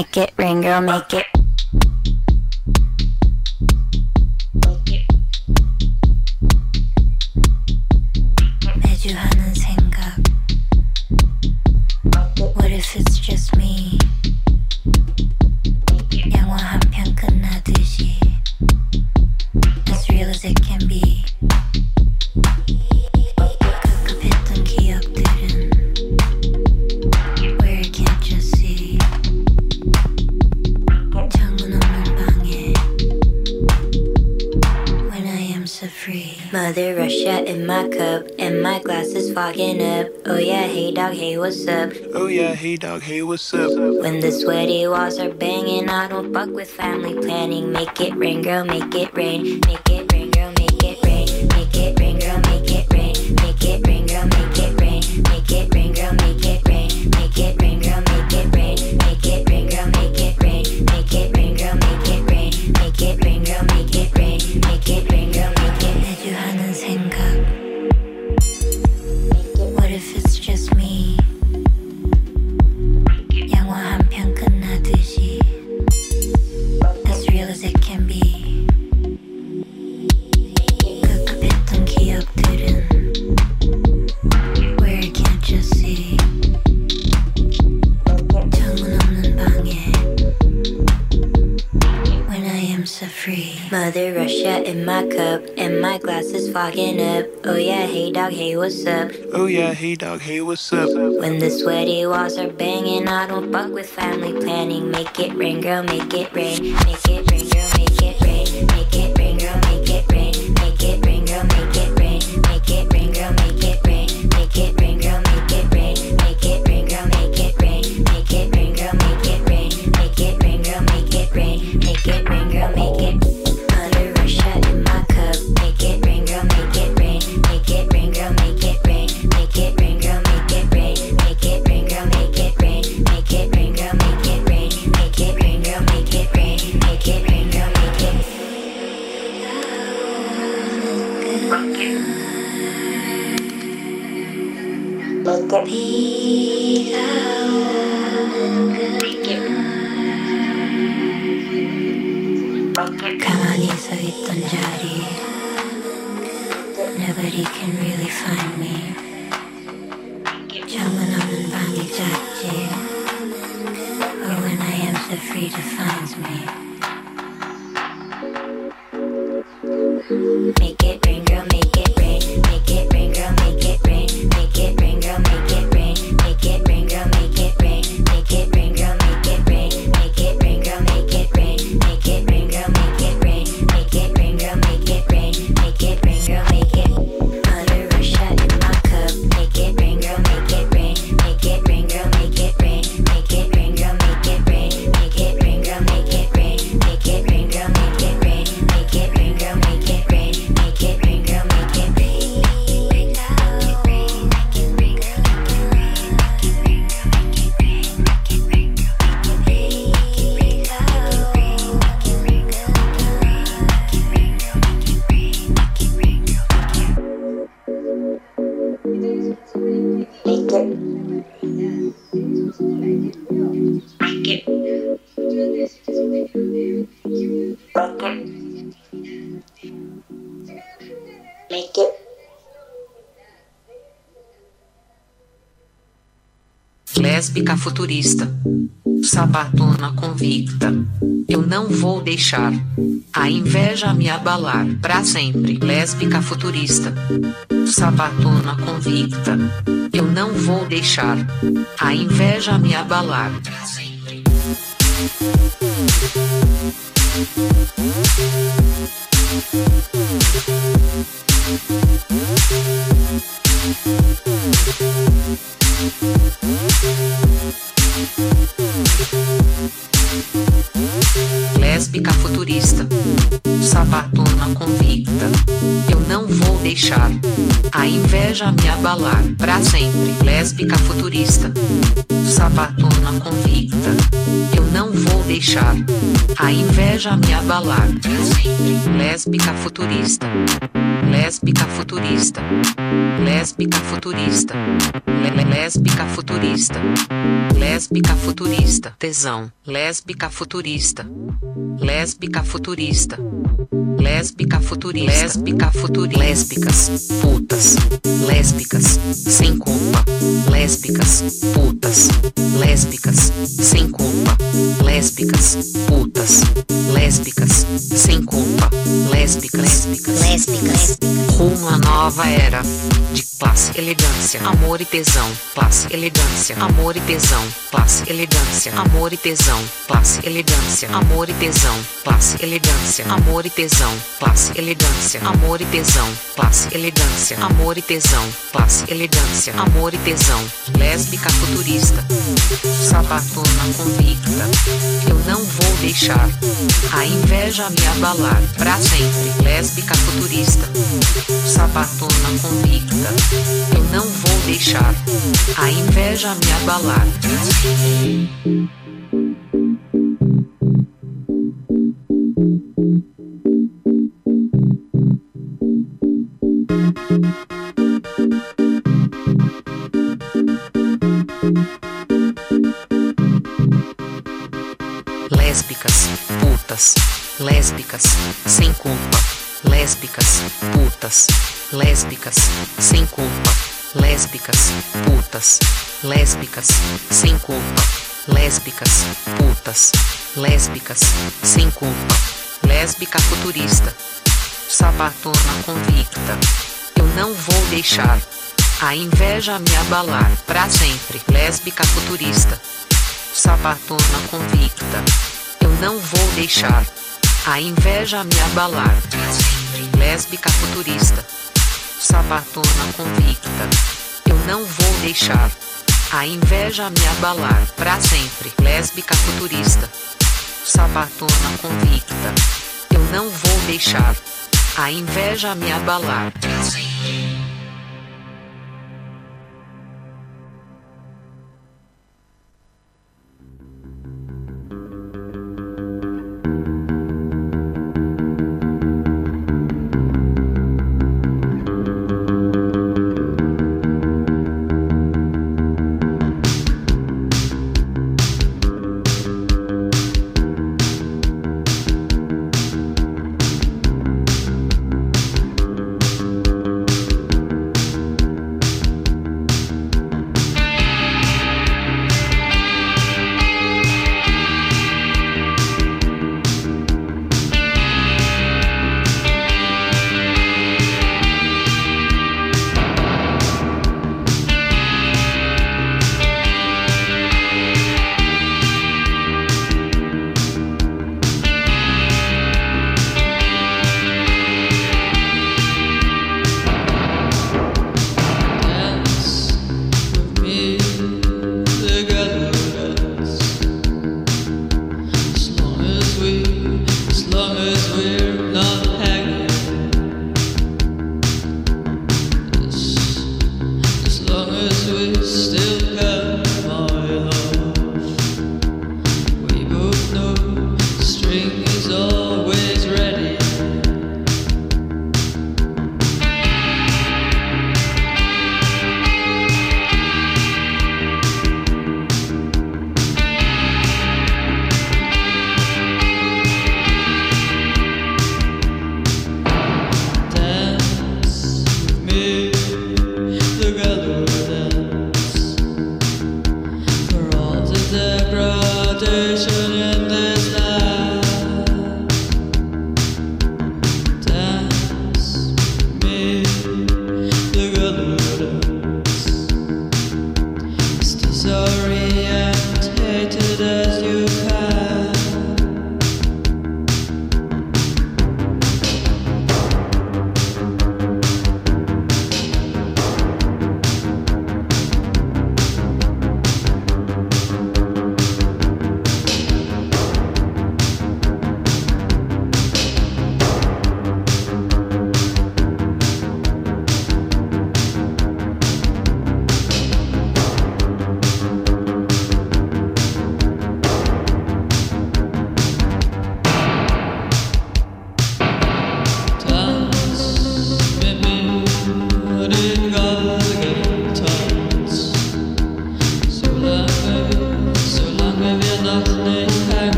make it, ring girl, make it. Oh yeah, hey dog, hey what's up? When the sweaty walls are banging, I don't fuck with family planning. Make it rain, girl, make it rain. Make hey, what's up? Oh yeah, hey dog, hey, what's up? When the sweaty walls are banging, I don't fuck with family planning. Make it rain, girl, make it rain, make it rain. lésbica futurista. Sabatona convicta. Eu não vou deixar a inveja me abalar para sempre. Lésbica futurista. Sabatona convicta. Eu não vou deixar a inveja me abalar para sempre. Thank you. Lésbica futurista. Sabatona convicta. Eu não vou deixar a inveja me abalar pra sempre. Lésbica futurista. Sabatona convicta. Eu não vou deixar a inveja me abalar pra sempre. Lésbica futurista lésbica futurista, lésbica futurista, lésbica futurista, lésbica futurista, tesão, lésbica futurista, lésbica futurista, lésbica futurista, lésbica futurista, lésbicas, putas, lésbicas, sem culpa, lésbicas, putas, lésbicas, sem culpa, lésbicas, putas, lésbicas, sem culpa, lésbicas, lésbicas, lésbicas, à nova era. De classe, elegância, amor e tesão, classe, elegância, amor e tesão, classe, elegância, amor e tesão, classe, elegância, amor e tesão, classe, elegância, amor e tesão, classe, elegância, amor e tesão, classe, elegância, amor e tesão, classe, elegância, amor e tesão, lésbica futurista, sabatona convicta, eu não vou deixar a inveja me abalar pra sempre, lésbica futurista, sabatona convicta, eu não vou deixar a inveja me abalar. lésbicas, putas, lésbicas, sem culpa, lésbicas, putas, lésbicas, sem culpa, lésbicas, putas, lésbicas, sem culpa, lésbicas, putas, lésbicas, sem culpa, lésbica futurista, sabatona convicta, eu não vou deixar a inveja me abalar pra sempre, lésbica futurista. Sabatona convicta. Eu não vou deixar a inveja me abalar. Lésbica futurista. Sabatona convicta. Eu não vou deixar a inveja me abalar pra sempre. Lésbica futurista. Sabatona convicta. Eu não vou deixar a inveja me abalar.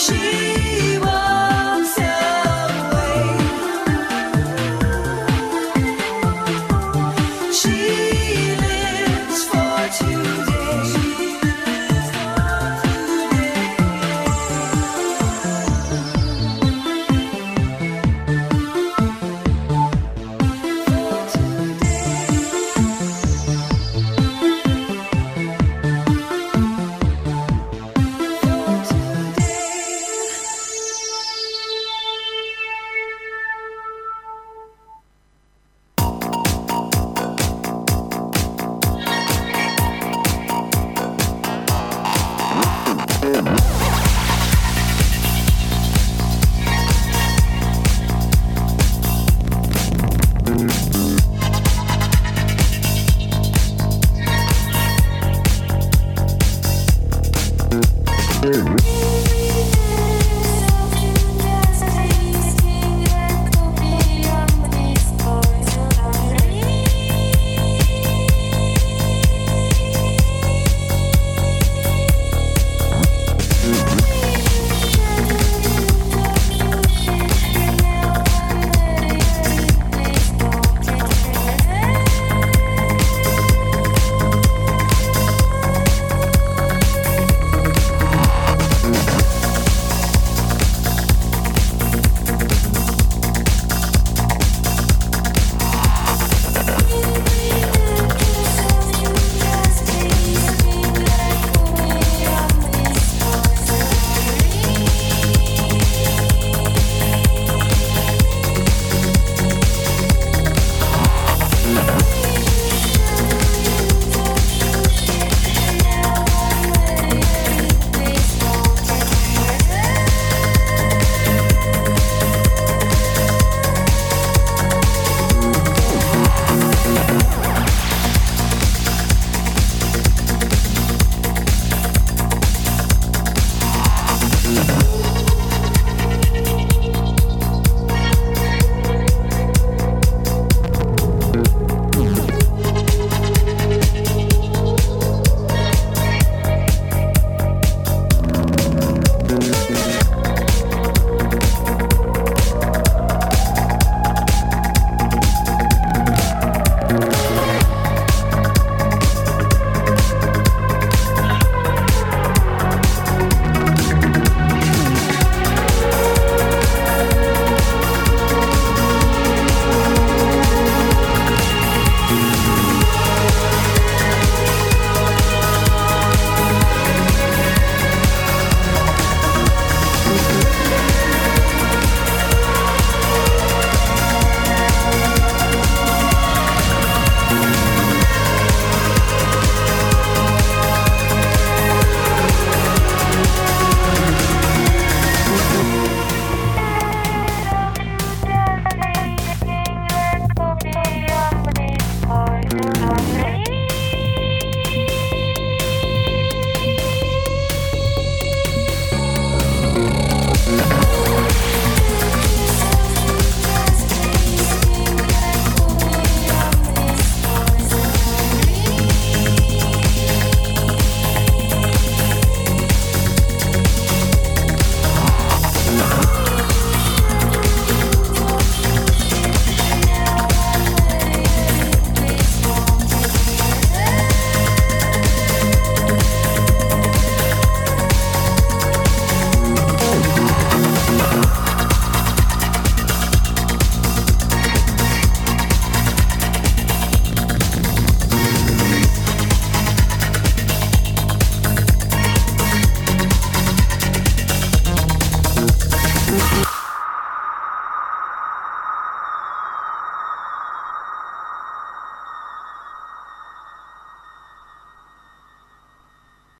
心。